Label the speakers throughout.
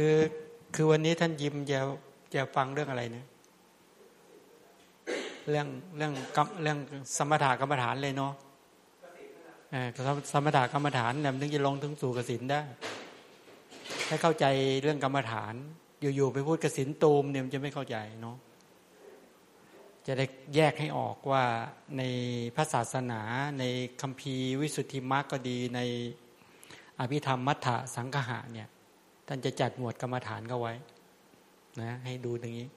Speaker 1: คือคือวันนี้ท่านยิ้มจะจะฟังเรื่องอะไรเนี่ยเรื่องเรื่องเรื่องสมถะกรรมฐานเลยเนาะสมถะกรรมฐานเนี่ยถึงจะลงถึงสู่กสินได้ ให้เข้าใจเรื่องกรรมฐาน อยู่ๆไปพูดกสินตูมเนี่ยมันจะไม่เข้าใจเนาะจะได้แยกให้ออกว่าในพระศาสนาในคัมภีร์วิสุทธิมรรคก็ดีในอภิธรรมมัทธสังหะเนี่ย ท่านจะจัดหมวดกรรมฐานเข้าไว้ นะ ให้ดูตรงนี้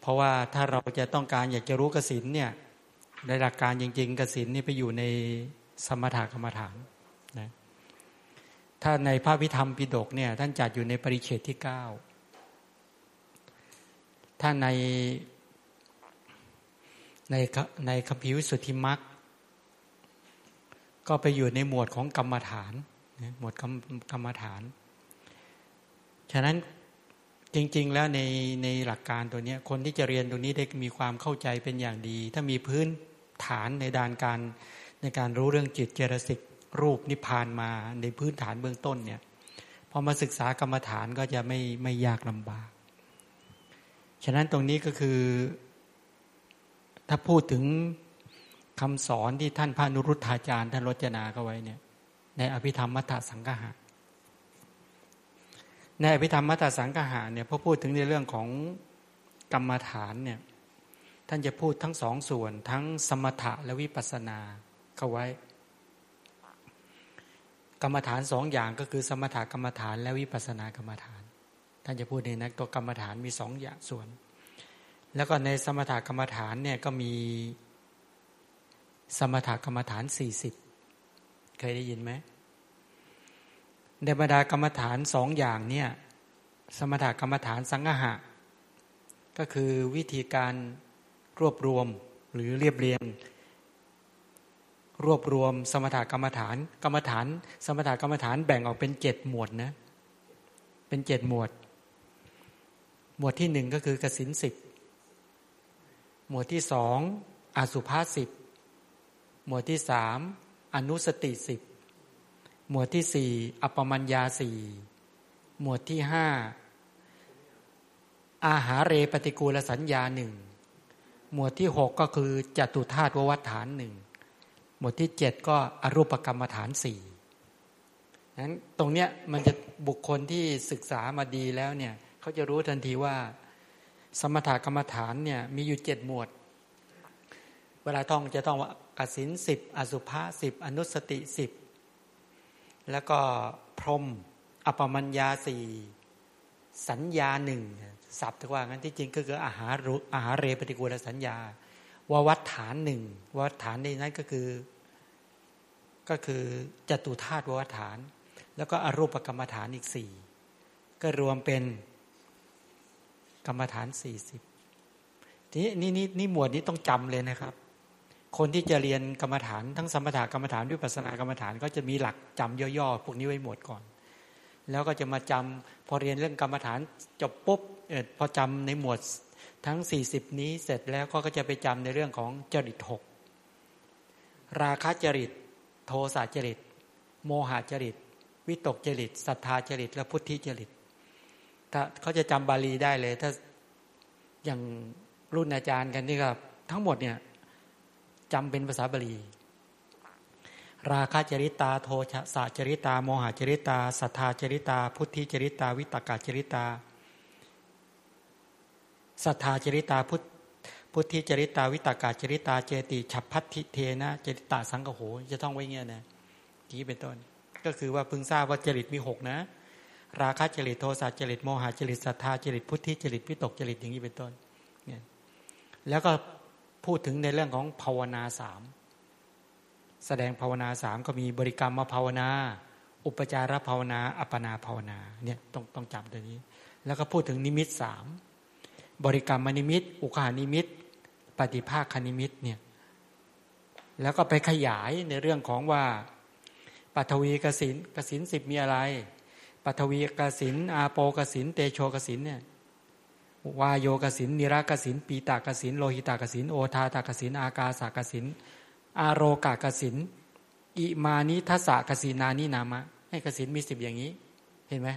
Speaker 1: เพราะว่าถ้าเราจะต้องการอยากจะรู้กสินเนี่ยในหลักการจริง ๆกสินนี่ไปอยู่ในสมถกรรมฐานนะถ้าในพระพิธรรมปิฎกเนี่ย ท่านจัดอยู่ในปริเฉดที่เก้าถ้าในในในคัมภีร์วิสุทธิมรรคก็ไปอยู่ในหมวดของกรรมฐานหมวดกรรมกรรมฐาน ฉะนั้นจริง ๆ แล้วในในหลักการตัวนี้คนที่จะเรียนตัวนี้ได้มีความเข้าใจเป็นอย่างดี ถ้ามีพื้นฐานในด้านการในการรู้เรื่องจิตเจรสิกรูปนิพพานมาในพื้นฐานเบื้องต้นเนี่ยพอมาศึกษากรรมฐานก็จะไม่ไม่ยากลำบาก ฉะนั้นตรงนี้ก็คือ ถ้าพูดถึงคำสอนที่ท่านพระนุรุทธาจารย์ท่านรจนาเขาไว้เนี่ย ในอภิธรรมมัตตสังฆะ ในอภิธรรมมัตตสังฆะเนี่ยพอพูดถึงในเรื่องของกรรมฐานเนี่ยท่านจะพูดทั้งสองส่วนทั้งสมถะและวิปัสสนาเข้าไว้ กรรมฐานสองอย่างก็คือสมถะกรรมฐานและวิปัสสนากรรมฐาน ท่านจะพูดในนักตัวกรรมฐานมีสองอย่างส่วน แล้วก็ในสมถะกรรมฐานเนี่ยก็มีสมถะกรรมฐานสี่สิบเคยได้ยินไหม ในบรรดากรรมฐานสองอย่างเนี่ยสมถกรรมฐานสังหะ ก็คือวิธีการรวบรวมหรือเรียบเรียง รวบรวมสมถกรรมฐาน กรรมฐาน สมถกรรมฐานแบ่งออกเป็นเจ็ดหมวดนะเป็นเจ็ดหมวด หมวดที่หนึ่งก็คือกสินสิบหมวดที่สองอสุภาสิบหมวดที่สามอนุสติสิบ หมวดที่สี่อปมัญญาสี่หมวดที่ห้าอาหาเรปฏิกูลสัญญาหนึ่งหมวดที่หกก็คือจตุธาตุววัฏฐานหนึ่งหมวดที่เจ็ดก็อรูปกรรมฐานสี่นั้นตรงเนี้ยมันจะบุคคลที่ศึกษามาดีแล้วเนี่ยเขาจะรู้ทันทีว่า สมถกรรมฐานเนี่ยมีอยู่เจ็ดหมวด เวลาท่องจะต้องว่ากสินสิบอสุภะสิบอนุสติสิบ แล้วก็พรมอปมัญญาสี่สัญญาหนึ่งสับถือว่างั้นที่จริงก็คืออาหารรอาหารเรปฏิกูลสัญญาววัฏฐานหนึ่งวัฏฐานในนั้นก็คือ ก็คือจตุธาตุวัฏฐาน แล้วก็อรูปกรรมฐานอีกสี่ก็รวมเป็นกรรมฐานสี่สิบทีนี้นี่นี่นี่หมวดนี้ต้องจำเลยนะครับ คนที่จะเรียนกรรมฐานทั้งสมถะกรรมฐานด้วิปัสนากรรมฐาน ก็จะมีหลักจำย่อๆพวกนี้ไว้หมดก่อน แล้วก็จะมาจำพอเรียนเรื่องกรรมฐานจบปุ๊บเออพอจำในหมวดทั้งสี่สิบนี้เสร็จแล้วก็จะไปจำในเรื่องของจริตหกราคะจริต โทสะจริต โมหะจริต วิตกจริตศรัทธาจริต และพุทธิจริตถ้าเขาจะจำบาลีได้เลย ถ้าอย่างรุ่นอาจารย์กันนี่ก็ทั้งหมดเนี่ย จำเป็นภาษาบาลี ราคาจริตาโทสะจริตา โมหจริตาสัทธาจริตา พุทธิจริตา วิตกาจริตาสัทธาจริตาพุทพุทธิจริตา วิตกาจริตาเจติฉับพัทธิเทนะจริตาสังกโหจะต้องไว้เงี้ยนะกี้เป็นต้น ก็คือว่าพึงทราบว่าจริตมีหกนะ ราคะจริตโทสะจริตโมหะจริตศรัทธาจริตพุทธิจริตวิตกจริตอย่างนี้เป็นต้นเนี่ยแล้วก็ พูดถึงในเรื่องของภาวนาสามแสดงภาวนาสามก็มีบริกรรมมาภาวนา อุปจารภาวนา อัปนาภาวนาเนี่ยต้องต้องจำตัวนี้ แล้วก็พูดถึงนิมิตสามบริกรรมนิมิต อุคคหนิมิต ปฏิภาคนิมิตเนี่ยแล้วก็ไปขยายในเรื่องของว่าปัทวีกสินกสินสิบมีอะไรปัทวีกสินอาโปกสินเตโชกสินเนี่ย วายโยกสินนิรากสินปีตากสินโลหิตากสินโอทาตากสินอากาสากสินอารโกากสินอิมานิทัสสะกสินานินามะ ให้กสินมีสิบอย่างนี้ เห็นไหม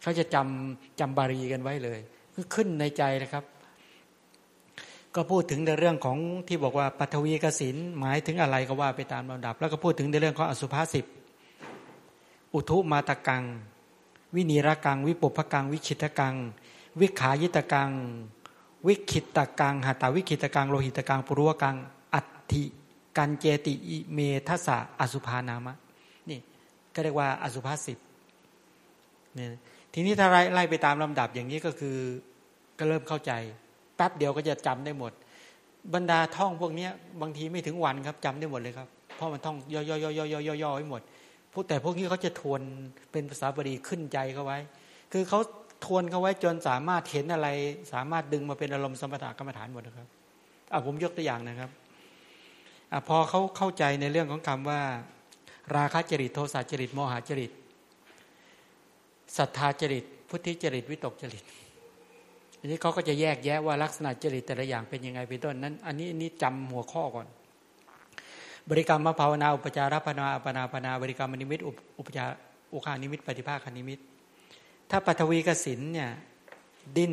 Speaker 1: เขาจะจำจำบารีกันไว้เลยคือขึ้นในใจนะครับ ก็พูดถึงในเรื่องของที่บอกว่าปัทวีกสินหมายถึงอะไรก็ว่าไปตามลำดับ แล้วก็พูดถึงในเรื่องของอสุภาษิตอุทุมาตะกัง วินีรกัง วิปุพกัง วิชิตกัง วิขายิตกัง วิคิตกังหาตาวิคิตกังโลหิตกังปุรุวกัง อัติกันเจติเมทัสะอสุภานามะนี่ก็เรียกว่าอสุภาษิตเนี่ยทีนี้ถ้าไล่ไปตามลำดับอย่างนี้ก็คือก็เริ่มเข้าใจแป๊บเดียวก็จะจำได้หมด บรรดาท่องพวกนี้บางทีไม่ถึงวันครับจำได้หมดเลยครับเพราะมันท่องย่อยๆๆๆๆๆไว้หมดพวกแต่พวกนี้เขาจะทวนเป็นภาษาบาลีขึ้นใจเขาไว้ คือเขา ทวนเขาไว้จนสามารถเห็นอะไร สามารถดึงมาเป็นอารมณ์สมถะกรรมฐานหมดนะครับอะผมยกตัวอย่างนะครับอะพอเขาเข้าใจในเรื่องของคำว่า ราคะจริตโทสะจริตโมหจริตศรัทธาจริต พุทธิจริตวิตกจริตอันนี้เขาก็จะแยกแยะว่าลักษณะจริตแต่ละอย่างเป็นยังไงเป็นต้นนั้น อันนี้อันนี้จำหัวข้อก่อน บริกรรมภาวนาอุปจารภาวนาอัปปนาภาวนา บริกรรมนิมิตอุปจารุคานิมิตปฏิภาคานิมิต ถ้าปฐวีกสินเนี่ยดิน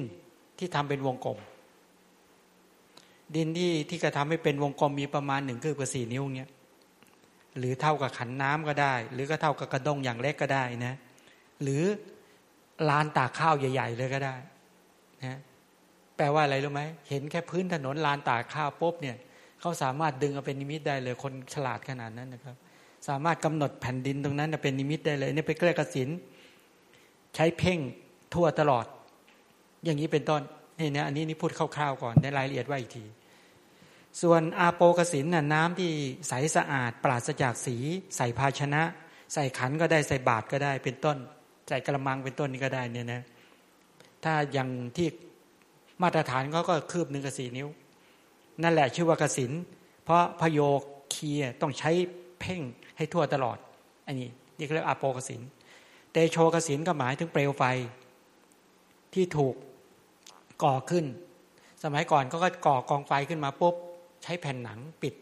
Speaker 1: ที่ทำเป็นวงกลม ดินที่ที่กระทำให้เป็นวงกลมมีประมาณหนึ่งคือกว่าสี่นิ้วเนี่ยหรือเท่ากับขันน้ำก็ได้ หรือก็เท่ากับกระด้งอย่างเล็กก็ได้นะ หรือลานตากข้าวใหญ่ ๆ เลยก็ได้นะแปลว่าอะไรรู้ไหมเห็นแค่พื้นถนนลานตากข้าวปุ๊บเนี่ยเขาสามารถดึงเอาเป็นนิมิตได้เลยคนฉลาดขนาดนั้นนะครับ สามารถกำหนดแผ่นดินตรงนั้นเป็นนิมิตได้เลยนี่เป็นเกล้กสิน ใช้เพ่งทั่วตลอด อย่างนี้เป็นต้นนี่นะอันนี้นี่พูดคร่าวๆก่อนในรายละเอียดว่าอีกที ส่วนอาโปกสินน่ะน้ำที่ใสสะอาด ปราศจากสี ใส่ภาชนะ ใส่ขันก็ได้ใส่บาตรก็ได้เป็นต้น ใส่กระมังเป็นต้นนี้ก็ได้เนี่ยนะถ้าอย่างที่มาตรฐานเขาก็คืบหนึ่งกับสี่นิ้ว นั่นแหละชื่อว่ากสินเพราะพโยคีต้องใช้เพ่งให้ทั่วตลอดอันนี้นี่เรียกอาโปกสิน เตโชกสินก็หมายถึงเปลวไฟ ที่ถูกก่อขึ้น สมัยก่อนก็ก่อกองไฟขึ้นมาปุ๊บใช้แผ่นหนังปิด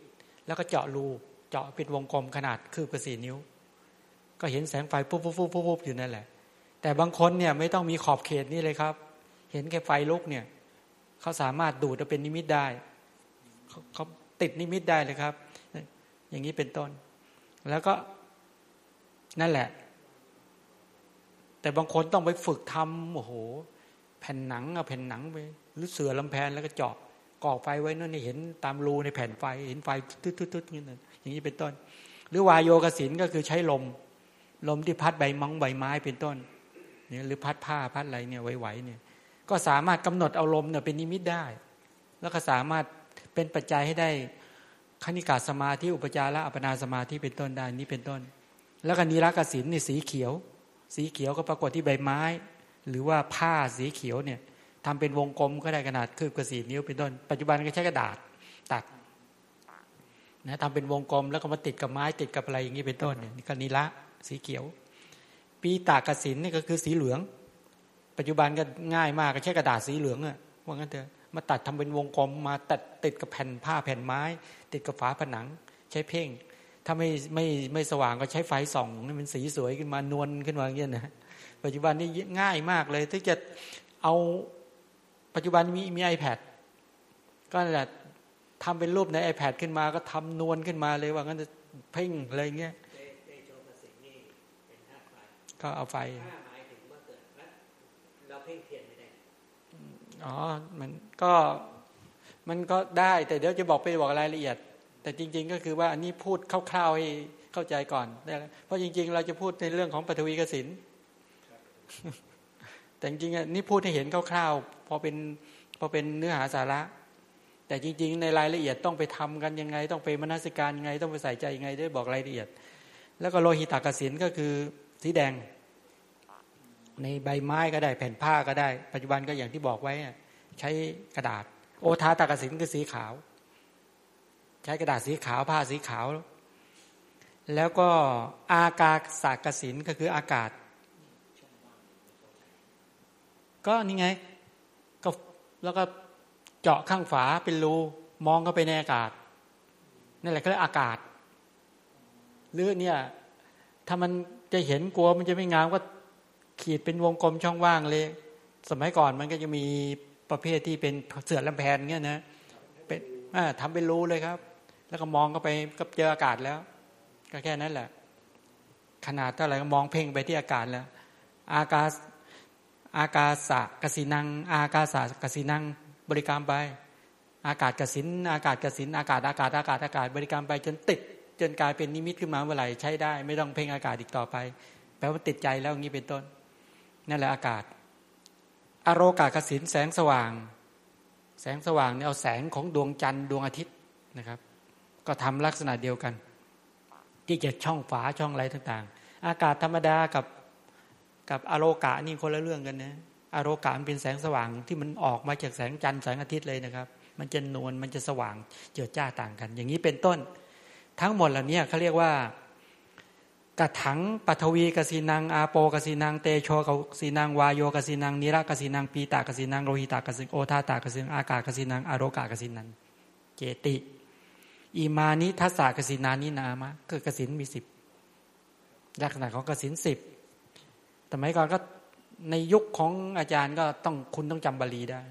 Speaker 1: แล้วก็เจาะรูเจาะปิดวงกลมขนาดคืบกับสี่นิ้ว ก็เห็นแสงไฟปุ๊บปุ๊บปุ๊บปุ๊บอยู่นั่นแหละ แต่บางคนเนี่ยไม่ต้องมีขอบเขตนี่เลยครับ เห็นแค่ไฟลุกเนี่ยเขาสามารถดูดเป็นนิมิตได้เขเขาติดนิมิตได้เลยครับ อย่างนี้เป็นต้น แล้วก็นั่นแหละ แต่บางคนต้องไปฝึกทำโอ้โห แผ่นหนังเอาแผ่นหนังไปหรือเสือลำแพนแล้วก็เจาะก่อไฟไว้นั่นเห็นตามรูในแผ่นไฟ เห็นไฟทึดๆอย่างนี้เป็นต้น หรือวายโยกสินก็คือใช้ลม ลมที่พัดใบมังใบไม้เป็นต้นเนี่ยหรือพัดผ้าพัดอะไรเนี่ยไหวๆเนี่ย ก็สามารถกำหนดเอารมเนี่ยเป็นนิมิตได้ แล้วก็สามารถเป็นปัจจัยให้ได้คณิกาสมาธิอุปจาระอัปนาสมาธิเป็นต้นได้นี้เป็นต้น แล้วก็นิรักสินในสีเขียว สีเขียวก็ปรากฏที่ใบไม้ หรือว่าผ้าสีเขียวเนี่ยทำเป็นวงกลมก็ได้ขนาดคืบกระสีนิ้วเป็นต้น ปัจจุบันก็ใช้กระดาษตัดนะทำเป็นวงกลมแล้วก็มาติดกับไม้ติดกับอะไรอย่างนี้เป็นต้นเนี่ยนี่ก็นิระสีเขียว ปีตากสินนี่ก็คือสีเหลือง ปัจจุบันก็ง่ายมากก็ใช้กระดาษสีเหลืองอะว่างั้นเถอะมาตัดทำเป็นวงกลมมาตัดติดกับแผ่นผ้าแผ่นไม้ ติดกับฝาผนัง ใช้เพ่ง ถ้าไม่ไม่ไม่สว่างก็ใช้ไฟส่องให้มันสีสวยขึ้นมานวลขึ้นมาอย่างเงี้ยนะปัจจุบันนี้ง่ายมากเลยที่จะเอาปัจจุบันมีมี iPad ก็แหละทำเป็นรูปใน iPad ขึ้นมาก็ทำนวลขึ้นมาเลยว่างั้นจะเพ่งอะไรเงี้ยก็เอาไฟเราเพ่งเทียนไม่ได้อ๋อ มันก็ มันก็ได้ แต่เดี๋ยวจะบอกไปบอกรายละเอียด แต่จริง ๆ ก็คือว่าอันนี้พูดคร่าวๆให้เข้าใจก่อนเพราะจริง ๆ เราจะพูดในเรื่องของปฐวีกสินแต่จริงๆนี่พูดให้เห็นคร่าวๆพอเป็นพอเป็นเนื้อหาสาระ แต่จริง ๆ ในรายละเอียดต้องไปทำกันยังไง ต้องไปมนสิการยังไง ต้องไปใส่ใจยังไงได้บอกรายละเอียด แล้วก็โลหิตากสินก็คือสีแดง ในใบไม้ก็ได้แผ่นผ้าก็ได้ ปัจจุบันก็อย่างที่บอกไว้ใช้กระดาษ โอทาตากสินคือสีขาว ช้กระดาษสีขาวผ้าสีขาว แล้วก็อากาศากสินก็คืออากาศ ก็นี่ไงก็แล้วก็เจาะข้างฝาเป็นรูมองเข้าไปในอากาศนั่นแหละก็เรียกอากาศ หรือเนี่ยถ้ามันจะเห็นกลัวมันจะไม่งามก็ขีดเป็นวงกลมช่องว่างเลย สมัยก่อนมันก็จะมีประเภทที่เป็นเสือลำแพนเงี้ยนะเป็นทำเป็นรูเลยครับ แล้วก็มองก็ไปก็เจออากาศแล้ว ก็แค่นั้นแหละ ขนาดเท่าไหร่ก็มองเพ่งไปที่อากาศแล้ว อากาศอากาศกสินัง อากาศกสินังบริกรรมไป อากาศกสิน อากาศกสิน อากาศอากาศอากาศอากาศบริกรรมไปจนติด จนกลายเป็นนิมิตขึ้นมาเมื่อไหร่ใช้ได้ ไม่ต้องเพ่งอากาศอีกต่อไป แปลว่าติดใจแล้วงี้เป็นต้น นั่นแหละอากาศ อโรกาศกสินแสงสว่าง แสงสว่างเนี่ยเอาแสงของดวงจันทร์ดวงอาทิตย์นะครับ ก็ทำลักษณะเดียวกัน ที่จะช่องฝาช่องอะไรต่าง ๆ อากาศธรรมดากับกับอโรกะนี่คนละเรื่องกันนะอโรกะมันเป็นแสงสว่างที่มันออกมาจากแสงจันทร์แสงอาทิตย์เลยนะครับ มันจะนวลมันจะสว่างเจิดจ้าต่างกัน อย่างนี้เป็นต้น ทั้งหมดเหล่านี้เขาเรียกว่ากระถังปัทวีกสินังอาโปกสินังเตโชกสินังวายโยกสินังนิระกสินังปีตากสินังโรหิตากสินโอทาตากสินังอากาศกสินังอโรกากสินังเจติ อิมานิทัสสะกสินานินามะคือกสินมีสิบลักษณะของกสินสิบสมัยก่อนก็ในยุคของอาจารย์ก็ต้องคุณต้องจำบาลีได้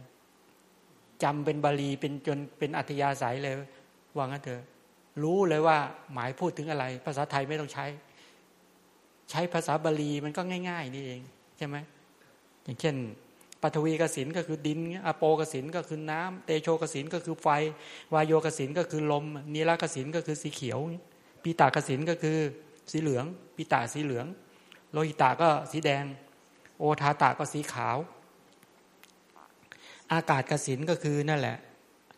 Speaker 1: จำเป็นบาลีเป็นจนเป็นอัธยาศัยเลยว่างั้นเถอะรู้เลยว่าหมายพูดถึงอะไร ภาษาไทยไม่ต้องใช้ ใช้ภาษาบาลีมันก็ง่าย ๆ นี่เอง ใช่ไหมอย่างเช่น ปัทวีกสินก็คือดินอโปกสินก็คือน้ำเตโชกสินก็คือไฟ วายโยกสินก็คือลมนีรกสินก็คือสีเขียวปีตากสินก็คือสีเหลืองปีตาสีเหลือง โลหิตาก็สีแดง โอทาตาก็สีขาว อากาศกสินก็คือนั่นแหละ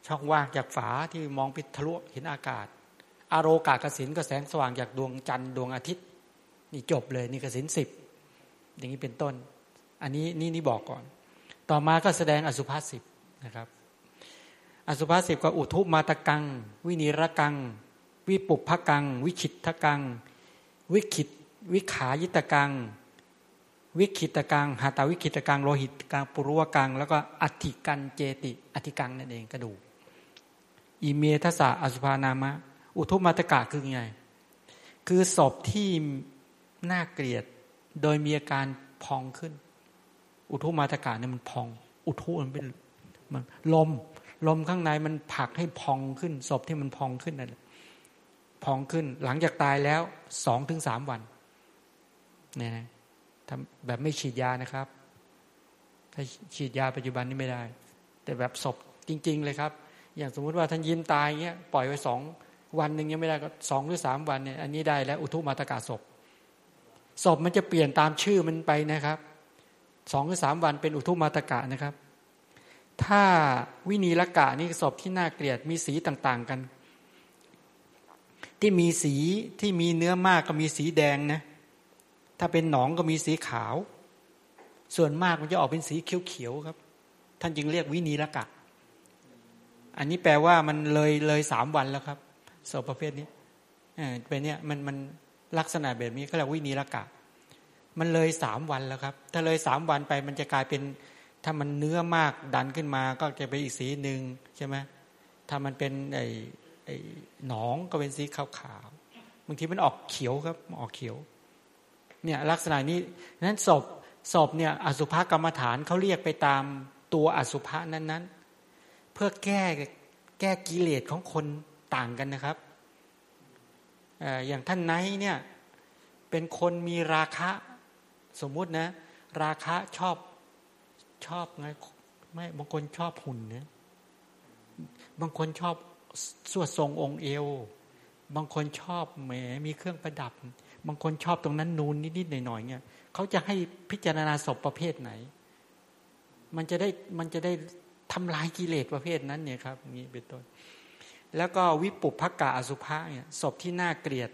Speaker 1: ช่องว่างจากฝาที่มองปิดทะลุเห็นอากาศ อารกากสินก็แสงสว่างจากดวงจันทร์ดวงอาทิตย์ นี่จบเลยนี่กสินสิบอย่างนี้เป็นต้น อันนี้นี่นี่บอกก่อน ต่อมาก็แสดงอสุภาษิตนะครับ อสุภาษิตก็อุทุมาตะกัง วินิรกัง วิปุพกัง วิชิตทกัง วิคิตวิขายิตกัง วิคิตกังหาตาวิคิตกังโลหิตกังปุรุวกัง แล้วก็อธิกันเจติอธิกังนั่นเองกระดูกอิเมทัสสะอสุภานามะ อุทุมาตกะคือไง คือศพที่น่าเกลียดโดยมีอาการพองขึ้น อุทุมาตกะเนี่ยมันพอง อุทุมันเป็นมันลม ลมข้างในมันผลักให้พองขึ้นศพที่มันพองขึ้นนั่นแหละพองขึ้นหลังจากตายแล้วสองถึงสามวันเนี่ยนะทำแบบไม่ฉีดยานะครับ ถ้าฉีดยาปัจจุบันนี้ไม่ได้ แต่แบบศพจริง ๆ เลยครับ อย่างสมมุติว่าท่านยิ้มตายเงี้ยปล่อยไว้สองวันหนึ่งยังไม่ได้ก็สองหรือสามวันเนี่ยอันนี้ได้แล้ว อุทุมาตกาศพศพมันจะเปลี่ยนตามชื่อมันไปนะครับ สองสามวันเป็นอุทุมาตกะนะครับ ถ้าวินีละกะนี่ศพที่น่าเกลียดมีสีต่างๆกัน ที่มีสีที่มีเนื้อมากก็มีสีแดงนะถ้าเป็นหนองก็มีสีขาว ส่วนมากมันจะออกเป็นสีเขียวๆครับ ท่านจึงเรียกวินีละกะ อันนี้แปลว่ามันเลยเลยสามวันแล้วครับศพประเภทนี้เป็นเนี่ยมันมันลักษณะแบบนี้เขาเรียกวินีละกะ มันเลยสามวันแล้วครับ ถ้าเลยสามวันไปมันจะกลายเป็น ถ้ามันเนื้อมากดันขึ้นมา ก็จะเป็นอีกสีหนึ่งใช่ไหมถ้ามันเป็นไอ้ไอ้หนองก็เป็นสีขาวๆบางทีมันออกเขียวครับออกเขียว เนี่ยลักษณะนี้นั้นศพศพเนี่ยอสุภกรรมฐานเขาเรียกไปตามตัวอสุภะนั้นๆ เพื่อแก้แก้กิเลสของคนต่างกันนะครับอย่างท่านไนเนี่ยเป็นคนมีราคะ สมมุตินะ ราคะชอบชอบไงไม่บางคนชอบหุ่นเนี่ยบางคนชอบสวดทรงองค์เอว บางคนชอบแหมมีเครื่องประดับ บางคนชอบตรงนั้นนูนนิดๆหน่อยๆเนี่ยเขาจะให้พิจารณาศพประเภทไหน มันจะได้มันจะได้ทำลายกิเลสประเภทนั้นเนี่ยครับนี้เป็นต้น แล้วก็วิปุพกะอสุภะเนี่ยศพที่น่าเกลียด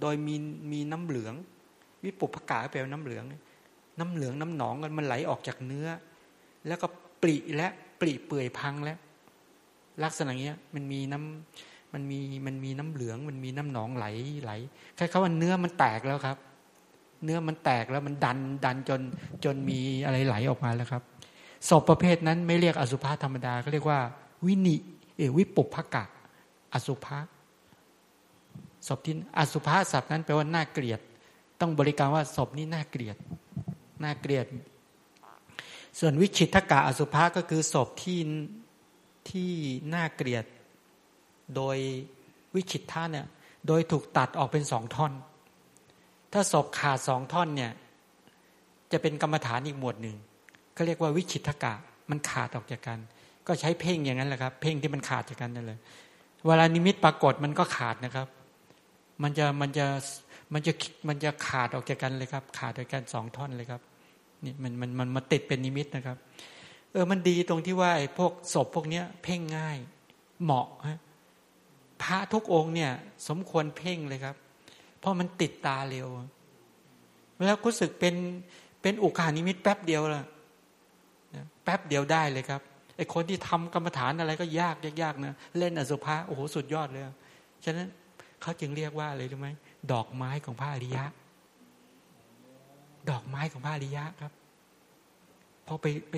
Speaker 1: โดยมีมีน้ำเหลือง วิปุพกะแปลว่าน้ำเหลือง น้ำเหลืองน้ำหนองกันมันไหลออกจากเนื้อ แล้วก็ปริและปริเปื่อยพังแล้ว ลักษณะเนี้ยมันมีน้ำมันมีมันมีน้ำเหลือง มันมีน้ำหนองไหลไหลคล้ายๆว่าเนื้อมันแตกแล้วครับ เนื้อมันแตกแล้วมันดันดันจนจนมีอะไรไหลออกมาแล้วครับศพประเภทนั้นไม่เรียกอสุภะธรรมดาเขาเรียกว่า วินิเอวิปุพกะ อสุภะศพที่อสุภะศัพท์นั้นแปลว่าน่าเกลียด ต้องบริการว่าศพนี้น่าเกลียดน่าเกลียด ส่วนวิชิตทกะอสุภะก็คือศพที่ที่น่าเกลียด โดยวิชิตท่าเนี่ยโดยถูกตัดออกเป็นสองท่อน ถ้าศพขาดสองท่อนเนี่ยจะเป็นกรรมฐานอีกหมวดหนึ่งก็เรียกว่าวิชิตทกะมันขาดออกจากกัน ก็ใช้เพ่งอย่างนั้นแหละครับ เพ่งที่มันขาดจากกันนั่นเลยเวลานิมิตปรากฏมันก็ขาดนะครับ มันจะมันจะ มันจะมันจะขาดออกจากกันเลยครับ ขาดออกกันสองท่อนเลยครับนี่มันมันมันมาติดเป็นนิมิตนะครับ เออมันดีตรงที่ว่าไอ้พวกศพพวกเนี้ย เพ่งง่ายเหมาะฮะพระทุกองค์เนี่ย สมควรเพ่งเลยครับ เพราะมันติดตาเร็ว แล้วรู้สึกเป็นเป็นอุกานิมิตแป๊บเดียวละแป๊บเดียวได้เลยครับไอ้คนที่ทำกรรมฐานอะไรก็ยากยากๆนะเล่นอสุภะโอ้โหสุดยอดเลย ฉะนั้นเขาจึงเรียกว่าอะไรรู้ไหม ดอกไม้ของพระอริยะ ดอกไม้ของพระอริยะครับพอไปไป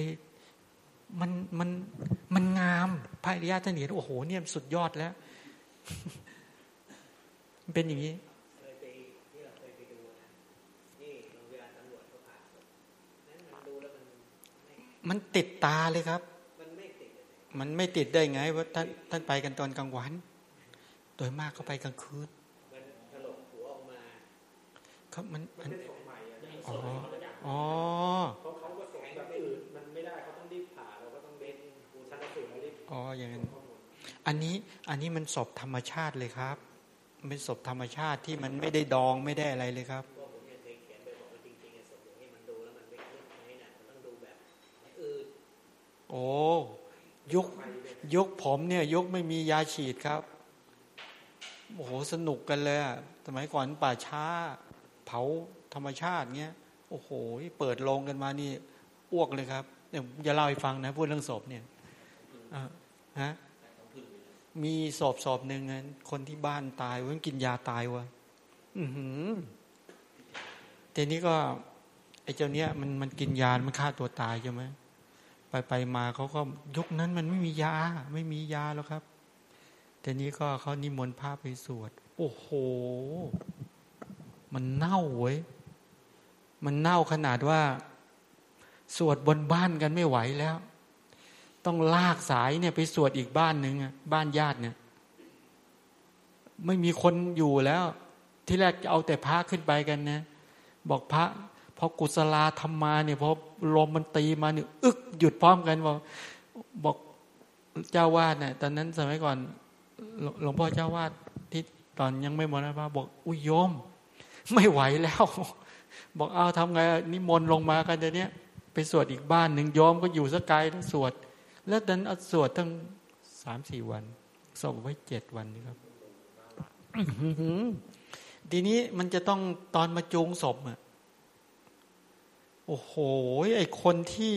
Speaker 1: มันมันมันงามพระอริยะท่านเห็นโอ้โหเนี่ยสุดยอดแล้ว มันเป็นอย่างนี้มันติดตาเลยครับ มันไม่ติดได้ไงว่าท่านท่านไปกันตอนกลางวัน โดยมากเขาไปกลางคืน เขามันมันอ๋ออ๋อเขาเขาก็ส่งแบบอื่นมันไม่ได้เขาต้องรีบผ่าเราก็ต้องเบนชันสูตรรีบอ๋ออย่างนั้นอันนี้อันนี้มันศพธรรมชาติเลยครับเป็นศพธรรมชาติที่มันไม่ได้ดองไม่ได้อะไรเลยครับโอ้ยุคยุคผมเนี่ยยุคไม่มียาฉีดครับโอ้โหสนุกกันเลยอะสมัยก่อนป่าช้า เผาธรรมชาติเงี้ยโอ้โหเปิดโรงกันมานี่อ้วกเลยครับเนี่ยจะเล่าให้ฟังนะพูดเรื่องศพเนี่ยฮะมีศพศพหนึ่งคนที่บ้านตายว่ากินยาตายวะอือหือแต่นี้ก็ ไอ้เจ้าเนี้ยมันมันกินยา มันฆ่าตัวตายใช่ไหมไปไปมาเขาก็ยุคนั้นมันไม่มียา ไม่มียาแล้วครับแต่นี้ก็เขานิมนต์พระไปสวด โอ้โห มันเน่าเว้ย มันเน่าขนาดว่า สวดบนบ้านกันไม่ไหวแล้ว ต้องลากสายเนี่ยไปสวดอีกบ้านหนึ่งบ้านญาติเนี่ย ไม่มีคนอยู่แล้ว ที่แรกจะเอาแต่พระขึ้นไปกันนะ บอกพระพอกุศลาธรรมาเนี่ยพอลมมันตีมาเนี่ยอึกหยุดพร้อมกันบอกบอกเจ้าวาดเนี่ยตอนนั้นสมัยก่อนหลวงพ่อเจ้าวาดที่ตอนยังไม่มรณภาพบอก อุ้ยโยม ไม่ไหวแล้ว บอกเอาทำไงนิมนต์ลงมากันเดี๋ยวนี้ไปสวดอีกบ้านหนึ่งโยมก็อยู่สกไกลแล้วสวด แล้วดันอสวดทั้งสามสี่วัน ส่งไว้เจ็ดวันนี่ครับทีนี้มันจะต้องตอนมาจูงศพอะโอ้โหไอคนที่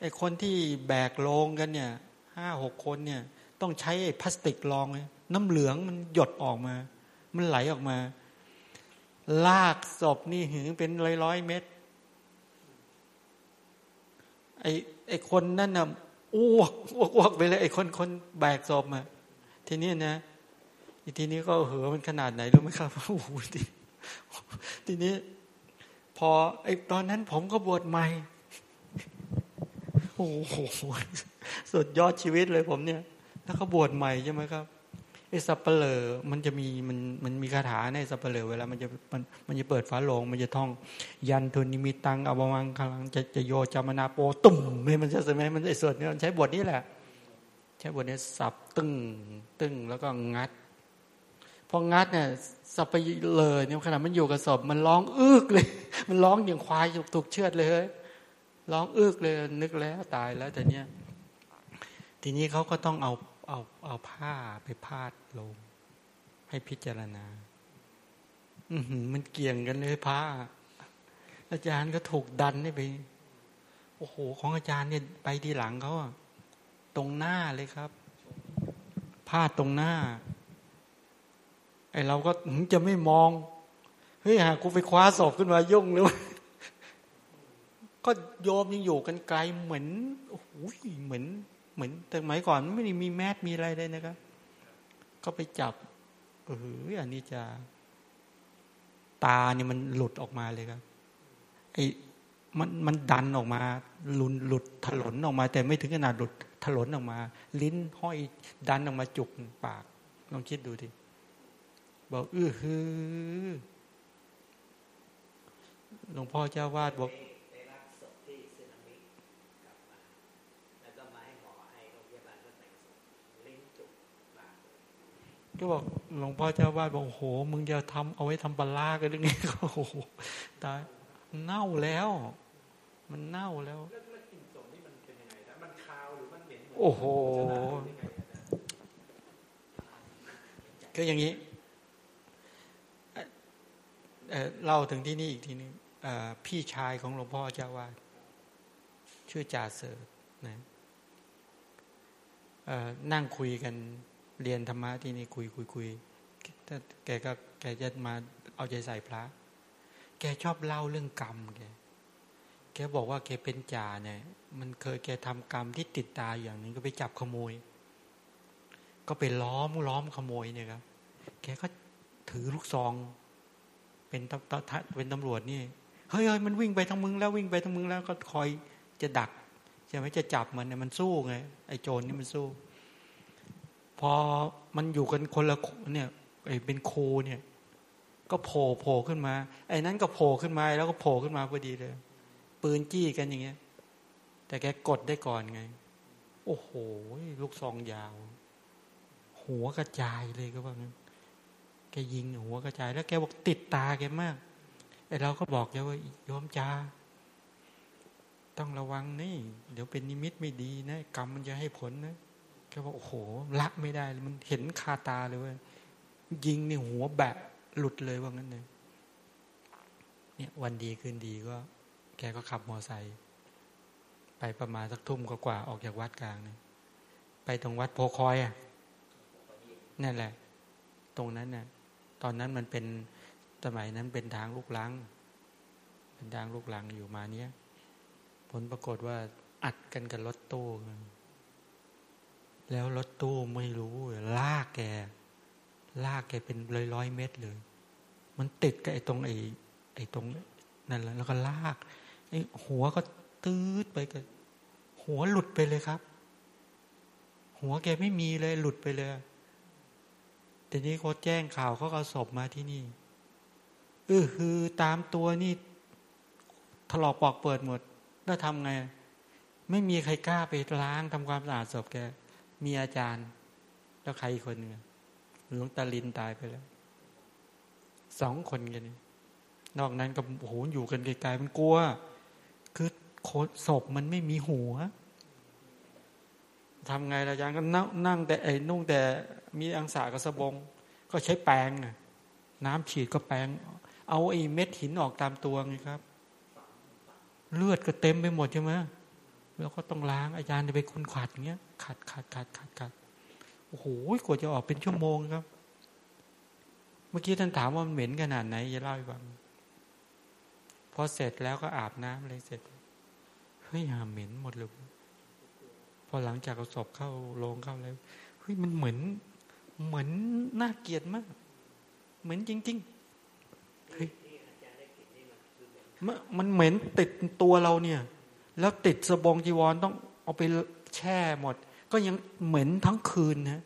Speaker 1: ไอคนที่แบกลงกันเนี่ยห้าหกคนเนี่ย ต้องใช้ไอพลาสติกรอง น้ำเหลืองมันหยดออกมา มันไหลออกมา ลากศพนี่หึงเป็นร้อยร้อยเม็ดไอไอคนนั่นน่ะอ้วกอ้วกอ้วกไปเลยไอคนคนแบกศพอะทีนี้นะทีนี้ก็เหอมันขนาดไหนรู้ไหมครับโอ้โหทีนี้ พอไอตอนนั้นผมก็บวชใหม่โอ้โหสุดยอดชีวิตเลยผมเนี่ย แล้วก็บวชใหม่ใช่ไหมครับ ไอ้สัปเหร่อมันจะมีมันมันมีคาถาในสัปเหร่อเวลามันจะมันมันจะเปิดฝาโลง มันจะท่อง ยันทุนนิมิตังอวมังคลังจะจะโยจามนาโปตุ่มไม่มันจะใช่ไหมมันไอ้ส่วนนี้ใช้บทนี้แหละ ใช้บทนี้สับตึงตึงแล้วก็งัดพองัดเนี่ยสับไปเลยเนี่ยขณะมันอยู่กับศพมันร้องอึกเลย มันร้องอย่างควายถูกเชือดเลยร้องอึกเลยนึกแล้วตายแล้วแต่เนี้ยทีนี้เขาก็ต้องเอา เอาเอาผ้าไปพาดลง ให้พิจารณา อืมันเกี่ยงกันเลยผ้า อาจารย์ก็ถูกดันให้ไป โอ้โห ของอาจารย์เนี่ยไปทีหลังเขาตรงหน้าเลยครับพาดตรงหน้า ไอเราก็จะไม่มอง เฮ้ยหากูไปคว้าศพขึ้นมายุ่งเลยก็โยมยังอยู่กันไกลเหมือนโอ้โหเหมือน เหมือนแต่หมายก่อนไม่ได้มีแมสมีอะไรเลยนะครับ ก็ไปจับเอออันนี้จะตาเนี่ยมันหลุดออกมาเลยครับไอ้มันมันดันออกมาหลุนหลุดถลนออกมา แต่ไม่ถึงขนาดหลุดถลนออกมา ลิ้นห้อยดันออกมาจุกปากลองคิดดูดิบอกอื้อฮือหลวงพ่อเจ้าวาดบอก ก็บอกหลวงพ่อเจ้าวาดบอกโอ้โห มึงจะทำเอาไว้ทำปลากันเรื่องนี้โอ้โหตายเน่าแล้ว มันเน่าแล้วโอ้โห ก็อย่างนี้เล่าถึงที่นี่อีกทีนึงพี่ชายของหลวงพ่อเจ้าวาดชื่อจ่าเสร์นะนั่งคุยกัน เรียนธรรมะที่นี่คุยคุยคุยแกก็แกจะมาเอาใจใส่พระ แกชอบเล่าเรื่องกรรมแกแกบอกว่าแกเป็นจ่าเนี่ย มันเคยแกทำกรรมที่ติดตาอย่างนึงก็ไปจับขโมย ก็ไปล้อมล้อมขโมยเนี่ยครับ แกก็ถือลูกซอง เป็นตเป็นตำรวจนี่เฮ้ยมันวิ่งไปทางมึงแล้ววิ่งไปทางมึงแล้วก็คอยจะดักใช่ไหมจะจับมันเนี่ยมันสู้ไงไอ้โจรนี่มันสู้ พอมันอยู่กันคนละเนี่ยไอ้เป็นโคเนี่ย ก็โผล่โผล่ขึ้นมา ไอ้นั้นก็โผล่ขึ้นมาแล้วก็โผล่ขึ้นมาพอดีเลย ปืนจี้กันอย่างเงี้ย แต่แกกดได้ก่อนไง โอ้โห ลูกซองยาว หัวกระจายเลยก็ว่างั้นแกยิงหัวกระจาย แล้วแกบอกติดตาแกมากไอ้เราก็บอกแกว่ายอมจ้าต้องระวังนี่ เดี๋ยวเป็นนิมิตไม่ดีนะ กรรมมันจะให้ผลนะ กบอกโอ้โหละไม่ได้ มันเห็นคาตาเลยว่ายิงนี่หัวแบะหลุดเลยว่างั้นเลยเนี่ยวันดีคืนดีก็ แกก็ขับมอไซค์ไปประมาณสักทุ่มกว่าออกจากวัดกลางเนี่ยไปตรงวัดโพคอยอะนั่นแหละ ตรงนั้นเนี่ยตอนนั้นมันเป็นสมัยนั้นเป็นทางลูกลัง เป็นทางลูกลังอยู่มาเนี้ยผลปรากฏว่าอัดกันกับรถตู้ แล้วรถตู้ไม่รู้ลากแก ลากแกเป็นร้อยร้อยเมตรเลย มันติดกับไอ้ตรงไอ้ไอ้ตรงนั่นแหละแล้วก็ลากไอ้หัวก็ตืดไปกับหัวหลุดไปเลยครับ หัวแกไม่มีเลย หลุดไปเลยแต่นี้เขาแจ้งข่าวเขาเอาศพมาที่นี่เออคือตามตัวนี่ถลอกปอกเปิดหมด แล้วทำไง ไม่มีใครกล้าไปล้างทำความสะอาดศพแก มีอาจารย์ แล้วใครอีกคนหนึ่งหลวงตาลินตายไปแล้วสองคนกันนอกนั้นก็โอ้โหอยู่กันไกลๆมันกลัว คือโคศพมันไม่มีหัวทำไงอาจารย์ก็นั่งแต่ไอ้นุ่งแต่มีอังสากับสบง ก็ใช้แปรงน้ำฉีดก็แปรงเอาไอ้เม็ดหินออกตามตัวไงครับ เลือดก็เต็มไปหมดใช่ไหม แล้วก็ต้องล้างอาจารย์จะไปคุณขัดอย่างเงี้ยขัดขัดขัดขัดขัดโอ้โหกว่าจะออกเป็นชั่วโมงครับ เมื่อกี้ท่านถามว่ามันเหม็นขนาดไหนจะเล่าให้ฟังพอเสร็จแล้วก็อาบน้ำอะไรเสร็จเฮ้ยหาเหม็นหมดเลยพอหลังจากเอาศพเข้าโรงเข้าแล้วเฮ้ยมันเหมือน เหมือนน่าเกลียดมาก เหมือนจริงๆเฮ้ยมันเหม็นติดตัวเราเนี่ย แล้วติดสบงจีวรต้องเอาไปแช่หมด ก็ยังเหม็นทั้งคืนนะ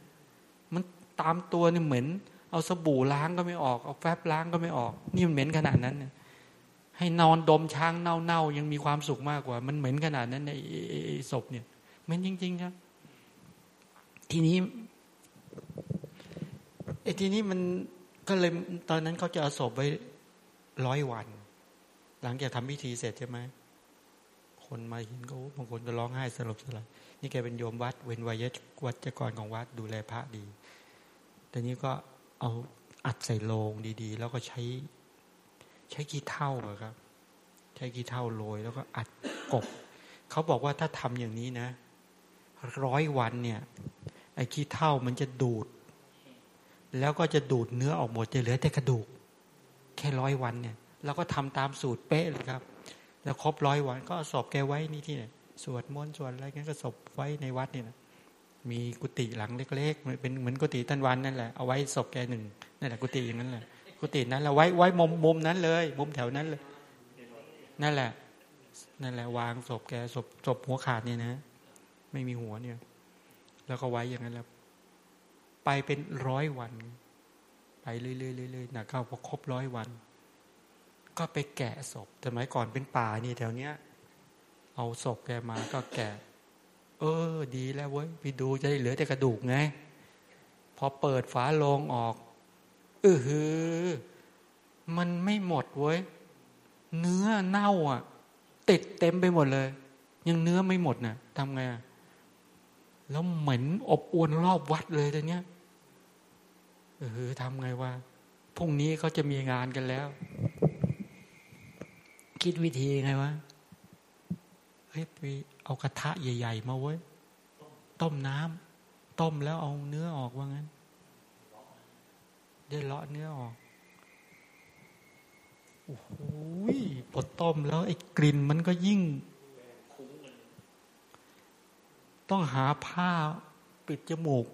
Speaker 1: มันตามตัวเนี่ยเหม็น เอาสบู่ล้างก็ไม่ออก เอาแฟบล้างก็ไม่ออก นี่มันเหม็นขนาดนั้นเนี่ยให้นอนดมช้างเน่าๆยังมีความสุขมากกว่า มันเหม็นขนาดนั้นในศพเนี่ยเหม็นจริง ๆ ครับ ทีนี้ไอ้ทีนี้มันก็เลยตอนนั้นเขาจะเอาศพไว้ร้อยวัน หลังจากทำพิธีเสร็จใช่ไหม คนมาเห็นก็บางคนก็ร้องไห้สลบสลายนี่แกเป็นโยมวัด เว้นวัยวัจกรของวัดดูแลพระดีแต่นี้ก็เอาอัดใส่โลงดีๆ แล้วก็ใช้ใช้กี่เท่าครับ ใช้กี่เท่าโรยแล้วก็อัดกบเขาบอกว่าถ้าทำอย่างนี้นะร้อยวันเนี่ย ไอ้ขี้เท่ามันจะดูด แล้วก็จะดูดเนื้อออกหมดจะเหลือแต่กระดูก แค่ร้อยวันเนี่ยเราก็ทำตามสูตรเป๊ะเลยครับ แล้วครบร้อยวัน ก็ศพแกไว้นี่ที่เนี่ยสวดมนต์สวดอะไรงั้นก็ศพไว้ในวัดนี่นะมีกุฏิหลังเล็กๆเป็นเหมือนกุฏิท่านวันนั่นแหละเอาไว้ศพแกหนึ่งนั่นแหละกุฏิอย่างนั้นแหละกุฏินั้นเราไว้ไว้มุมมุมนั้นเลยมุมแถวนั้นเลย นั่นแหละ นั่นแหละ วางศพแกศพศพหัวขาดเนี่ยนะ ไม่มีหัวเนี่ย แล้วก็ไว้อย่างนั้นแล้วไปเป็นร้อยวัน ไปเรื่อยๆๆๆนะเข้าพอครบร้อยวัน ก็ไปแกะศพสมัยก่อนเป็นป่านี่แถวเนี้ย เอาศพแกมาก็แกะ เออ ดีแล้วเว้ยไปดูจะได้เหลือแต่กระดูกไง พอเปิดฝาโลงออกเออฮือ มันไม่หมดเว้ย เนื้อเน่าอะ ติดเต็มไปหมดเลย ยังเนื้อไม่หมดนะ่ะทำไงแล้วเหม็นอบอวนรอบวัดเลยตอนเนี้ยเออทำไงวะพรุ่งนี้เขาจะมีงานกันแล้ว คิดวิธีไงวะเฮ้ยไปเอากระทะใหญ่ ๆ มาเว้ย ต้มน้ำต้มแล้วเอาเนื้อออกว่างั้น ได้เลาะเนื้อออกโอ้โหพอต้มแล้วไอ้กลิ่นมันก็ยิ่ง ต้องหาผ้าปิดจมูก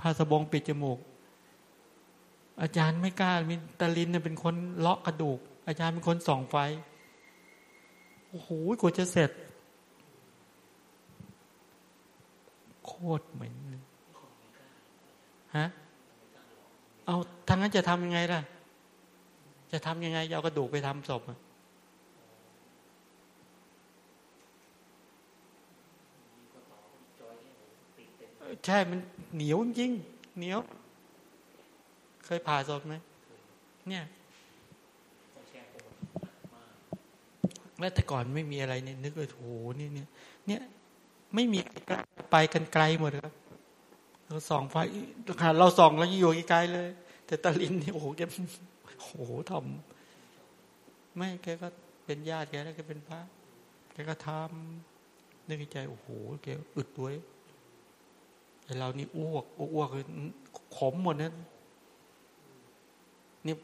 Speaker 1: ผ้าสบงปิดจมูก อาจารย์ไม่กล้ามีตาลินเนี่ยเป็นคนเลาะกระดูก อาจารย์เป็นคนส่องไฟ โอ้โหกว่าจะเสร็จ โคตรเหม็นฮะ เอาทางนั้นจะทำยังไงล่ะ จะทำยังไง เอากระดูกไปทำศพใช่ มันเหนียวจริง เหนียว เคยผ่าศพไหมเนี่ย แม้แต่ก่อนไม่มีอะไรเนี่ยนึกว่าโอ้โหนี่เนี่ยเนี่ยไม่มีไปกันไกลหมดครับ เราส่องไฟเราส่องแล้วอยู่ไกลเลย แต่ตาลินนี่โอ้โหแกโอ้โหทำไม่แกก็เป็นญาติแกแล้วแกเป็นพระแกก็ทำนึกใจโอ้โหแกอึดด้วยแต่เรานี่อ้วกอ้วกขมหมดนั้นนี่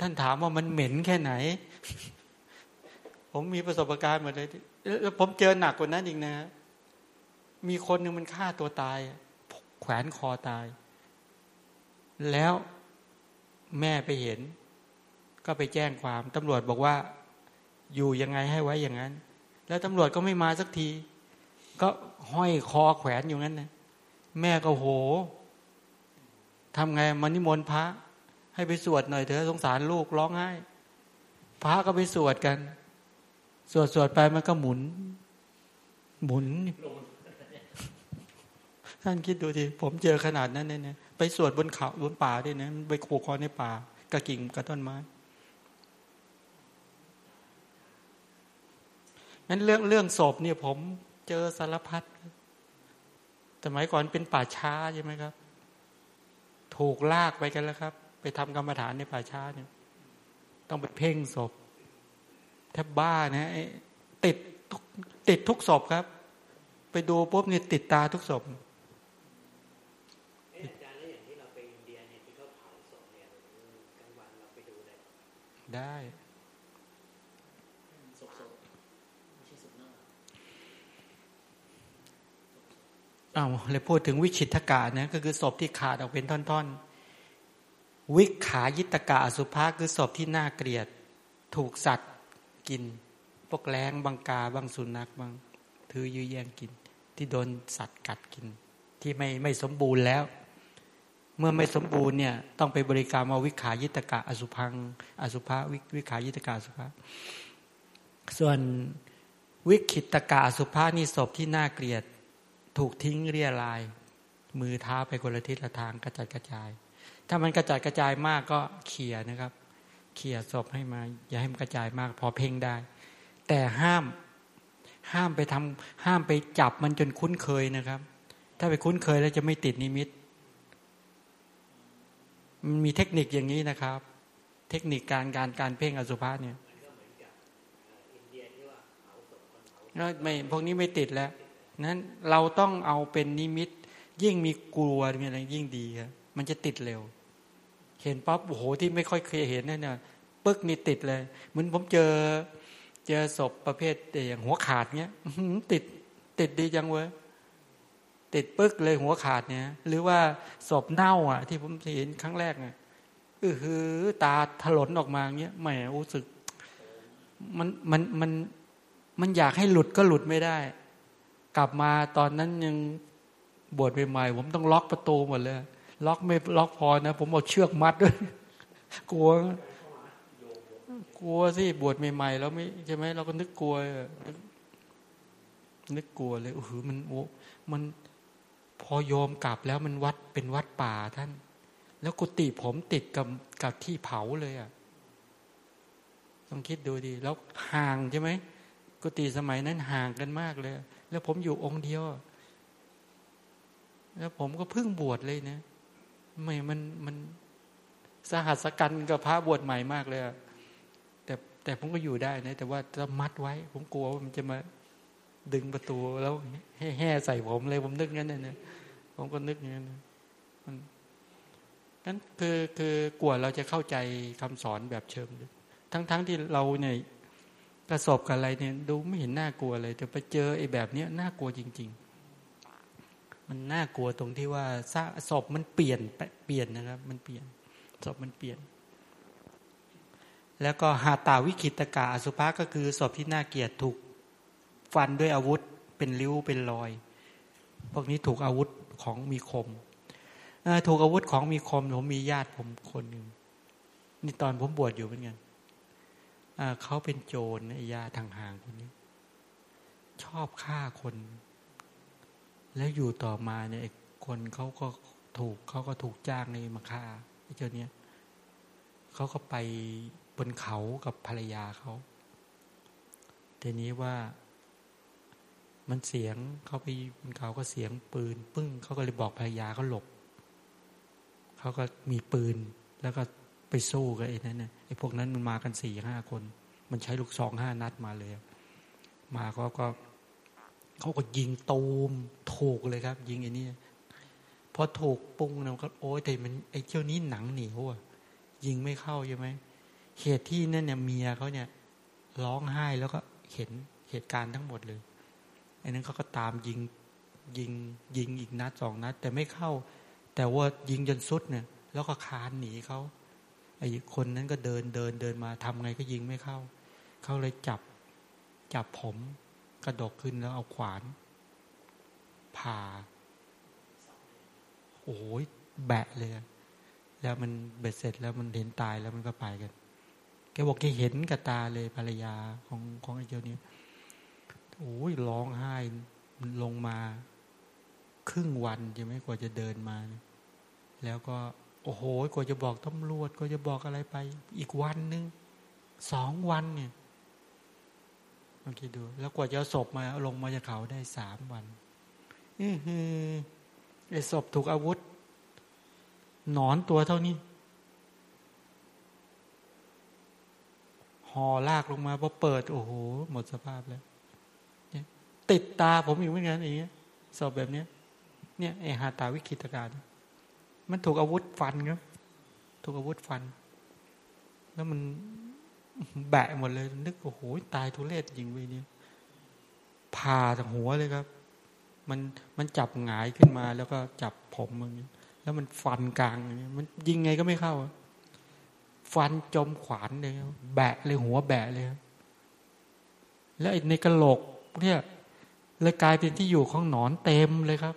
Speaker 1: ท่านถามว่ามันเหม็นแค่ไหน ผมมีประสบการณ์หมดเลยแล้วผมเจอหนักกว่านั้นอีกนะ มีคนหนึ่งมันฆ่าตัวตาย แขวนคอตาย แล้วแม่ไปเห็น ก็ไปแจ้งความตำรวจบอกว่า อยู่ยังไงให้ไว้อย่างนั้น แล้วตำรวจก็ไม่มาสักที ก็ห้อยคอแขวนอยู่งั้นนะแม่ก็โหทำไงมานิมนต์พระ ให้ไปสวดหน่อยเถอะสงสารลูกร้องไห้ พระก็ไปสวดกัน สวดสวดไปมันก็หมุน หมุน ท่านคิดดูทีผมเจอขนาดนั้นเนี่ยไปสวดบนเขาบนป่าด้วยนะไปโขกคอในป่ากระกิ่งกระต้นไม้งั้นเรื่องเรื่องศพเนี่ย ผมเจอสารพัดสมัยก่อนเป็นป่าช้าใช่ไหมครับ ถูกลากไปกันแล้วครับ ไปทำกรรมฐานในป่าช้าเนี่ย ต้องไปเพ่งศพ แทบบ้านะติดติดทุกศพครับ ไปดูปุ๊บเนี่ยติดตาทุกศพได้เอาเลยพูดถึงวิชิตกานะก็คือศพที่ขาดออกเป็นท่อนๆ วิขายิตกาอสุภาคือศพที่น่าเกลียด ถูกสัตว์ กิน พวกแรงบางกาบางสุนัขบางถือยื้อแย่งกิน ที่โดนสัตว์กัดกิน ที่ไม่ไม่สมบูรณ์แล้ว เมื่อไม่สมบูรณ์เนี่ยต้องไปบริการมาวิขายิตกะอสุพัง อสุภะวิวิขายิตกะอสุภะส่วนวิคิตกะอสุภะนี่ศพที่น่าเกลียดถูกทิ้งเรียลาย มือเท้าไปคนละทิศละทางกระจัดกระจาย ถ้ามันกระจัดกระจายมากก็เขี่ยนะครับ เขี่ยศพให้มา อย่าให้มันกระจายมาก พอเพ่งได้ แต่ห้าม ห้ามไปทำห้ามไปจับมันจนคุ้นเคยนะครับ ถ้าไปคุ้นเคยแล้วจะไม่ติดนิมิต มันมีเทคนิคอย่างนี้นะครับ เทคนิคการการการเพ่งอสุภะเนี่ยไม่พวกนี้ไม่ติดแล้วนั้นเราต้องเอาเป็นนิมิต ยิ่งมีกลัวมีอะไรยิ่งดีครับมันจะติดเร็ว เห็นปั๊บโอ้โหที่ไม่ค่อยเคยเห็นนั่นเนี่ยปึ๊กนี่ติดเลย เหมือนผมเจอ เจอศพประเภทอย่างหัวขาดเนี้ยติดติดดีจังเว้ยติดปึ๊กเลยหัวขาดเนี่ย หรือว่าศพเน่าอะ ที่ผมเห็นครั้งแรกเนี่ยเออฮือ ตาถลนออกมาเงี้ยแหมรู้สึก มันมันมันมันอยากให้หลุดก็หลุดไม่ได้ กลับมาตอนนั้นยังบวชใหม่ๆผมต้องล็อกประตูหมดเลย ล็อกไม่ล็อกพอนะ ผมเอาเชือกมัดด้วย กลัว กลัวสิบวชใหม่ๆแล้วไม่ใช่ไหมเราก็นึกกลัว นึกกลัวเลยโอ้โหมันโอ้มันพอโยมกลับแล้วมันวัดเป็นวัดป่าท่าน แล้วกุฏิผมติดกับกับที่เผาเลยอะ่ะต้องคิดดูดี แล้วห่างใช่ไหมกุฏิสมัยนั้นห่างกันมากเลย แล้วผมอยู่องค์เดียว แล้วผมก็เพิ่งบวชเลยนะ ไม่มันมันสหัสกันกับพระบวชใหม่มากเลยแต่แต่ผมก็อยู่ได้นะ แต่ว่าจะมัดไว้ ผมกลัวว่ามันจะมาดึงประตูแล้วแห่ใส่ผมเลยผมนึกงั้นเนี่ยผมก็นึกงั้นมันนั้นคือคือกลัวเราจะเข้าใจคำสอนแบบเชิงทั้งๆทที่เราเนี่ยประสบกับอะไรเนี่ย ดูไม่เห็นน่ากลัวเลยแต่ไปเจอไอ้แบบเนี้ยน่ากลัวจริง ๆ มันน่ากลัวตรงที่ว่าศพมันเปลี่ยนเปลี่ยนนะครับ มันเปลี่ยนศพมันเปลี่ยน แล้วก็หาตาวิคิตกาอสุภะก็คือศพที่น่าเกลียดถูกฟันด้วยอาวุธเป็นริ้วเป็นรอย พวกนี้ถูกอาวุธของมีคมถูกอาวุธของมีคมผมมีญาติผมคนหนึ่งนี่ตอนผมบวชอยู่เป็นไงเขาเป็นโจรไอ้ญาทางห่างคนนี้ ชอบฆ่าคน แล้วอยู่ต่อมาเนี่ยคนเขาก็ถูกเขาก็ถูกจ้างในมาฆ่าไอ้เจ้าเนี้ยเขาก็ไปบนเขากับภรรยาเขาทีนี้ว่ามันเสียงเขาไปบนเขาก็เสียงปืน ปึ้งเขาก็เลยบอกภรรยาเขาหลบเขาก็มีปืนแล้วก็ไปสู้กับไอ้นั้นเนี่ยไอ้พวกนั้นมันมากันสี่ห้าคน มันใช้ลูกซองห้านัดมาเลย มาก็ก็ เขาก็ยิงตูมถูกเลยครับ ยิงไอ้นี่พอถูกปุ้งเนะก็โอ้ยแต่มันไอ้เจ้านี้หนังเหนียวอะ ยิงไม่เข้าใช่ไหมเหตุที่นั่นเนี่ยเมียเขาเนี่ย ร้องไห้แล้วก็เห็นเหตุการณ์ทั้งหมดเลยไอ้นั้นเขาก็ตามยิงยิงยิงอีกนัดสองนัด แต่ไม่เข้า แต่ว่ายิงจนสุดเนี่ย แล้วก็คานหนีเขาไอ้คนนั้นก็เดินเดินเดินมาทำไงก็ยิงไม่เข้า เขาเลยจับจับผม กระดกขึ้นแล้วเอาขวานผ่าโอ้ยแบะเลย แล้วมันเบ็ดเสร็จแล้วมันเห็นตายแล้วมันก็ไปกัน แกบอกแกเห็นกับตาเลยภรรยาของของไอ้เจ้านี้โอ้ยร้องไห้ลงมา ครึ่งวันจะไม่กว่าจะเดินมา แล้วก็ โอ้โหกว่าจะบอกตำรวจก็จะบอกอะไรไป อีกวันนึงสองวันเนี่ย ลองคิดดู แล้วกว่าจะศพมาลงมาจากเขาได้สามวันอือฮือไอ้ศพถูกอาวุธ หนอนตัวเท่านี้ห่อลากลงมาพอเปิด โอ้โห หมดสภาพแล้วติดตาผมอยู่เหมือนกันอย่างเงี้ยสอบแบบเนี้ย เนี่ยไอหาตาวิคิตการ มันถูกอาวุธฟันครับถูกอาวุธฟัน แล้วมัน แบะหมดเลย นึกโอ้โหตายทุเรศยิงไปเนี่ยผ่าจากหัวเลยครับ มันมันจับหงายขึ้นมา แล้วก็จับผมอย่างนี้แล้วมันฟันกลางอย่างนี้มันยิงไงก็ไม่เข้า ฟันจมขวานเลยแบะเลยหัวแบะเลยแล้วในกระโหลกเนี่ยเลยกลายเป็นที่อยู่ของหนอนเต็มเลยครับ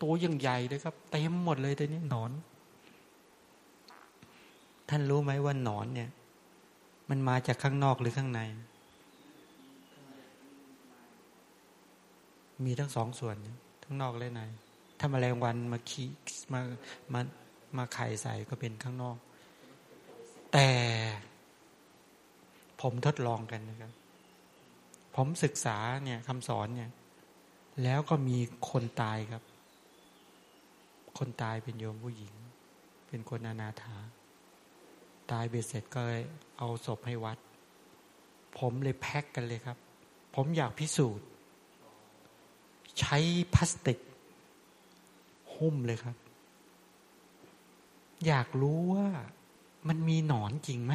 Speaker 1: ตัวยังใหญ่เลยครับ เต็มหมดเลยตอนนี้หนอน ท่านรู้ไหมว่าหนอนเนี่ย มันมาจากข้างนอกหรือข้างใน มีทั้งสองส่วนทั้งนอกและใน ถ้ามาแมลงวันมาขี้มามามาไข่ใส่ก็เป็นข้างนอก แต่ผมทดลองกันนะครับ ผมศึกษาเนี่ยคำสอนเนี่ย แล้วก็มีคนตายครับ คนตายเป็นโยมผู้หญิง เป็นคนอนาถา ตายเบ็ดเสร็จก็เอาศพให้วัด ผมเลยแพ็กกันเลยครับ ผมอยากพิสูจน์ ใช้พลาสติก หุ้มเลยครับ อยากรู้ว่ามันมีหนอนจริงไหม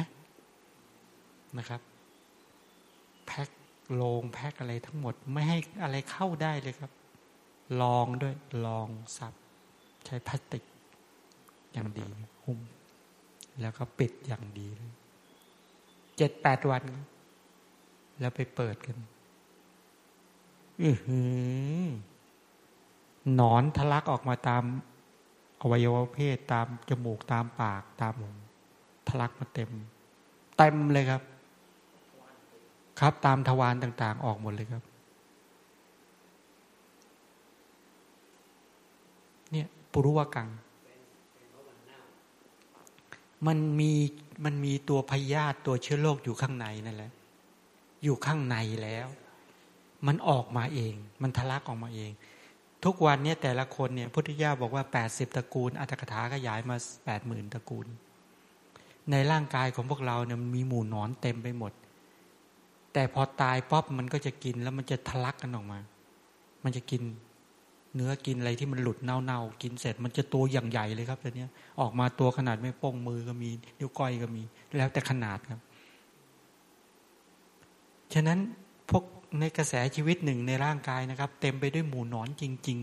Speaker 1: นะครับ แพ็กโลงแพ็กอะไรทั้งหมด ไม่ให้อะไรเข้าได้เลยครับ ลองด้วยลองซับ ใช้พลาสติกอย่างดีหุ้ม แล้วก็ปิดอย่างดีเลยเจ็ดแปดวัน แล้วไปเปิดกันอือหือหนอนทะลักออกมาตามอวัยวะเพศตามจมูกตามปากตามหูทะลักมาเต็ม เต็มเลยครับ ครับตามทวารต่าง ๆ ออกหมดเลยครับ เนี่ย ปุรุวกัง มันมีมันมีตัวพยาธิตัวเชื้อโรคอยู่ข้างในนั่นแหละ อยู่ข้างในแล้ว มันออกมาเอง มันทะลักออกมาเอง ทุกวันนี้แต่ละคนเนี่ยพุทธิย่าบอกว่า 80 ตระกูลอัตถกถาขยายมา 80,000 ตระกูล ในร่างกายของพวกเราเนี่ยมันมีหมู่นอนเต็มไปหมด แต่พอตายป๊อบมันก็จะกินแล้วมันจะทะลักกันออกมา มันจะกิน เนื้อกินอะไรที่มันหลุดเน่าๆกินเสร็จ มันจะตัวอย่างใหญ่เลยครับตัวนี้ออกมาตัวขนาดไม่โป้งมือก็มีนิ้วก้อยก็มี แล้วแต่ขนาดครับ ฉะนั้นพวกในกระแสชีวิตหนึ่งในร่างกายนะครับ เต็มไปด้วยหมูหนอนจริง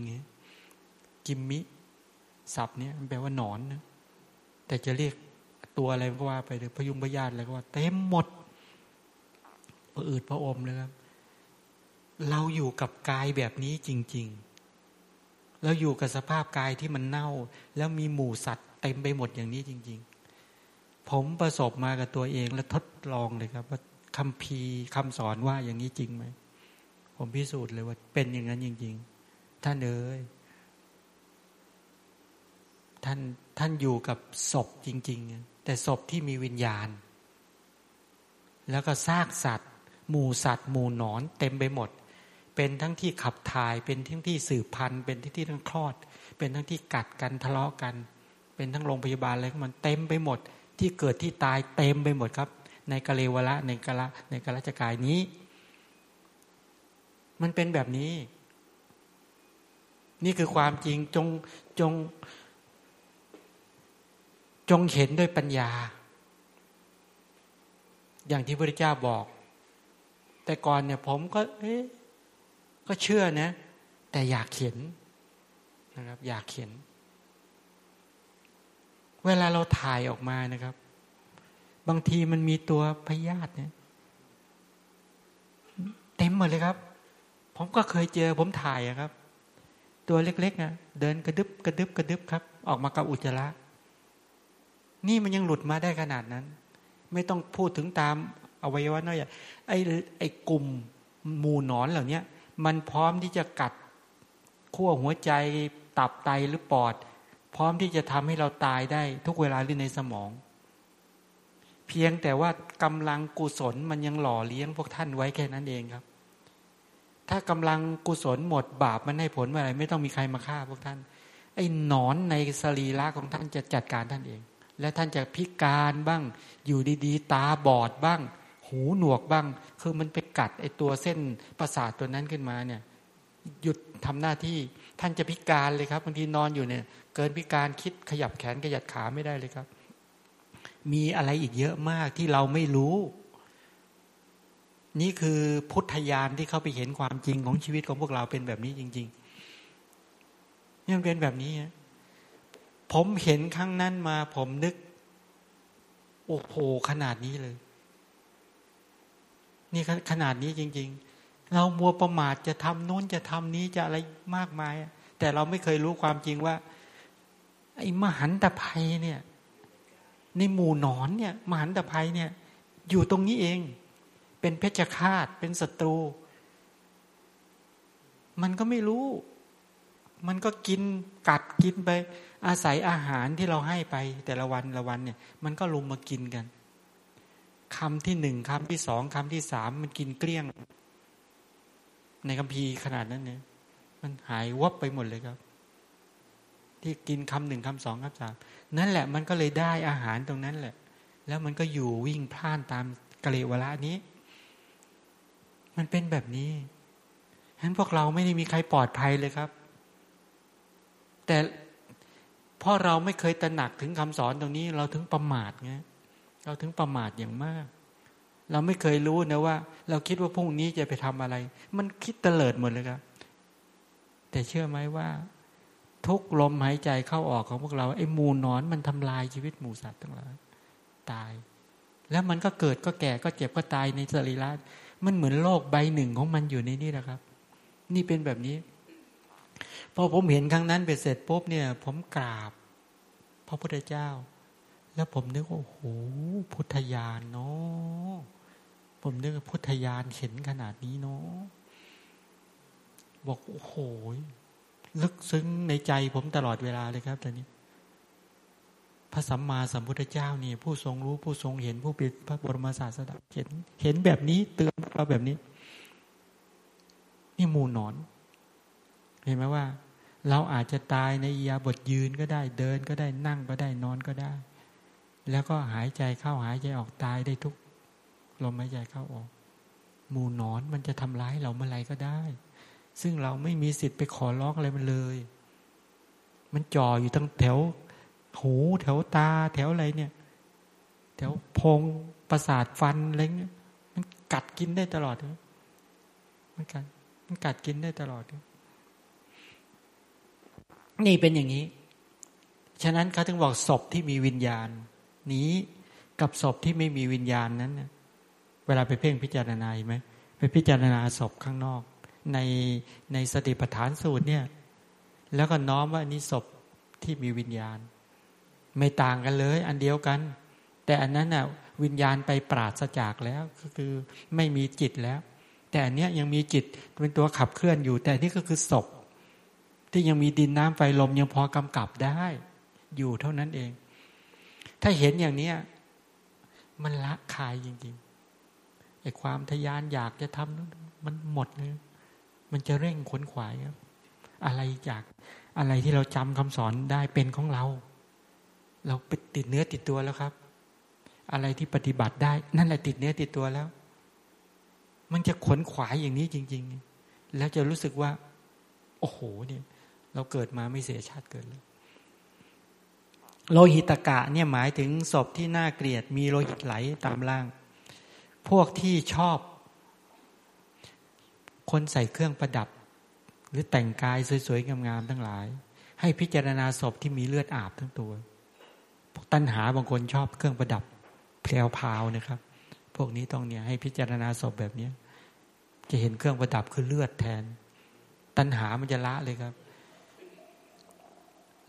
Speaker 1: ๆกิมมิศัพท์เนี้ยมันแปลว่าหนอนนะแต่จะเรียกตัวอะไรก็ว่าไปเลยพยุงพยาธิอะไรก็ว่า เต็มหมดพระอืดพระอมเลยครับ เราอยู่กับกายแบบนี้จริง ๆ เราอยู่กับสภาพกายที่มันเน่า แล้วมีหมูสัตว์เต็มไปหมดอย่างนี้จริง ๆ ผมประสบมากับตัวเองและทดลองเลยครับ ว่าคำพีคำสอนว่าอย่างนี้จริงไหมผมพิสูจน์เลยว่าเป็นอย่างนั้นจริง ๆ ท่านเอ๋ยท่านท่านอยู่กับศพจริง ๆ แต่ศพที่มีวิญญาณ แล้วก็ซากสัตว์ หมูสัตว์ หมูหนอน เต็มไปหมด เป็นทั้งที่ขับถ่าย เป็นทั้งที่สืบพันธุ์ เป็นที่ที่ทั้งคลอด เป็นทั้งที่กัดกันทะเลาะกัน เป็นทั้งโรงพยาบาลอะไรมันเต็มไปหมด ที่เกิดที่ตายเต็มไปหมดครับ ในกะเลวละในกะละในกะละจกายนี้ มันเป็นแบบนี้ นี่คือความจริงจงจง จงเห็นด้วยปัญญา อย่างที่พระเจ้าบอก แต่ก่อนเนี่ยผมก็ เอ๊ะ ก็เชื่อนะ แต่อยากเขียนนะครับ อยากเขียนเวลาเราถ่ายออกมานะครับ บางทีมันมีตัวพยาธิเนี่ยเต็มหมดเลยครับ ผมก็เคยเจอ ผมถ่ายครับ ตัวเล็กๆนะเดินกระดึบกระดึบกระดึบครับ ออกมากับอุจจาระนี่มันยังหลุดมาได้ขนาดนั้น ไม่ต้องพูดถึงตามอวัยวะน้อยไอ้ไอ้กลุ่มหมูหนอนเหล่านี้ มันพร้อมที่จะกัดขั้วหัวใจตับไตหรือปอด พร้อมที่จะทำให้เราตายได้ทุกเวลาหรือในสมอง เพียงแต่ว่ากำลังกุศลมันยังหล่อเลี้ยงพวกท่านไว้แค่นั้นเองครับ ถ้ากำลังกุศลหมดบาปมันให้ผลอะไรไม่ต้องมีใครมาฆ่าพวกท่าน ไอ้หนอนในสรีระของท่านจะจัดการท่านเอง และท่านจะพิการบ้าง อยู่ดีๆ ตาบอดบ้าง หูหนวกบ้าง คือมันไปกัดไอ้ตัวเส้นประสาทตัวนั้นขึ้นมาเนี่ย หยุดทำหน้าที่ท่านจะพิการเลยครับบางทีนอนอยู่เนี่ย เกินพิการคิดขยับแขนขยับขาไม่ได้เลยครับ มีอะไรอีกเยอะมากที่เราไม่รู้ นี่คือพุทธญาณที่เขาไปเห็นความจริงของชีวิตของพวกเราเป็นแบบนี้จริงๆนี่มันเป็นแบบนี้ผมเห็นครั้งนั้นมา ผมนึกโอ้โหขนาดนี้เลย นี่ขนาดนี้จริง ๆ เรามัวประมาทจะทำโน้นจะทำนี้จะอะไรมากมาย แต่เราไม่เคยรู้ความจริงว่า ไอ้มหันตภัยเนี่ย ในหมู่นอนเนี่ย มหันตภัยเนี่ย อยู่ตรงนี้เอง เป็นเพชฌฆาตเป็นศัตรู มันก็ไม่รู้ มันก็กินกัดกินไป อาศัยอาหารที่เราให้ไปแต่ละวันละวันเนี่ย มันก็ลุมมากินกัน คำที่หนึ่งคำที่สองคำที่สามมันกินเกลี้ยง ในคัมภีร์ขนาดนั้นเนี่ยมันหายวับไปหมดเลยครับ ที่กินคำหนึ่งคำสองคำสามนั่นแหละมันก็เลยได้อาหารตรงนั้นแหละ แล้วมันก็อยู่วิ่งพล่านตามกะเลวละนี้ มันเป็นแบบนี้ฉะนั้นพวกเราไม่ได้มีใครปลอดภัยเลยครับ แต่เพราะเราไม่เคยตระหนักถึงคำสอนตรงนี้ เราถึงประมาทไง เราถึงประมาทอย่างมาก เราไม่เคยรู้นะว่า เราคิดว่าพรุ่งนี้จะไปทำอะไร มันคิดเตลิดหมดเลยครับ แต่เชื่อไหมว่า ทุกลมหายใจเข้าออกของพวกเราไอ้มูนอนมันทำลายชีวิตหมูสัตว์ทั้งหลายตาย แล้วมันก็เกิดก็แก่ก็เจ็บก็ตายในสรีระมันเหมือนโลกใบหนึ่งของมันอยู่ในนี่แหละครับ นี่เป็นแบบนี้พอผมเห็นครั้งนั้นไปเสร็จปุ๊บเนี่ย ผมกราบพระพุทธเจ้า แล้วผมนึกว่าโอ้โหพุทธญาณเนาะผมนึกว่าพุทธญาณเห็นขนาดนี้เนาะบอกโอ้โหลึกซึ้งในใจผมตลอดเวลาเลยครับตอนนี้ พระสัมมาสัมพุทธเจ้านี่ผู้ทรงรู้ผู้ทรงเห็นผู้เป็นพระบรมศาสดาเห็น เห็นแบบนี้เตือนเราแบบนี้ นี่มูนอน เห็นไหมว่า เราอาจจะตายในยาบทยืนก็ได้ เดินก็ได้นั่งก็ได้นอนก็ได้ แล้วก็หายใจเข้าหายใจออกตายได้ทุกลมหายใจเข้าออกมูนอนมันจะทำร้ายเราเมื่อไรก็ได้ ซึ่งเราไม่มีสิทธิ์ไปขอร้องอะไรมันเลย มันจ่ออยู่ทั้งแถว หูแถวตา แถวอะไรเนี่ย แถวพงประสาทฟันอะไรเงี้ยมันกัดกินได้ตลอดเลยมันกัดมันกัดกินได้ตลอด นี่เป็นอย่างนี้ ฉะนั้นเขาถึงบอกศพที่มีวิญญาณ นี้กับศพที่ไม่มีวิญญาณนั้นเวลาไปเพ่งพิจารณาไหมไปพิจารณาศพข้างนอก ในในสติปัฏฐานสูตรเนี่ยแล้วก็น้อมว่านี่ศพที่มีวิญญาณ ไม่ต่างกันเลย อันเดียวกัน แต่อันนั้นน่ะวิญญาณไปปราศจากแล้วก็คือไม่มีจิตแล้ว แต่อันเนี้ยยังมีจิตเป็นตัวขับเคลื่อนอยู่ แต่นี่ก็คือศพที่ยังมีดินน้ำไฟลมยังพอกำกับได้ อยู่เท่านั้นเอง ถ้าเห็นอย่างเนี้ยมันละคายจริงๆไอ้ความทยานอยากจะทำมันหมดเลยมันจะเร่งขนขวายครับ อะไรจากอะไรที่เราจำคำสอนได้เป็นของเรา เราไปติดเนื้อติดตัวแล้วครับ อะไรที่ปฏิบัติได้ นั่นแหละติดเนื้อติดตัวแล้ว มันจะขนขวายอย่างนี้จริง ๆ แล้วจะรู้สึกว่า โอ้โหเนี่ย เราเกิดมาไม่เสียชาติเกิดเลย โลหิตกะเนี่ยหมายถึงศพที่น่าเกลียดมีโลหิตไหลตามล่าง พวกที่ชอบ คนใส่เครื่องประดับ หรือแต่งกายสวยๆงามๆทั้งหลาย ให้พิจารณาศพที่มีเลือดอาบทั้งตัวพวกตัณหาบางคนชอบเครื่องประดับแพลวพาวนะครับ พวกนี้ต้องเนี่ยให้พิจารณาศพแบบนี้จะเห็นเครื่องประดับคือเลือดแทน ตัณหามันจะละเลยครับ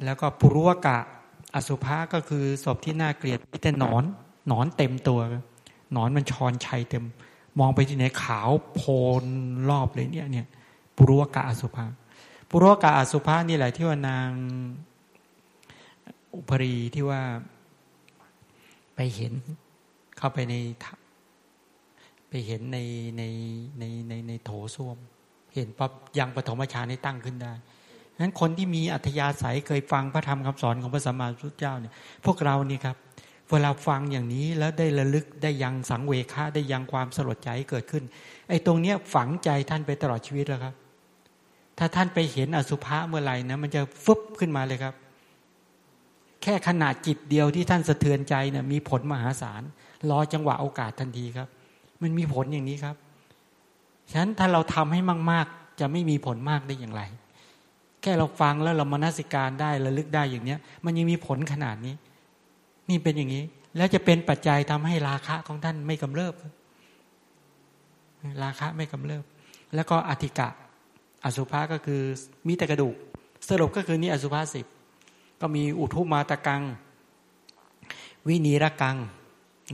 Speaker 1: แล้วก็ปุรุวกะ อสุภะก็คือศพที่น่าเกลียดแต่หนอน หนอนเต็มตัว หนอนมันชอนชัยเต็ม มองไปที่ไหนขาวโพลนรอบเลยเนี่ยเนี่ยปุรุวกะอสุภาปุรุวกะอสุภานี่แหละที่ว่านางอุปรีที่ว่าไปเห็นเข้าไปในไปเห็นในในในในในโถส้วม เห็นปั๊บยังปฐมฌานให้ตั้งขึ้นได้ นั้นคนที่มีอัธยาศัยเคยฟังพระธรรมคำสอนของพระสัมมาสัมพุทธเจ้าเนี่ยพวกเรานี่ครับเวลาฟังอย่างนี้แล้วได้ระลึกได้ยังสังเวคาได้ยังความสลดใจเกิดขึ้นไอ้ตรงเนี้ยฝังใจท่านไปตลอดชีวิตแล้วครับ ถ้าท่านไปเห็นอสุภะเมื่อไหร่นะมันจะฟึบขึ้นมาเลยครับ แค่ขนาดจิตเดียวที่ท่านสะเทือนใจเนะี่ยมีผลมหาศาลรอจังหวะโอกาสทันทีครับ มันมีผลอย่างนี้ครับฉะนั้นถ้าเราทำให้มาก ๆ จะไม่มีผลมากได้อย่างไร แค่เราฟังแล้วเรามานาสิการได้ระลึกได้อย่างเนี้ย มันยังมีผลขนาดนี้ นี่เป็นอย่างนี้ แล้วจะเป็นปัจจัยทำให้ราคะของท่านไม่กำเริบ ราคะไม่กำเริบ แล้วก็อธิกะ อสุภะก็คือมีแต่กระดูก สรุปก็คือนี่อสุภะสิบก็มีอุทุมาตะกัง วินีรกัง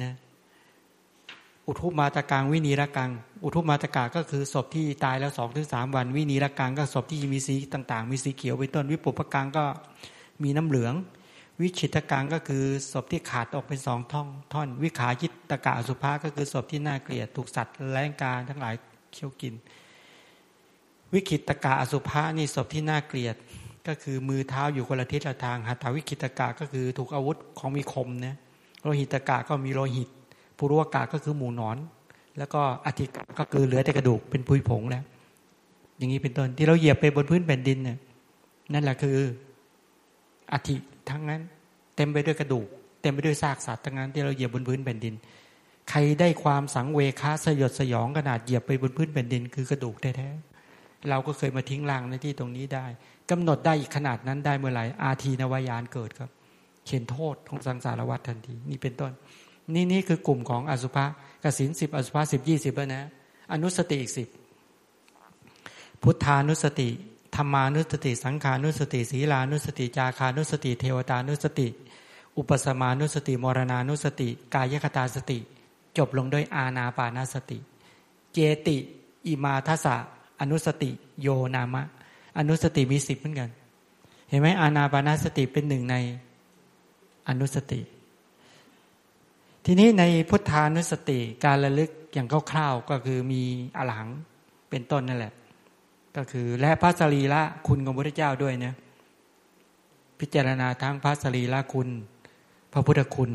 Speaker 1: นะ อุทุมาตะกังวินีรกัง อุทุมาตะกาก็คือศพที่ตายแล้วสองถึงสามวัน วินีรกังก็ศพที่มีสีต่าง ๆ มีสีเขียวเป็นต้นวิปุปกังก็มีน้ำเหลือง วิชิตกังก็คือศพที่ขาดออกเป็นสองท่องท่อน วิขายิตกะสุภาก็คือศพที่น่าเกลียดถูกสัตว์แรงการทั้งหลายเคี้ยวกิน วิคิตกะอสุภานี่ศพที่น่าเกลียดก็คือมือเท้าอยู่คนละทิศละทางหัตถวิคิตกะก็คือถูกอาวุธของมีคมนี่ยโลหิตกะก็มีโลหิต ปุรุวกะก็คือหมูนอน แล้วก็อธิกะก็คือเหลือแต่กระดูกเป็นพุยผงแล้ว อย่างนี้เป็นต้นที่เราเหยียบไปบนพื้นแผ่นดินเนี่ยนั่นแหละคืออธิทั้งนั้น เต็มไปด้วยกระดูก เต็มไปด้วยซากสัตว์ทั้งนั้นที่เราเหยียบบนพื้นแผ่นดิน ใครได้ความสังเวคาสยดสยองขนาดเหยียบไปบนพื้นแผ่นดิน คือกระดูกแท้ๆเราก็เคยมาทิ้งรางในที่ตรงนี้ได้กำหนดได้อีกขนาดนั้นได้เมื่อไหร่อาทีนวายานเกิดครับเขียนโทษของสังสารวัฏทันทีนี่เป็นต้น นี่นี่คือกลุ่มของอสุภะกสินสิบอสุภะสิบยี่สิบแล้วนะ อนุสติอีกสิบพุทธานุสติธรรมานุสติ สังขานุสติ ศีลานุสติ จาคานุสติ เทวตานุสติ อุปสมานุสติ มรณานุสติ กายคตาสติ จบลงด้วยอาณาปานาสติ เจติ อิมาทัสะอนุสติ โยนามะ อนุสติมีสิบเหมือนกัน เห็นไหมอาณาปานาสติเป็นหนึ่งในอนุสติ ทีนี้ในพุทธานุสติการระลึกอย่างคร่าวๆก็คือมีอรหังเป็นต้นนั่นแหละ ก็คือและพระสรีละคุณของพระเจ้าด้วยเนี่ยพิจารณาทั้งพระสรีละคุณ พระพุทธคุณ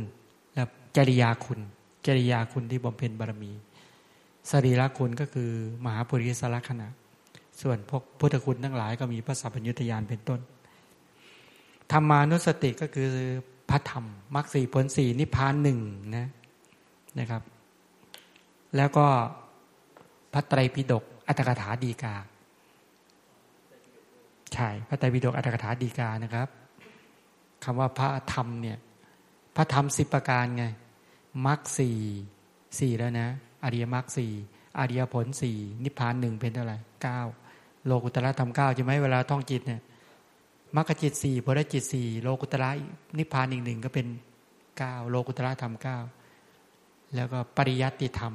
Speaker 1: และจริยาคุณ จริยาคุณที่บำเพ็ญบารมี สรีละคุณก็คือมหาปุริสละขณะ ส่วนพวกพุทธคุณทั้งหลายก็มีพระสัพพัญญุตยานเป็นต้นธรรมานุสติก็คือ ระธรรมมรรคสี่ผลสี่นิพพานหนึ่งนะนะครับ แล้วก็พระไตรปิฎกอัตถกถาดีกาใช่พระไตรปิฎกอัตถกถาดีกานะครับคำว่าพระธรรมเนี่ย พระธรรมสิบประการไงมรรคสี่สี่แล้วนะอริยมรรคสี่อริยผลสี่นิพพานหนึ่งเป็นเท่าไหร่เก้าโลกุตระธรรมเก้าใช่ไหมเวลาท่องจิตเนี่ย มรรคจิตสี่ผลจิตสี่โลกุตระนิพพานอีกหนึ่งก็เป็นเก้าโลกุตระธรรมเก้าแล้วก็ปริยัติธรรม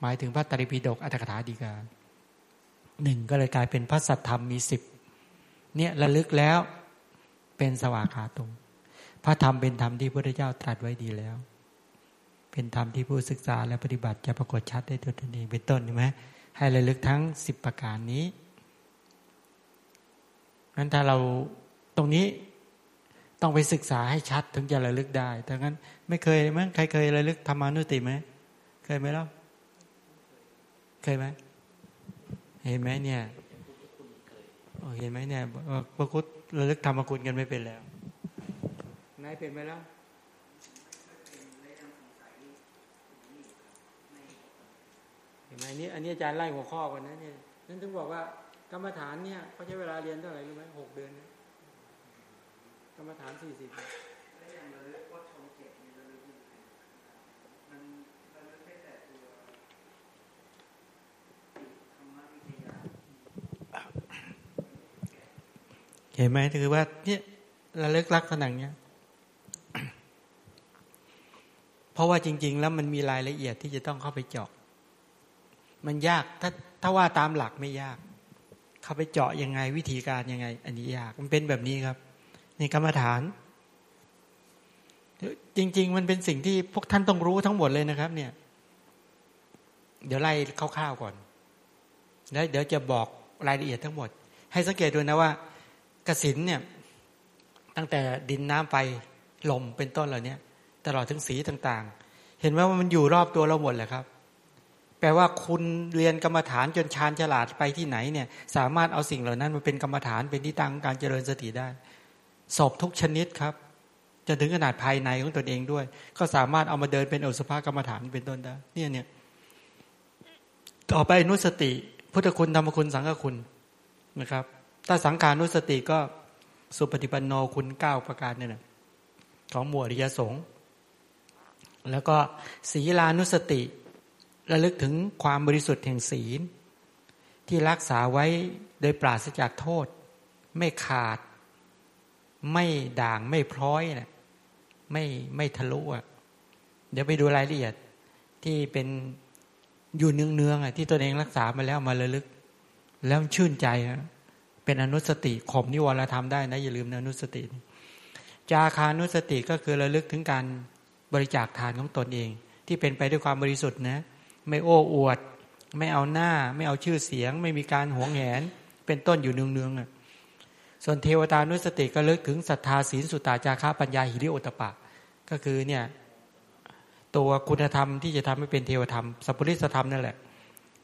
Speaker 1: หมายถึงพระตริปิฎกอัตถกถาดีกาหนึ่งก็เลยกลายเป็นพระสัทธรรมมีสิบเนี่ยระลึกแล้วเป็นสวากขาตรงพระธรรมเป็นธรรมที่พระเจ้าตรัสไว้ดีแล้ว เป็นธรรมที่ผู้ศึกษาและปฏิบัติจะปรากฏชัดได้ตัวตนเองเป็นต้นใช่ไหมให้ระลึกทั้งสิบประการนี้งั้นถ้าเรา ตรงนี้ต้องไปศึกษาให้ชัดถึงจะระลึกได้แต่งั้น ไม่เคยมั้งใครเคยระลึกธรรมานุติไหมเคยไหมล่ะเคยไหมเห็นไหมเนี่ยเห็นไหมเนี่ยพระคุตระลึกธรรมคุณกันไม่เป็นแล้วนายเป็นไหมแล้วเห็นไหมนี่อันนี้อาจารย์ไล่หัวข้อกันนะเนี่ยนั่นถึงบอกว่ากรรมฐานเนี่ยเขาใช้เวลาเรียนเท่าไหร่รู้ไหมหกเดือนก รรมฐานสี่สิบเห็นไหมคือว่าเนี่ยระลึกลักษณะเนี้ยเพราะว่าจริง ๆ แล้วมันมีรายละเอียดที่จะต้องเข้าไปเจาะ มันยากถ้าถ้าว่าตามหลักไม่ยาก เข้าไปเจาะยังไงวิธีการยังไง อันนี้ยากมันเป็นแบบนี้ครับ นี่กรรมฐาน จริง ๆ มันเป็นสิ่งที่พวกท่านต้องรู้ทั้งหมดเลยนะครับ เนี่ย เดี๋ยวไล่คร่าวๆก่อน แล้วเดี๋ยวจะบอกรายละเอียดทั้งหมด ให้สังเกตดูนะว่ากสินเนี่ยตั้งแต่ดินน้ำไฟลมเป็นต้นเหล่านี้ตลอดถึงสีต่างๆ เห็นไหมว่ามันอยู่รอบตัวเราหมดเลยครับ แปลว่าคุณเรียนกรรมฐานจนชาญฉลาดไปที่ไหนเนี่ย สามารถเอาสิ่งเหล่านั้นมาเป็นกรรมฐานเป็นที่ตั้งการเจริญสติได้ สอบทุกชนิดครับ จะถึงขนาดภายในของตนเองด้วย ก็สามารถเอามาเดินเป็นอุสภากรรมฐานเป็นต้นได้เนี่ยเนี่ยต่อไปนุสติ พุทธคุณธรรมคุณสังฆคุณนะครับ ถ้าสังขานุสติก็สุปฏิปันโนคุณเก้าประการเนี่ยนะของหมวดริยสงฆ์แล้วก็ศีลานุสติระลึกถึงความบริสุทธิ์แห่งศีล ที่รักษาไว้โดยปราศจากโทษ ไม่ขาด ไม่ด่างไม่พร้อยนะไม่ไม่ทะลุอะเดี๋ยวไปดูรายละเอียดที่เป็นอยู่เนืองๆอะที่ตัวเองรักษามาแล้วมาระลึก แล้วชื่นใจนะเป็นอนุสติข่มนิวรธรรมได้นะ อย่าลืมนะอนุสติ จาคานุสติก็คือระลึกถึงการบริจาคทานของตนเอง ที่เป็นไปด้วยความบริสุทธิ์นะ ไม่โอ้อวด ไม่เอาหน้า ไม่เอาชื่อเสียง ไม่มีการหวงแหน เป็นต้นอยู่เนืองๆอะ ส่วนเทวตานุสติก็ลึกถึงศรัทธาศีลสุตตาจาคาปัญญาหิริโอตปะ ก็คือเนี่ยตัวคุณธรรมที่จะทำให้เป็นเทวธรรมสัพพุริสธรรมนั่นแหละ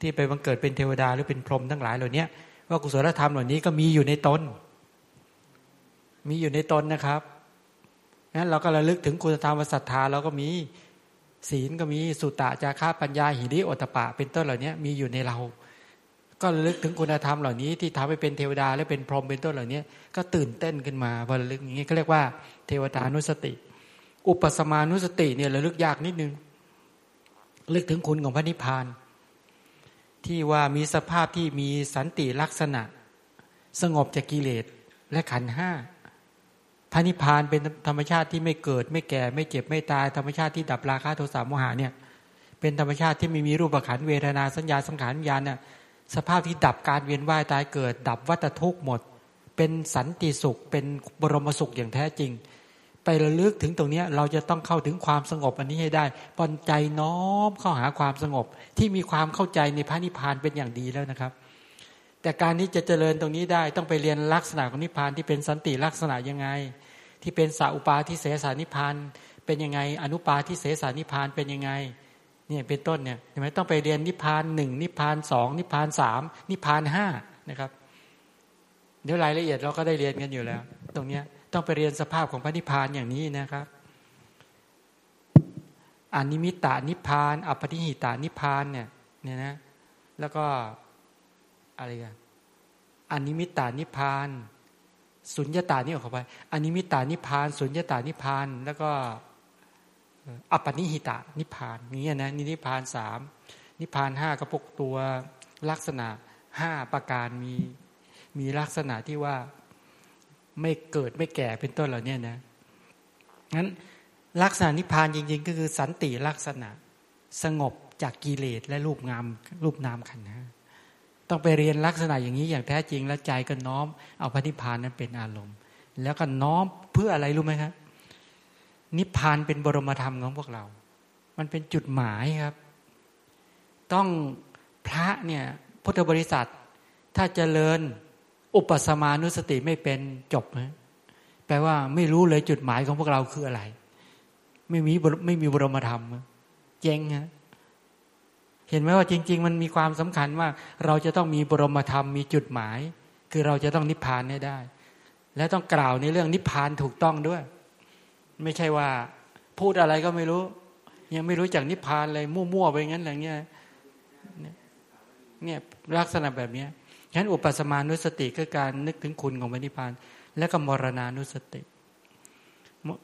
Speaker 1: ที่ไปบังเกิดเป็นเทวดาหรือเป็นพรหมทั้งหลายเหล่านี้ว่ากุศลธรรมเหล่านี้ก็มีอยู่ในตนมีอยู่ในตนนะครับงั้นเราก็ระลึกถึงคุณธรรมศรัทธาเราก็มีศีลก็มีสุตตะจาระปัญญาหิริโอตปะ เป็นต้นเหล่านี้มีอยู่ในเรา ก็ระลึกถึงคุณธรรมเหล่านี้ที่ทำให้เป็นเทวดาและเป็นพรหมเป็นต้นเหล่านี้ก็ตื่นเต้นขึ้นมาพอระลึกอย่างนี้ก็เรียกว่าเทวดานุสติ อุปสมานุสติเนี่ยระลึกยากนิดนึงลึกถึงคุณของพระนิพพาน ที่ว่ามีสภาพที่มีสันติลักษณะ สงบจากกิเลสและขันห้าพระนิพพานเป็นธรรมชาติที่ไม่เกิด ไม่แก่ ไม่เจ็บไม่ตายธรรมชาติที่ดับราคะโทสะโมหะเนี่ยเป็นธรรมชาติที่ไม่มีรูปขันเวทนาสัญญาสังขารวิญญาณเนี่ย สภาพที่ดับการเวียนว่ายตายเกิด ดับวัฏทุกข์หมด เป็นสันติสุข เป็นบรมสุขอย่างแท้จริง ไประลึกถึงตรงนี้เราจะต้องเข้าถึงความสงบอันนี้ให้ได้ปอนใจน้อมเข้าหาความสงบ ที่มีความเข้าใจในพระนิพพานเป็นอย่างดีแล้วนะครับ แต่การนี้จะเจริญตรงนี้ได้ต้องไปเรียนลักษณะของนิพพานที่เป็นสันติลักษณะยังไง ที่เป็นสาอุปาทิเสสานิพพานเป็นยังไง อนุปาทิเสสานิพพานเป็นยังไง เนี่ยเป็นต้นเนี่ยเห็นไหมต้องไปเรียนนิพพานหนึ่งนิพพานสองนิพพานสามนิพพานห้านะครับ เดี๋ยวรายละเอียดเราก็ได้เรียนกันอยู่แล้ว ตรงเนี้ยต้องไปเรียนสภาพของพระนิพพานอย่างนี้นะครับอนิมิตตนิพพานอัปปณิหิตนิพพานเนี่ยเนี่ยนะแล้วก็อะไรกันอนิมิตตนิพพาน สุญญตานี่ออกไปอนิมิตตนิพพาน สุญญตานิพพาน แล้วก็ อัปนิหิตะนิพพานนี้นะนินิพพานสามนิพพานห้าก็พกตัวลักษณะห้าประการมีมีลักษณะที่ว่าไม่เกิดไม่แก่เป็นต้นเหล่านี้นะงั้นลักษณะนิพพานจริง ๆ ก็คือสันติลักษณะสงบจากกิเลสและรูปงามรูปนามขันธ์ต้องไปเรียนลักษณะอย่างนี้อย่างแท้จริงแล้วใจก็น้อมเอาพระนิพพานนั้นเป็นอารมณ์ แล้วก็น้อมเพื่ออะไรรู้ไหมครับ นิพพานเป็นบรมธรรมของพวกเรา มันเป็นจุดหมายครับ ต้องพระเนี่ยพุทธบริษัท ถ้าเจริญอุปสมานุสติไม่เป็นจบนะแปลว่าไม่รู้เลยจุดหมายของพวกเราคืออะไร ไม่มีไม่มีบรมธรรมเจ๊งฮะเห็นไหมว่าจริง ๆ มันมีความสำคัญว่าเราจะต้องมีบรมธรรมมีจุดหมาย คือเราจะต้องนิพพานได้ และต้องกล่าวในเรื่องนิพพานถูกต้องด้วย ไม่ใช่ว่า พูดอะไรก็ไม่รู้ ยังไม่รู้จักนิพพานเลยมั่วๆไปงั้นอะไรเงี้ยเนี่ยลักษณะแบบนี้ฉะนั้นอุปสมานุสติคือการนึกถึงคุณของพระนิพพาน และก็มรณานุสติ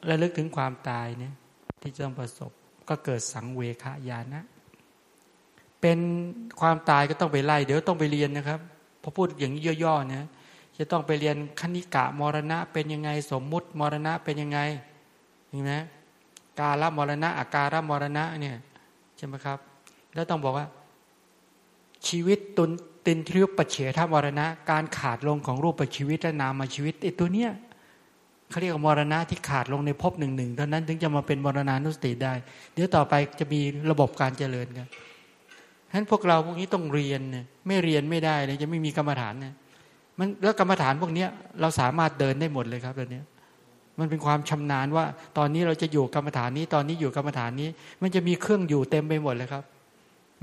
Speaker 1: และลึกถึงความตายเนี่ยที่จะต้องประสบก็เกิดสังเวคายานะ เป็นความตายก็ต้องไปไล่ เดี๋ยวต้องไปเรียนนะครับพอพูดอย่างนี้ย่อๆเนี่ยจะต้องไปเรียนคณิกะมรณะเป็นยังไง สมมุติมรณะเป็นยังไง นี่นะกาลมรณะอาการมรณะเนี่ยใช่ไหมครับ แล้วต้องบอกว่า ชีวิตตุนตินทริยปเฉทมรณะ การขาดลงของรูปปชีวิตและนามาชีวิตไอ้ตัวเนี้ยเขาเรียกว่ามรณะที่ขาดลงในภพหนึ่งหนึ่งเท่านั้นถึงจะมาเป็นมรณานุสติได้ เดี๋ยวต่อไปจะมีระบบการเจริญกันฉะนั้นพวกเราพวกนี้ต้องเรียนเนี่ยไม่เรียนไม่ได้เลยจะไม่มีกรรมฐานเนี่ยมันแล้วกรรมฐานพวกเนี้ยเราสามารถเดินได้หมดเลยครับตอนนี้ มันเป็นความชำนาญว่า ตอนนี้เราจะอยู่กรรมฐานนี้ ตอนนี้อยู่กรรมฐานนี้ มันจะมีเครื่องอยู่เต็มไปหมดเลยครับ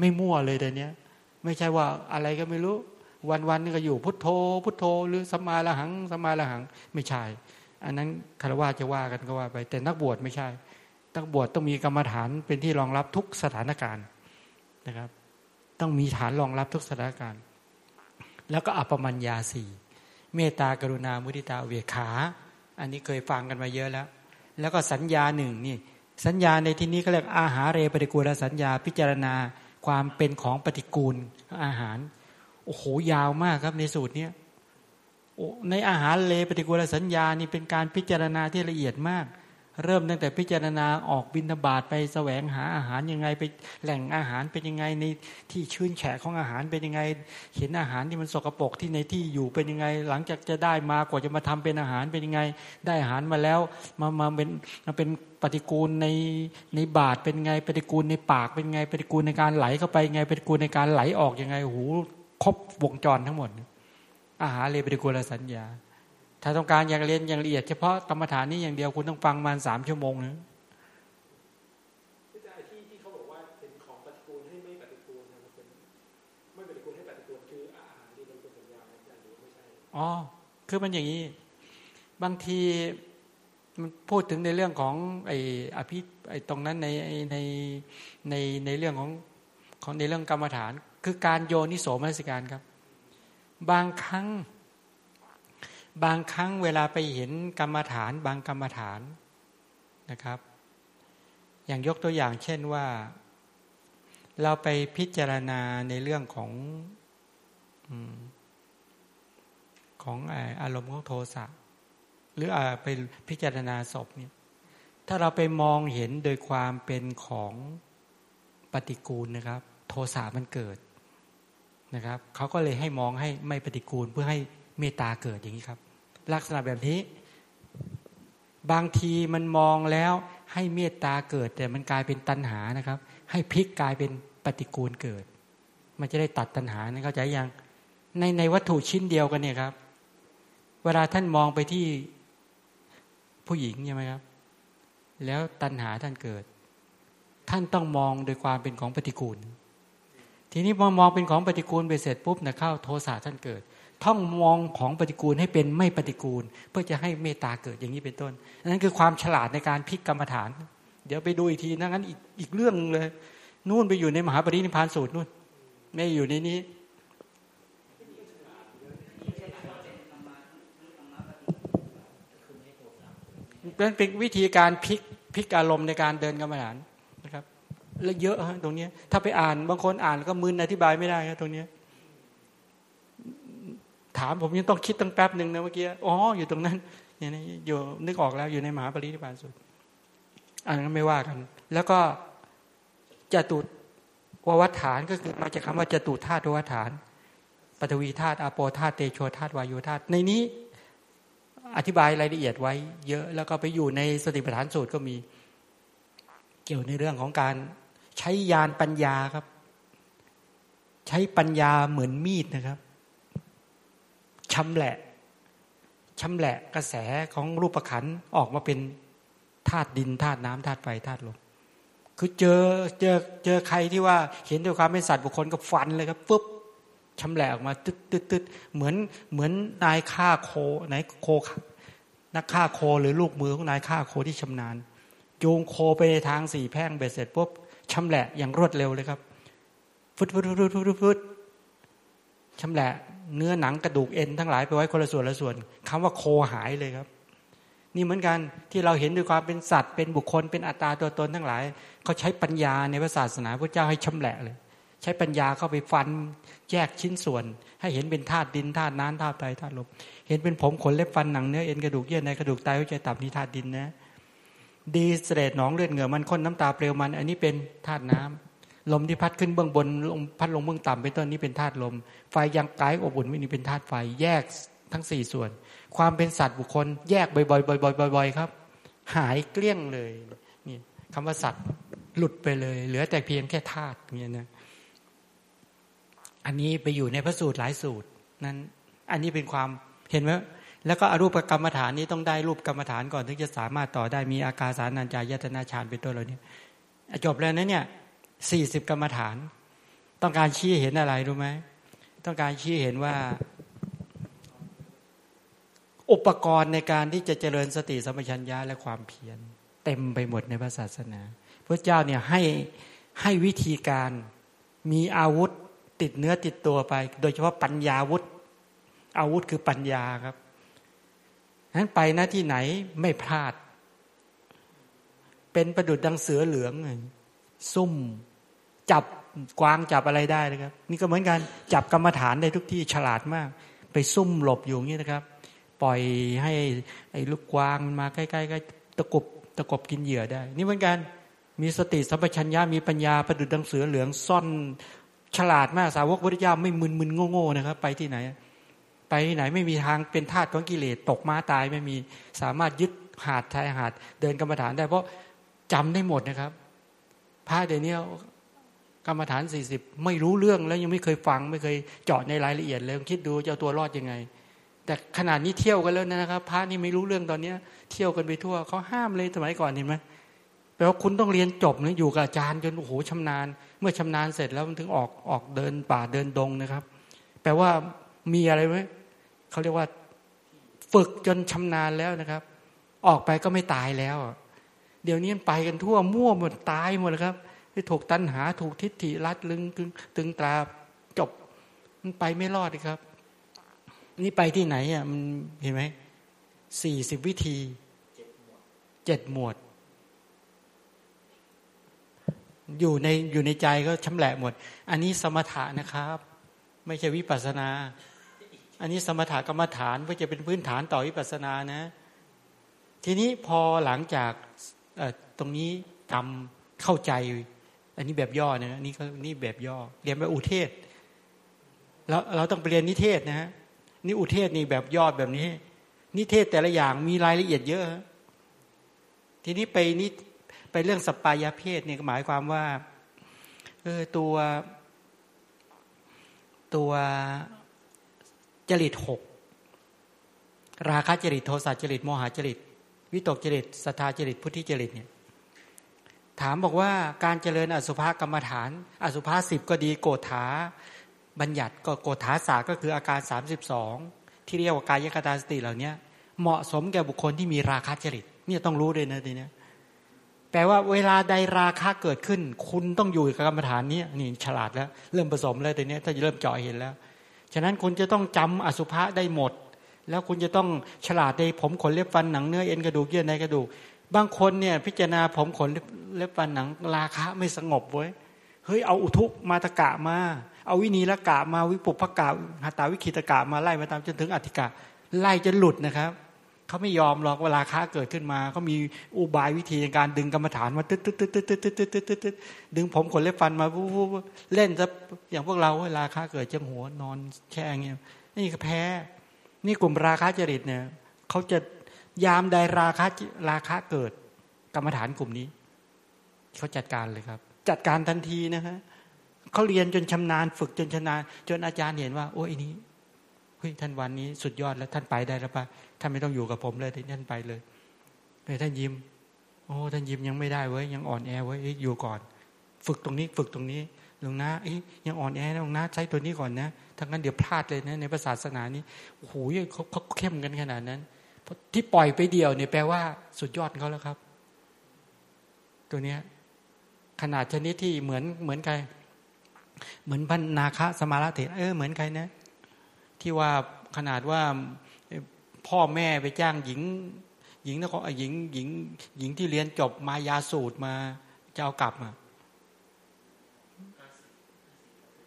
Speaker 1: ไม่มั่วเลยแต่เนี้ย ไม่ใช่ว่าอะไรก็ไม่รู้ วันวันก็อยู่พุทโธ พุทโธ หรือสมาละหังสมาละหังไม่ใช่ อันนั้นคารวะจะว่ากันก็ว่าไป แต่นักบวชไม่ใช่นักบวชต้องมีกรรมฐานเป็นที่รองรับทุกสถานการณ์นะครับ ต้องมีฐานรองรับทุกสถานการณ์ แล้วก็อัปมัญญาสี่เมตตากรุณามุทิตาเวขา อันนี้เคยฟังกันมาเยอะแล้ว แล้วก็สัญญาหนึ่งนี่ สัญญาในที่นี้ก็เรียกอาหารเรปฏิกูลสัญญาพิจารณาความเป็นของปฏิกูลอาหาร โอ้โหยาวมากครับในสูตรนี้ในอาหารเลปฏิกูลสัญญานี่เป็นการพิจารณาที่ละเอียดมาก เริ่มตั้งแต่พิจารณาออกบินบาตไปแสวงหาอาหารยังไงไปแหล่งอาหารเป็นยังไงในที่ชื้นแฉะของอาหารเป็นยังไง เห็นอาหารที่มันสกปรกที่ในที่อยู่เป็นยังไง หลังจากจะได้มากว่าจะมาทำเป็นอาหารเป็นยังไง ได้อาหารมาแล้วมามาเป็นมาเป็นปฏิกูลในในบาตเป็นไง ปฏิกูลในปากเป็นไง ปฏิกูลในการไหลเข้าไปไง ปฏิกูลในการไหลออกยังไงโอ้โหครบวงจรทั้งหมด อาหารเลยปฏิกูลสัญญา ถ้าต้องการอยากเรียนอย่างละเอียดเฉพาะกรรมฐานนี้อย่างเดียวคุณต้องฟังมาสามชั่วโมงนะอ๋อ คือมันอย่างนี้ บางทีมันพูดถึงในเรื่องของไอ้อภิไอ้ตรงนั้นในในในในเรื่องของของในเรื่องกรรมฐาน คือการโยนิโสมนสิการครับ บางครั้ง บางครั้งเวลาไปเห็นกรรมฐานบางกรรมฐานนะครับ อย่างยกตัวอย่างเช่นว่า เราไปพิจารณาในเรื่องของของอารมณ์ของโทสะหรืออไปพิจารณาศพเนี่ยถ้าเราไปมองเห็นโดยความเป็นของปฏิกูลนะครับ โทสะมันเกิดนะครับเขาก็เลยให้มองให้ไม่ปฏิกูลเพื่อให้ เมตตาเกิดอย่างนี้ครับ ลักษณะแบบนี้ บางทีมันมองแล้วให้เมตตาเกิด แต่มันกลายเป็นตัณหานะครับ ให้พลิกกลายเป็นปฏิกูลเกิด มันจะได้ตัดตัณหานะเข้าใจยังในในวัตถุชิ้นเดียวกันเนี่ยครับ เวลาท่านมองไปที่ผู้หญิงใช่ไหมครับ แล้วตัณหาท่านเกิด ท่านต้องมองโดยความเป็นของปฏิกูล ทีนี้พอมองเป็นของปฏิกูลไปเสร็จปุ๊บนะเข้าโทสะท่านเกิด ท่องมองของปฏิกูลให้เป็นไม่ปฏิกูล เพื่อจะให้เมตตาเกิดอย่างนี้เป็นต้นนั่นคือความฉลาดในการพลิกกรรมฐาน เดี๋ยวไปดูอีกทีนั้นอีกอีกเรื่องเลยนู่นไปอยู่ในมหาปรินิพานสูตรนู่น ไม่อยู่ในนี้นั่นเป็นวิธีการพลิกพลิกอารมณ์ในการเดินกรรมฐานนะครับ แล้วเยอะฮะตรงนี้ถ้าไปอ่านบางคนอ่านก็มึนอธิบายไม่ได้ครับตรงนี้ ถามผมยังต้องคิดตั้งแป๊บหนึ่งนะเมื่อกี้อ๋ออยู่ตรงนั้นอย่างนี้อยู่นึกออกแล้วอยู่ในมหาปรินิพานสุดอันนั้นไม่ว่ากัน แล้วก็จตุววัฏฐานก็คือมาจากคาว่าจตุธาตุวัฏฐานปฐวีธาตุอาโปธาตุเตโชธาตุวายุธาตุในนี้อธิบายรายละเอียดไว้ เยอะแล้วก็ไปอยู่ในสติปัฏฐานสูตรก็มี เกี่ยวในเรื่องของการใช้ยานปัญญาครับ ใช้ปัญญาเหมือนมีดนะครับ ชำแหละชำแหละกระแสของรูปขันออกมาเป็นธาตุดินธาตุน้ำธาตุไฟธาตุลมคือเจอเจอเจอใครที่ว่าเห็นด้วยความเป็นสัตว์บุคคลก็ฟันเลยครับปุ๊บชำแหละออกมาตึ๊ดตึ๊ดตึ๊ดเหมือนเหมือนนายฆ่าโคนายโคนักฆ่าโคหรือลูกมือของนายฆ่าโคที่ชำนาญโยงโคไปในทางสี่แพ่งเบ็ดเสร็จปุ๊บชำแหละอย่างรวดเร็วเลยครับฟึดฟึดฟึดฟึดฟึดชำแหละ เนื้อหนังกระดูกเอ็นทั้งหลายไปไว้คนละส่วนละส่วนคำว่าโคหายเลยครับ นี่เหมือนกันที่เราเห็นด้วยความเป็นสัตว์เป็นบุคคลเป็นอัตตาตัวตนทั้งหลายเขาใช้ปัญญาในพระศาสนาพระเจ้าให้ชำแหละเลย ใช้ปัญญาเข้าไปฟันแยกชิ้นส่วน ให้เห็นเป็นธาตุดินธาตุน้ำธาตุไฟธาตุลมเห็นเป็นผมขนเล็บฟันหนังเนื้อเอ็นกระดูกเยื่อในกระดูกไตหัวใจตับนี่ธาตุดินนะ ดีเสด็จหนองเลือดเหงื่อมันข้นน้ำตาเปลวมัน อันนี้เป็นธาตุน้ำ ลมที่พัดขึ้นเบื้องบนลมพัดลงเบื้องต่ำเป็นต้นนี้เป็นธาตุลม ไฟยังกายอบอุ่นวินี่เป็นธาตุไฟแยกทั้งสี่ส่วน ความเป็นสัตว์บุคคล แยกบ่อยๆบ่อยๆครับ หายเกลี้ยงเลยนี่คำว่าสัตว์หลุดไปเลย เหลือแต่เพียงแค่ธาตุเงี้ยนะอันนี้ไปอยู่ในพระสูตรหลายสูตรนั้น อันนี้เป็นความเห็นไหมแล้วก็อรูปกรรมฐานนี้ต้องได้รูปกรรมฐานก่อนถึงจะสามารถต่อได้มีอาการสารนันจายตนาฌานเป็นต้นเหล่านี้จบแล้วนะเนี่ย สี่สิบกรรมฐาน ต้องการชี้เห็นอะไรรู้ไหมต้องการชี้เห็นว่า อุปกรณ์ในการที่จะเจริญสติสัมปชัญญะและความเพียรเต็มไปหมดในพระศาสนาพระเจ้าเนี่ยให้ให้วิธีการมีอาวุธติดเนื้อติดตัวไป โดยเฉพาะปัญญาวุธ อาวุธคือปัญญาครับนั้นไปหน้าที่ไหนไม่พลาด เป็นประดุดดังเสือเหลืองซุ่ม จับกวางจับอะไรได้นะครับ นี่ก็เหมือนกันจับกรรมฐานได้ทุกที่ฉลาดมาก ไปซุ่มหลบอยู่อย่างนี้นะครับ ปล่อยให้ไอ้ลูกกวางมาใกล้ๆก็ตะกบตะกบกินเหยื่อได้ นี่เหมือนกันมีสติสัมปชัญญะมีปัญญาประดุจดังเสือเหลืองซ่อนฉลาดมากสาวกพุทธเจ้าไม่มึนมึนโง่ๆนะครับ ไปที่ไหน ไปที่ไหนไม่มีทางเป็นทาสของกิเลสตกม้าตายไม่มีสามารถยึดหาดทายหาดเดินกรรมฐานได้ เพราะจำได้หมดนะครับพระเดี๋ยวนี้ รรมฐานสี่สิบไม่รู้เรื่องแล้วยังไม่เคยฟัง ไม่เคยเจาะในรายละเอียดเลยคิดดูจะเอาตัวรอดยังไง แต่ขนาดนี้เที่ยวกันแล้วนะครับพระนี่ไม่รู้เรื่องตอนเนี้ย เที่ยวกันไปทั่วเขาห้ามเลยสมัยก่อนเห็นไหมแปลว่าคุณต้องเรียนจบนะอยู่กับอาจารย์จนโอ้โหชำนาญ เมื่อชำนาญเสร็จแล้วมันถึงออกออกเดินป่าเดินดงนะครับ แปลว่ามีอะไรไหมเขาเรียกว่าฝึกจนชำนาญแล้วนะครับ ออกไปก็ไม่ตายแล้ว เดี๋ยวนี้ไปกันทั่วมั่วหมดตายหมดเลยครับ ที่ถูกตันหาถูกทิฏฐิรัดลึงตึงตึงตราจบ มันไปไม่รอดครับ นี่ไปที่ไหนอะมันเห็นไหมสี่สิบวิธีเจ็ดหมวด อยู่ในอยู่ในใจก็ชำแหละหมด อันนี้สมถะนะครับ ไม่ใช่วิปัสนา อันนี้สมถะกรรมฐานเพื่อจะเป็นพื้นฐานต่อวิปัสนานะ ทีนี้พอหลังจากตรงนี้ทำเข้าใจ อันนี้แบบย่อนะนี่ก็นี่แบบย่อ เรียนแบบอุเทศ แล้วเราต้องไปเรียนนิเทศนะฮะนี่อุเทศนี่แบบยอดแบบนี้ นิเทศแต่ละอย่างมีรายละเอียดเยอะ ทีนี้ไปนี่ไปเรื่องสปายาเพศเนี่ยหมายความว่าเออตัวตัวจริตหกราคะจริตโทสะจริตโมหะจริต วิตกจริตสทาจริตพุทธิจริตเนี่ย ถามบอกว่าการเจริญอสุภกรรมฐาน อสุภาสิบก็ดีโกฏาบัญญัติก็โกฏาสาก็คืออาการ 32 ที่เรียกว่ากายคตาสติเหล่านี้เหมาะสมแก่บุคคลที่มีราคะจริตเนี่ยต้องรู้เลยนะทีนี้แปลว่าเวลาใดราคะเกิดขึ้น คุณต้องอยู่กับกรรมฐานนี้นี่ฉลาดแล้ว เริ่มผสมแล้วทีนี้ถ้าจะเริ่มเจาะเห็นแล้ว ฉะนั้นคุณจะต้องจำอสุภะได้หมด แล้วคุณจะต้องฉลาดในผมขนเล็บฟันหนังเนื้อเอ็นกระดูกเยื่อในกระดูก บางคนเนี่ยพิจารณาผมขนเล็บฟันหนังราคะไม่สงบเว้ยเฮ้ยเอาอุทุกมาตะกะมา เอาวินีละกะมาวิปุพกะหาตาวิคิตกะมาไล่มาตามจนถึงอธิกะไล่จะหลุดนะครับเขาไม่ยอมหรอกเวลาค้าเกิดขึ้นมาเขามีอุบายวิธีในการดึงกรรมฐานมาตึ๊ดตึ๊ดตึ๊ดตึ๊ดตึ๊ดตึ๊ดตึ๊ดตึ๊ดตึ๊ดดึงผมขนเล็บฟันมาเล่นซะอย่างพวกเราเวลาค้าเกิดจังหัวนอนแช่เงี้ยนี่ก็แพ้ นี่กลุ่มราคาจริตเนี่ยเขาจะ ยามใดราคาราคาเกิด กรรมฐานกลุ่มนี้เขาจัดการเลยครับ จัดการทันทีนะฮะเขาเรียนจนชำนาญฝึกจนชำนาญจนอาจารย์เห็นว่า โอ้ยนี้เฮ้ยท่านวันนี้สุดยอดแล้วท่านไปได้แล้วปะท่านไม่ต้องอยู่กับผมเลยท่านไปเลยเฮ้ยท่านยิ้ม โอ้ท่านยิ้มยังไม่ได้เว้ยยังอ่อนแอเว้ยอยู่ก่อน ฝึกตรงนี้ฝึกตรงนี้หลวงนะยังอ่อนแอนะหลวงนะใช้ตัวนี้ก่อนนะทั้งนั้นเดี๋ยวพลาดเลยนะในศาสนานี้โอ้โหเขาเขาเข้มกันขนาดนั้น ที่ปล่อยไปเดียวเนี่ยแปลว่า สุดยอดเขาแล้วครับ ตัวเนี้ย ขนาดชนิดที่เหมือนเหมือนใคร เหมือนพันนาคสมาราเถรเออเหมือนใครนะ ที่ว่าขนาดว่าพ่อแม่ไปจ้างหญิง หญิงนครหญิงหญิง หญิงที่เรียนจบมายาสูตรมาจะเอากลับมา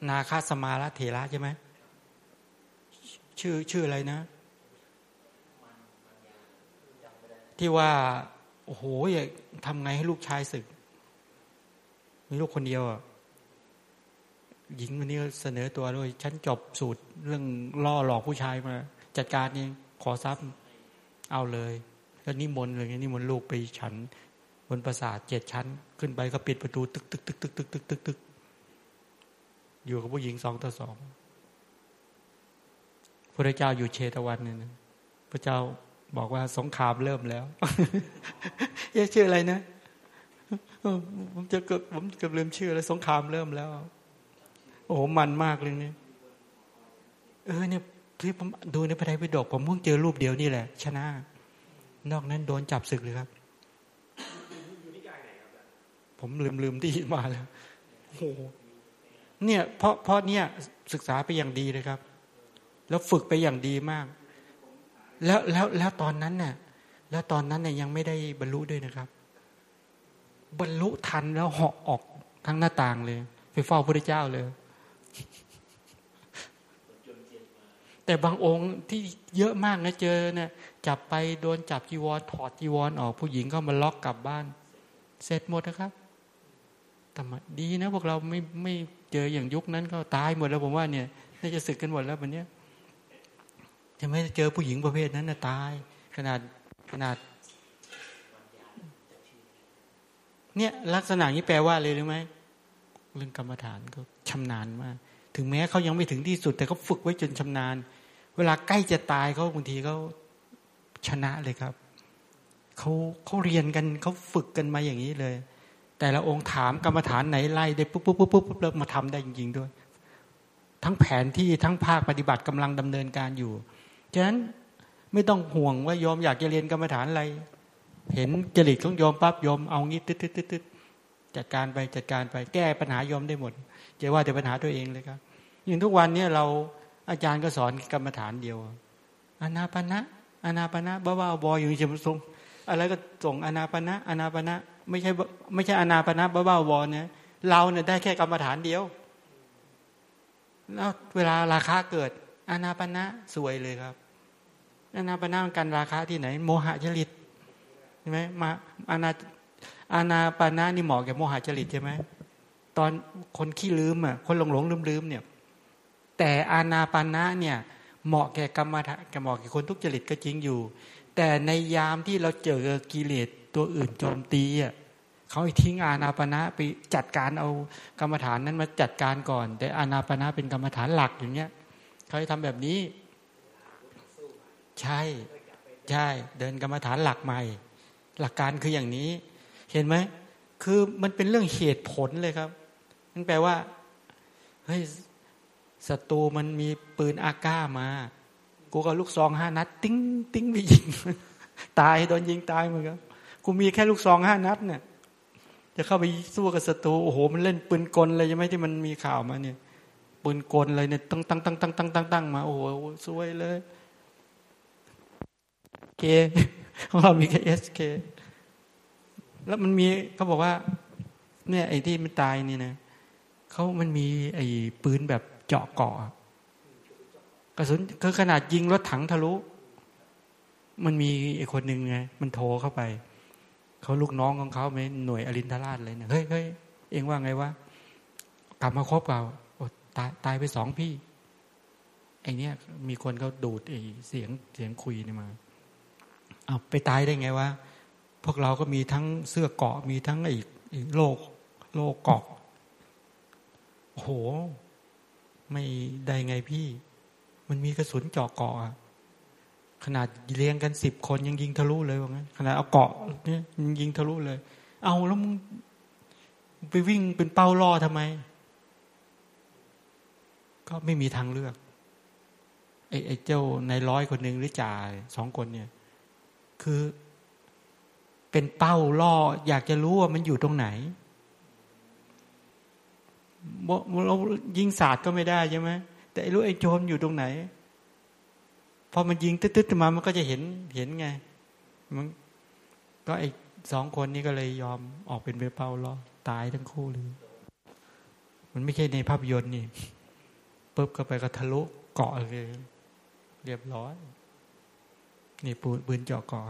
Speaker 1: นาคาสมาลเถระใช่ไหมชื่อชื่ออะไรนะ ที่ว่า โอ้โหทำไงให้ลูกชายศึก มีลูกคนเดียวอะหญิงวันนี้เสนอตัวด้วยฉันจบสูตรเรื่องล่อหลอกผู้ชายมา จัดการเองขอทรัพย์ เอาเลยแล้วนิมนต์เลยนิมนต์ลูกไปฉัน บนปราสาทเจ็ดชั้น ขึ้นไปก็ปิดประตู ตึกตึกตึกตึกตึกตึกตึกตึกอยู่กับผู้หญิงสองต่อสองพระเจ้าอยู่เชตวันเนี่ยพระเจ้า บอกว่าสงครามเริ่มแล้วเอ๊ะชื่ออะไรนะผมจะเกิดผมเกือบลืมชื่อแล้วสงครามเริ่มแล้ว โอ้มันมากเลยเนี่ยเออเนี่ยที่ผมดูในพระไตรปิฎกผมเพิ่งเจอรูปเดียวนี่แหละ ชนะ นอกนั้นโดนจับศึกเลยครับ ผมลืมลืมที่มาแล้วโอ้เนี่ยเพราะเพราะเนี่ยศึกษาไปอย่างดีเลยครับ แล้วฝึกไปอย่างดีมาก แล้วแล้วแล้วตอนนั้นเนี่ยแล้วตอนนั้นเนี่ยยังไม่ได้บรรลุด้วยนะครับ บรรลุทันแล้วเหาะออกทั้งหน้าต่างเลย ไปเฝ้าพระเจ้าเลย แต่บางองค์ที่เยอะมากนะเจอเนี่ยจับไปโดนจับจีวรถอดจีวรออกผู้หญิงก็มาล็อกกลับบ้าน เสร็จหมดนะครับแต่ดีนะพวกเราไม่ไม่เจออย่างยุคนั้นก็ตายหมดแล้วผมว่าเนี่ยน่าจะสึกกันหมดแล้ววันนี้ะไม่เจอผู้หญิงประเภทนั้นนะตาย ขนาดขนาด เนี่ยลักษณะนี้แปลว่าเลยหรือไหมเรื่องกรรมฐานก็ชำนาญมาก ถึงแม้เขายังไม่ถึงที่สุด แต่เขาฝึกไว้จนชำนาญ เวลาใกล้จะตายเขาบางทีเขาชนะเลยครับเขาเขาเรียนกันเขาฝึกกันมาอย่างนี้เลย แต่ละองค์ถามกรรมฐานไหนไล่ได้ปุ๊บปุ๊บปุ๊บปุ๊บแล้วมาทำได้จริงๆด้วย ทั้งแผนที่ทั้งภาคปฏิบัติกำลังดำเนินการอยู่ ฉะนั้นไม่ต้องห่วงว่ายอมอยากจะเรียนกรรมฐานอะไร เห็นจริตของยอมปั๊บยอมเอางี้ตึ๊ดตึ๊ดตึ๊ดจัดการไปจัดการไปแก้ปัญหายอมได้หมดจะว่าแต่ปัญหาตัวเองเลยครับอย่างทุกวันนี้เราอาจารย์ก็สอนกรรมฐานเดียวอนาปณะอนาปณะบ้าๆบออยู่เชิงทรงอะไรก็ส่งอนาปณะอนาปณะไม่ใช่ไม่ใช่อนาปณะบ้าๆบอเนี่ยเราเนี่ยได้แค่กรรมฐานเดียวแล้วเวลาราคาเกิดอนาปณะสวยเลยครับ อานาปณะมันกันราคาที่ไหน โมหะจริตใช่ไหมมาอานาอานาปณะนี่เหมาะแก่โมหะจริตใช่ไหมตอนคนขี้ลืมอะคนหลงหลงลืมลืมเนี่ย แต่อานาปณะเนี่ยเหมาะแก่กรรมฐานเหมาะแก่คนทุกจริตก็จริงอยู่ แต่ในยามที่เราเจอกิเลสตัวอื่นโจมตีอะเขาทิ้งอานาปณะไปจัดการเอากรรมฐานนั้นมาจัดการก่อน แต่อานาปณะเป็นกรรมฐานหลักอย่างเงี้ยเขาทำแบบนี้ ใช่ ใช่ เดินกรรมฐานหลักใหม่ หลักการคืออย่างนี้ เห็นไหมคือมันเป็นเรื่องเหตุผลเลยครับนั่นแปลว่าเฮ้ยศัตรูมันมีปืนอาก้ามา กูก็ลูกซองห้านัด ติ้งติ้งไปยิง ตายโดนยิงตายเหมือนกันกูมีแค่ลูกซองห้านัดเนี่ยจะเข้าไปสู้กับศัตรูโอ้โหมันเล่นปืนกลเลยใช่ไหมที่มันมีข่าวมาเนี่ยปืนกลเลยเนี่ยตั้งตั้งตั้งตั้งตั้งตั้งตั้งมาโอ้โหสวยเลย เคของเรามีแค่เอสเคแล้วมันมีเขาบอกว่า เนี่ยไอ้ที่มันตายนี่นะเขามันมีไอ้ปืนแบบเจาะกาะกระสุนคือขนาดยิงรถถังทะลุ มันมีไอ้คนหนึ่งไงมันโทรเข้าไปเขาลูกน้องของเขาไหมหน่วยอรินทราชเลยเนี่ยเฮ้ยเฮ้ยเองว่าไงวะกลับมาครบเปล่าตายตายไปสองพี่ไอเนี้ยมีคนเขาดูดไอเสียงเสียงคุยนี่มา เอาไปตายได้ไงวะพวกเราก็มีทั้งเสื้อเกาะมีทั้งไอ้โลกโลกเกาะโห ไม่ได้ไงพี่ มันมีกระสุนเจาะเกาะขนาดเลี้ยงกันสิบคนยังยิงทะลุเลยว่างั้นขนาดเอาเกาะเนี่ยยิงทะลุเลย เอาแล้วมึงไปวิ่งเป็นเป้าล่อทำไม ก็ไม่มีทางเลือกไอ้ไอ้เจ้าในร้อยคนหนึ่งหรือจ่าสองคนเนี่ย คือ เป็นเป้าล่อ อยากจะรู้ว่ามันอยู่ตรงไหนเรายิงศาสตร์ก็ไม่ได้ใช่ไหมแต่รู้ไอ้โจมอยู่ตรงไหนพอมันยิงตึ๊ดๆมา มันก็จะเห็นเห็นไง มันก็ไอ้สองคนนี้ก็เลยยอมออกเป็นเบเป้าล้อตายทั้งคู่เลย มันไม่ใช่ในภาพยนตร์นี่ปุ๊บก็ไปก็ทะลุเกาะเลย เรียบร้อย นี่ปูปืนเจาะกาะ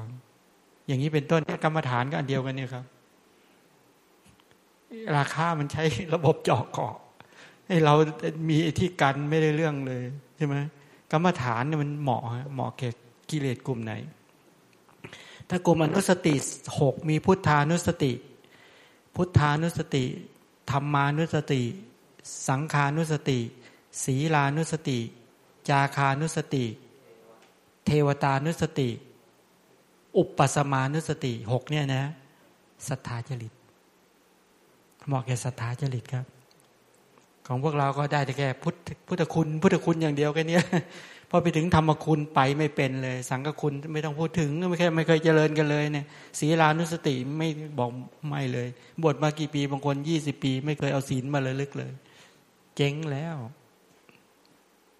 Speaker 1: อย่างนี้เป็นต้นกรรมฐานก็อันเดียวกันเนี่ยครับ ราคามันใช้ระบบเจาะเกาะให้เรามีที่กันไม่ได้เรื่องเลยใช่ไหมกรรมฐานเนี่ยมันเหมาะเหมาะแก่กิเลสกลุ่มไหน ถ้ากลุ่มอนุสติหกมีพุทธานุสติ พุทธานุสติธรรมานุสติ สังขานุสติ ศีลานุสติ จาคานุสติ เทวตานุสติ อุปสมานุสติหกเนี่ยนะศรัทธาจริตเหมาะแก่ศรัทธาจริตครับ ของพวกเราก็ได้แต่แค่พุทธพุทธคุณพุทธคุณอย่างเดียวแค่นี้พอไปถึงธรรมคุณไปไม่เป็นเลย สังฆคุณไม่ต้องพูดถึงไม่เคยไม่เคยเจริญกันเลยเนี่ยศีลานุสติไม่บอกไม่เลยบทมากี่ปีบางคนยี่สิบปี ไม่เคยเอาศีลมาเลยลึกเลย เจ๊งแล้ว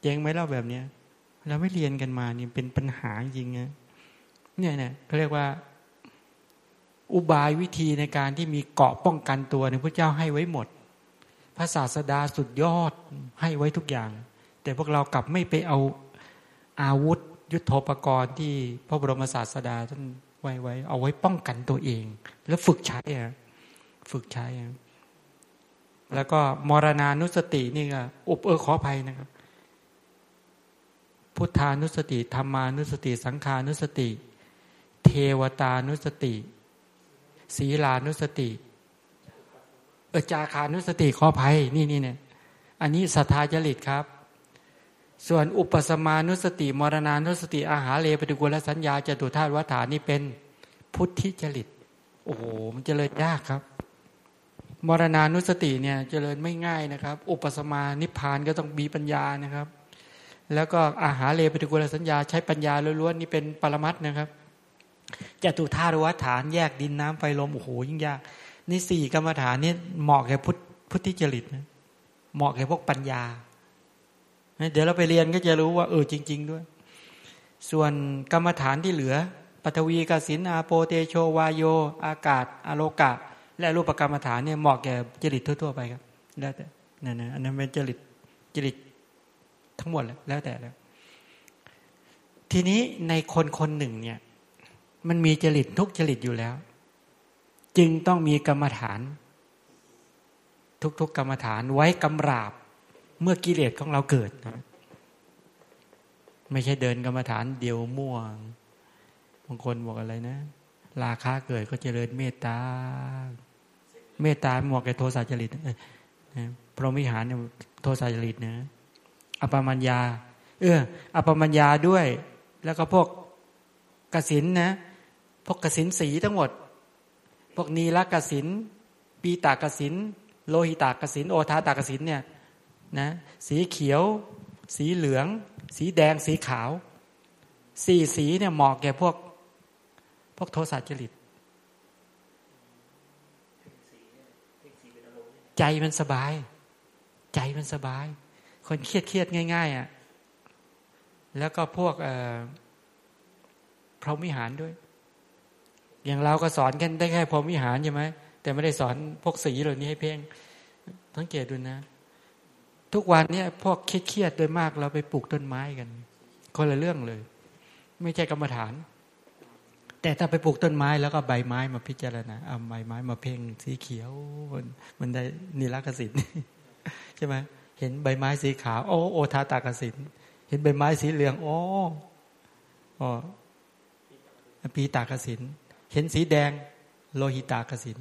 Speaker 1: เจ๊งไหมเล่าแบบเนี้ย เราไม่เรียนกันมานี่เป็นปัญหาจริงนะเนี่ยเนี่ยเขาเรียกว่า อุบายวิธีในการที่มีเกาะป้องกันตัวเนี่ยพระเจ้าให้ไว้หมดพระศาสดาสุดยอดให้ไว้ทุกอย่าง แต่พวกเรากลับไม่ไปเอาอาวุธยุทโธปกรณ์ที่พระบรมศาสดาท่านไว้ไว้ เอาไว้ป้องกันตัวเอง แล้วฝึกใช้อะฝึกใช้ แล้วก็มรณานุสตินี่ก็อุบเออขออภัยนะครับ พุทธานุสติธรรมานุสติ สังขานุสติ เทวตานุสติ ศีลานุสติ เอจาคานุสติขอภัยนี่นี่เนี่ยอันนี้สัทธาจริตครับ ส่วนอุปสมานุสติมรณานุสติ อาหารเลปฏิกุลสัญญาจตุธาตุวัฏฐานนี่เป็นพุทธิจริตโอ้โหมันเจริญยากครับ มรณานุสติเนี่ยเจริญไม่ง่ายนะครับ อุปสมานิพานก็ต้องมีปัญญานะครับ แล้วก็อาหารเลปฏิกุลสัญญาใช้ปัญญาล้วนๆนี่เป็นปรมัตนะครับจตุธาตุวัฏฐานแยกดินน้ำไฟลมโอ้โหยิ่งยากนี่สี่กรรมฐานนี่เหมาะแก่พุทพุทธิจริตนะเหมาะแก่พวกปัญญา เดี๋ยวเราไปเรียนก็จะรู้ว่าเออจริง ๆ ด้วย ส่วนกรรมฐานที่เหลือปฐวีกสินอาโปเตโชวายโย อากาศอโลกะ และรูปกรรมฐานเนี่ยเหมาะแก่จริตทั่ว ๆ ไปครับ แล้วแต่นั่นนะอันนั้นเป็นจริตจริต ทั้งหมดแล้วแล้วแต่แล้ว ทีนี้ในคนคนหนึ่งเนี่ย มันมีจริตทุกจริตอยู่แล้ว จึงต้องมีกรรมฐาน ทุกๆกรรมฐานไว้กำราบ เมื่อกิเลสของเราเกิดนะไม่ใช่เดินกรรมฐานเดียวม่วงบางคนบอกอะไรนะราคาเกิดก็เจริญเมตตา เมตตาหมวกแก่โทสะจริตพรหมิหารเนี่ยโทสะจริตนะ อปมัญญา เอออปมัญญาด้วย แล้วก็พวกกสินนะ พวกกสินสีทั้งหมด พวกนีรกสินปีตากสินโลหิตากสินโอทาตากสินเนี่ยนะสีเขียว สีเหลือง สีแดงสีขาว สี่สีเนี่ยเหมาะแก่พวก พวกโทสะจริตใจมันสบาย ใจมันสบาย คนเครียดเครียดง่าย ๆอะแล้วก็พวกพรหมิหารด้วย อย่างเราก็สอนกันได้แค่พรหมิหารใช่ไหมแต่ไม่ได้สอนพวกสีเหล่านี้ให้เพ่งสังเกตดูนะ ทุกวันนี้พวกเครียดๆโดยมากเราไปปลูกต้นไม้กัน คนละเรื่องเลย ไม่ใช่กรรมฐาน แต่ถ้าไปปลูกต้นไม้แล้วก็ใบไม้มาพิจารณาเอาใบไม้มาเพ่งสีเขียว มันได้นิรักสิทธิ์ใช่ไหม เห็นใบไม้สีขาว โอ้โอทาตากสินเห็นใบไม้สีเหลืองโอ้อปีตากสินเห็นสีแดง โลหิตากสิน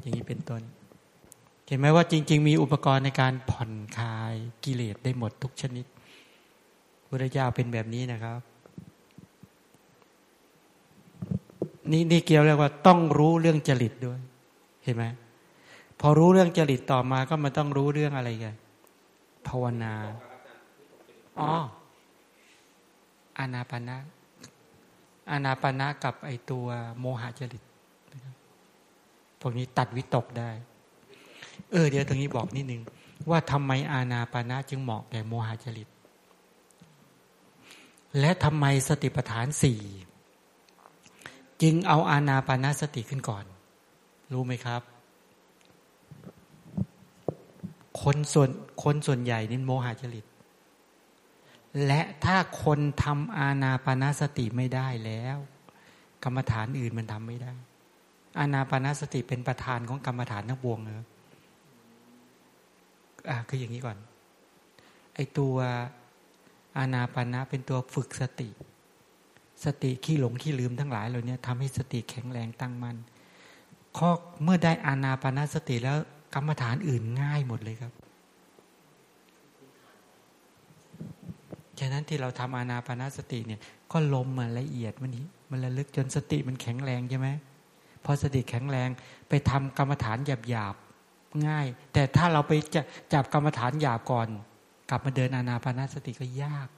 Speaker 1: อย่างนี้เป็นต้น เห็นไหมว่าจริง ๆ มีอุปกรณ์ในการผ่อนคลายกิเลสได้หมดทุกชนิดพุทธเจ้าเป็นแบบนี้นะครับ นี่นี่เกี่ยวเรียกว่าต้องรู้เรื่องจริตด้วย เห็นไหม อรู้เรื่องจริตต่อมาก็มันต้องรู้เรื่องอะไรกันภาวนาอ๋ออานาปณะอานาปณะกับไอตัวโมหะจริตพวกนี้ตัดวิตกได้ เออ เดี๋ยวตรงนี้บอกนิดนึง ว่าทำไมอานาปณะจึงเหมาะแก่โมหะจริต และทำไมสติปัฏฐานสี่จึงเอาอานาปณะสติขึ้นก่อน รู้ไหมครับ คนส่วนคนส่วนใหญ่นี่โมหะจริต และถ้าคนทำอาณาปณะสติไม่ได้แล้ว กรรมฐานอื่นมันทำไม่ได้ อาณาปณะสติเป็นประธานของกรรมฐานทั้งบวงเนอะอะคืออย่างนี้ก่อน ไอตัวอาณาปณะเป็นตัวฝึกสติ สติขี้หลงขี้ลืมทั้งหลายเหล่านี้ทำให้สติแข็งแรงตั้งมัน่นข้อเมื่อได้อาณาปณสติแล้ว กรรมฐานอื่นง่ายหมดเลยครับฉะนั้นที่เราทำอานาปนาสติเนี่ย ก็ลมมาละเอียดมันนี้มันระลึกจนสติมันแข็งแรงใช่ไหมพอสติแข็งแรงไปทำกรรมฐานหยาบหยาบง่าย แต่ถ้าเราไปจะจับกรรมฐานหยาบก่อน กลับมาเดินอานาปนาสติก็ยาก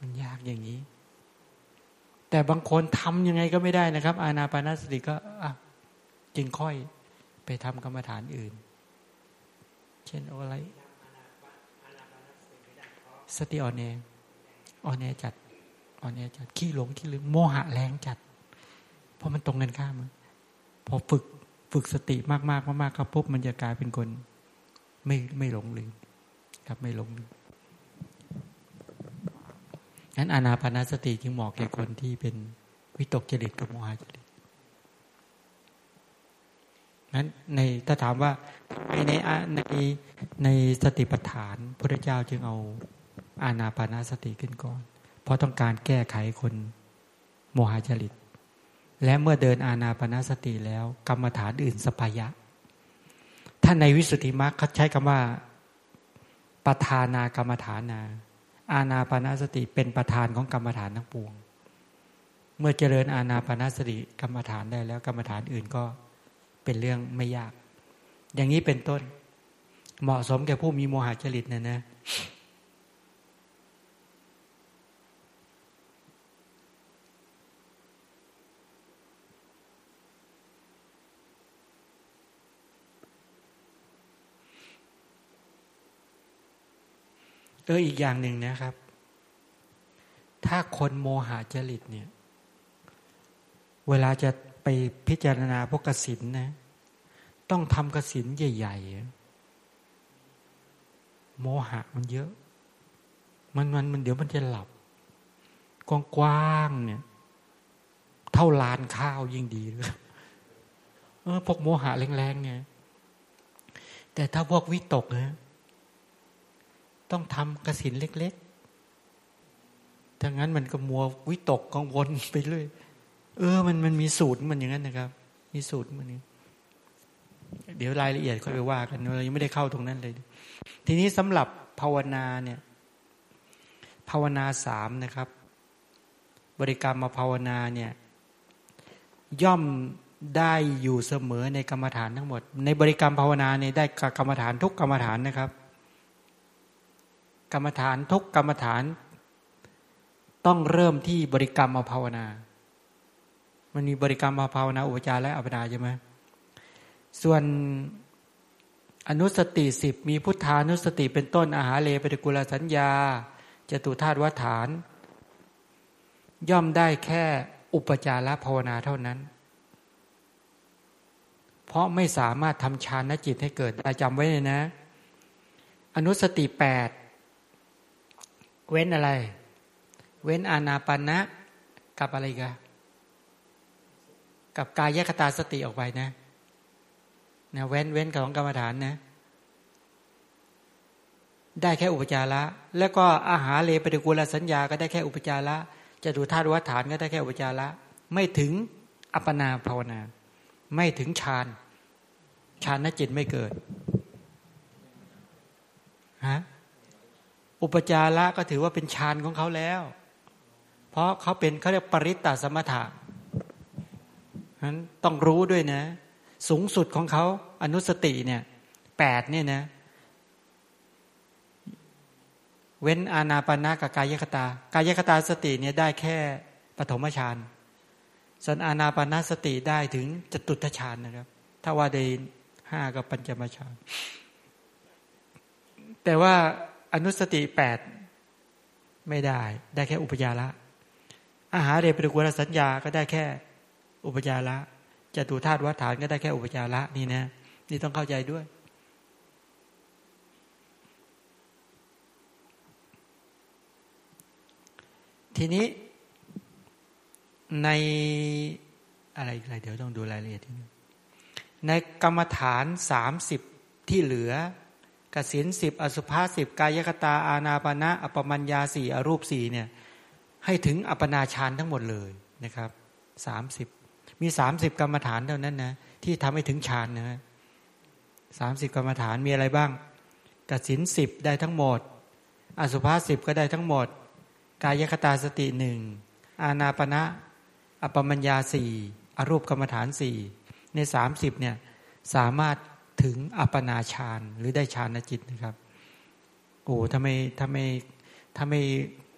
Speaker 1: มันยากอย่างนี้ แต่บางคนทำยังไงก็ไม่ได้นะครับ อานาปนาสติก็อะ จึงค่อยไปทำกรรมฐานอื่น เช่นอะไร สติอ่อนแออ่อนแอจัดอ่อนแอจัดขี้หลงขี้ลืมโมหะแรงจัด เพราะมันตรงกันข้ามพอฝึกฝึกสติมากๆมากๆก็ปุ๊บมันจะกลายเป็นคน ไม่ไม่หลงลืมครับไม่หลงลืมนั้นอานาปนาสติจึงเหมาะแก่คนที่เป็นวิตกจริตกับโมหะจริต นั้นในถ้าถามว่าในในในสติปัฏฐานพระเจ้าจึงเอาอาณาปานาสติขึ้นก่อน เพราะต้องการแก้ไขคนโมหจริต และเมื่อเดินอาณาปานาสติแล้วกรรมฐานอื่นสปายะ ถ้าในวิสุทธิมรรคเขาใช้คำว่าประธานากรรมฐานา อาณาปานาสติเป็นประธานของกรรมฐานทั้งปวง เมื่อเจริญอาณาปานาสติกรรมฐานได้แล้วกรรมฐานอื่นก็ เป็นเรื่องไม่ยาก อย่างนี้เป็นต้น เหมาะสมแก่ผู้มีโมหะจริตนะนะเอออีกอย่างหนึ่งนะครับ ถ้าคนโมหะจริตเนี่ย เวลาจะ ไปพิจารณาพวกกสินนะต้องทำกสินใหญ่ ๆ โมหะมันเยอะ มันมันมันเดี๋ยวมันจะหลับกว้างๆเนี่ย เท่าลานข้าวยิ่งดีเลยเออพวกโมหะแรงๆเนี่ยแต่ถ้าพวกวิตกนะต้องทำกสินเล็กๆถ้างั้นมันก็มัววิตกกังวลไปเรื่อย เออ มันมันมีสูตรมันอย่างนั้นนะครับ มีสูตรมันนี้เดี๋ยวรายละเอียดค่อยไปว่ากันเรายังไม่ได้เข้าตรงนั้นเลย ทีนี้สำหรับภาวนาเนี่ย ภาวนาสามนะครับ บริกรรมมาภาวนาเนี่ย ย่อมได้อยู่เสมอในกรรมฐานทั้งหมด ในบริกรรมภาวนาเนี่ยได้กรรมฐานทุกกรรมฐานนะครับ กรรมฐานทุกกรรมฐาน ต้องเริ่มที่บริกรรมมาภาวนา มันมีบริกรรมมาภาวนาอุปจารและอัปดาใช่ไหมส่วนอนุสติสิบมีพุทธานุสติเป็นต้นอาหารเลปฏิกุลสัญญาจตุธาตุวัฏฐาน ย่อมได้แค่อุปจารภาวนาเท่านั้น เพราะไม่สามารถทำฌานจิตให้เกิดจำไว้เลยนะ อนุสติแปดเว้นอะไร เว้นอานาปานะกับอะไรกัน กับกายคตาสติออกไปนะนะเว้นเว้นของกรรมฐานนะ ได้แค่อุปจาระ แล้วก็อาหารเลปฏิกูลสัญญาก็ได้แค่อุปจาระจะดูธาตุวัฏฐานก็ได้แค่อุปจาระ ไม่ถึงอัปนาภาวนา ไม่ถึงฌานฌานจิตไม่เกิดฮะอุปจาระก็ถือว่าเป็นฌานของเขาแล้ว เพราะเขาเป็นเขาเรียกปริตตสมถะ นั้นต้องรู้ด้วยนะ สูงสุดของเขาอนุสติเนี่ยแปดเนี่ยนะ เว้นอาณาปณะกับกายคตา กายคตาสติเนี่ยได้แค่ปฐมฌานส่วนอาณาปณะสติได้ถึงจตุตฌานนะครับ ถ้าว่าเดห้ากับปัญจมาชานแต่ว่าอนุสติแปดไม่ได้ ได้แค่อุปยาละอาหารเรปริกุลสัญญาก็ได้แค่ อุปยาละจะตุธาตุวัฏฐานก็ได้แค่อุปยาละนี่นะ นี่ต้องเข้าใจด้วย ทีนี้ในอะไรอะไรเดี๋ยวต้องดูรายละเอียดทีนี้ในกรรมฐานสามสิบที่เหลือกสินสิบอสุภาสิบกายกตาอาณาปณะอปมัญญาสี่อรูปสี่เนี่ยให้ถึงอัปนาฌานทั้งหมดเลยนะครับสามสิบ มีสามสิบกรรมฐานเท่านั้นนะที่ทำให้ถึงฌานนะสามสิบกรรมฐานมีอะไรบ้างกสินสิบได้ทั้งหมด อสุภาสิบก็ได้ทั้งหมด กายคตาสติหนึ่งอาณาปณะอปมัญญาสี่อรูปกรรมฐานสี่ในสามสิบเนี่ยสามารถถึงอัปปนาฌานหรือได้ฌานจิตนะครับโอ้ถ้าไม่ถ้าไม่ถ้าไม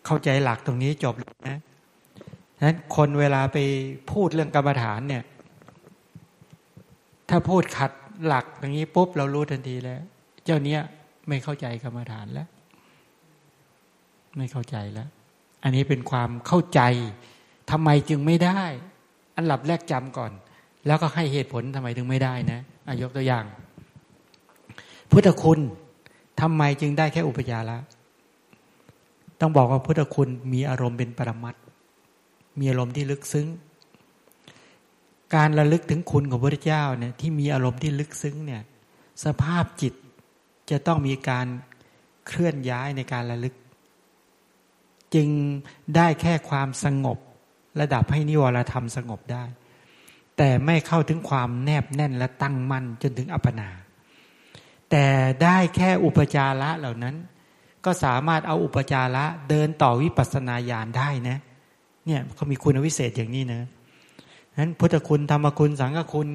Speaker 1: เข้าใจหลักตรงนี้จบนะ นั้นคนเวลาไปพูดเรื่องกรรมฐานเนี่ย ถ้าพูดขัดหลักอย่างนี้ปุ๊บเรารู้ทันทีแล้ว เจ้าเนี้ยไม่เข้าใจกรรมฐานแล้ว ไม่เข้าใจแล้ว อันนี้เป็นความเข้าใจทำไมจึงไม่ได้ อันหลับแรกจำก่อน แล้วก็ให้เหตุผลทำไมถึงไม่ได้นะอายกตัวอย่าง พุทธคุณทำไมจึงได้แค่อุปยาละต้องบอกว่าพุทธคุณมีอารมณ์เป็นปรมัต มีอารมณ์ที่ลึกซึ้ง การระลึกถึงคุณของพระเจ้าเนี่ยที่มีอารมณ์ที่ลึกซึ้งเนี่ยสภาพจิตจะต้องมีการเคลื่อนย้ายในการระลึก จึงได้แค่ความสงบระดับให้นิวรธรรมสงบได้ แต่ไม่เข้าถึงความแนบแน่นและตั้งมั่นจนถึงอัปปนา แต่ได้แค่อุปจาระเหล่านั้น ก็สามารถเอาอุปจาระเดินต่อวิปัสสนาญาณได้นะเเนี่ยเขามีคุณวิเศษอย่างนี้นะนั้นพุทธคุณธรรมคุณสังฆคุณ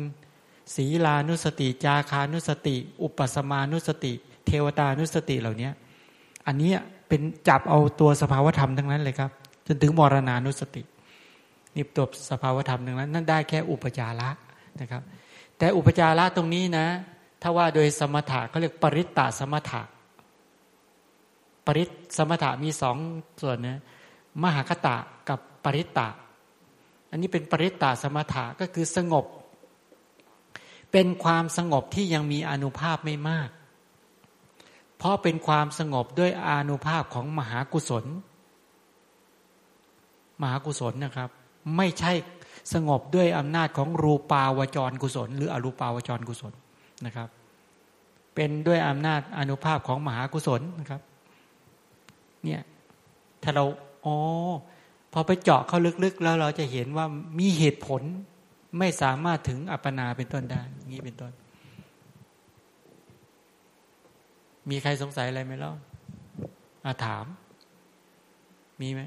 Speaker 1: ศีลานุสติ จาคานุสติ อุปสมานุสติ เทวตานุสติเหล่านี้อันนี้เป็นจับเอาตัวสภาวธรรมทั้งนั้นเลยครับ จนถึงมรณานุสตินี่ตัวสภาวธรรมหนึ่งนั้น นั่นได้แค่อุปจาระนะครับ แต่อุปจาระตรงนี้นะ ถ้าว่าโดยสมถะเขาเรียกปริตตสมถะปริตสมถะมีสองส่วนนะมหคตะกับ ปริตตะ อันนี้เป็นปริตตาสมถะก็คือสงบ เป็นความสงบที่ยังมีอนุภาพไม่มาก เพราะเป็นความสงบด้วยอนุภาพของมหากุศล มหากุศลนะครับ ไม่ใช่สงบด้วยอำนาจของรูปาวจรกุศล หรืออรูปาวจรกุศลนะครับ เป็นด้วยอำนาจอนุภาพของมหากุศลนะครับ เนี่ยถ้าเราอ๋อ พอไปเจาะเข้าลึกๆ แล้วเราจะเห็นว่ามีเหตุผลไม่สามารถถึงอัปปนาเป็นต้นได้งี้เป็นต้น มีใครสงสัยอะไรไหมล่ะอาถาม มีไหม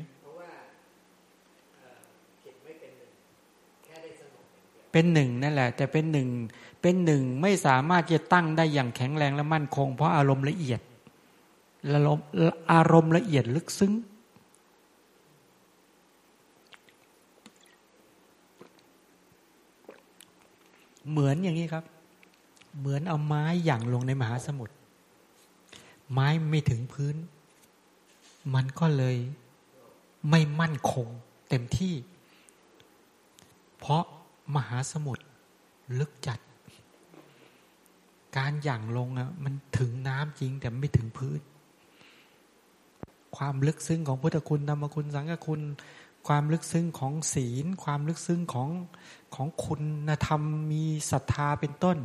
Speaker 1: เป็นหนึ่งนั่นแหละ แต่เป็นหนึ่งเป็นหนึ่งไม่สามารถจะตั้งได้อย่างแข็งแรงและมั่นคง เพราะอารมณ์ละเอียดอารมณ์อารมณ์ละเอียดลึกซึ้ง เหมือนอย่างนี้ครับ เหมือนเอาไม้หย่างลงในมหาสมุทรไม้ไม่ถึงพื้น มันก็เลยไม่มั่นคงเต็มที่ เพราะมหาสมุทรลึกจัด การหย่างลงอะมันถึงน้ำจริงแต่ไม่ถึงพื้น ความลึกซึ้งของพุทธคุณธรรมคุณสังฆคุณ ความลึกซึ้งของศีล ความลึกซึ้งของของคุณธรรมมีศรัทธาเป็นต้น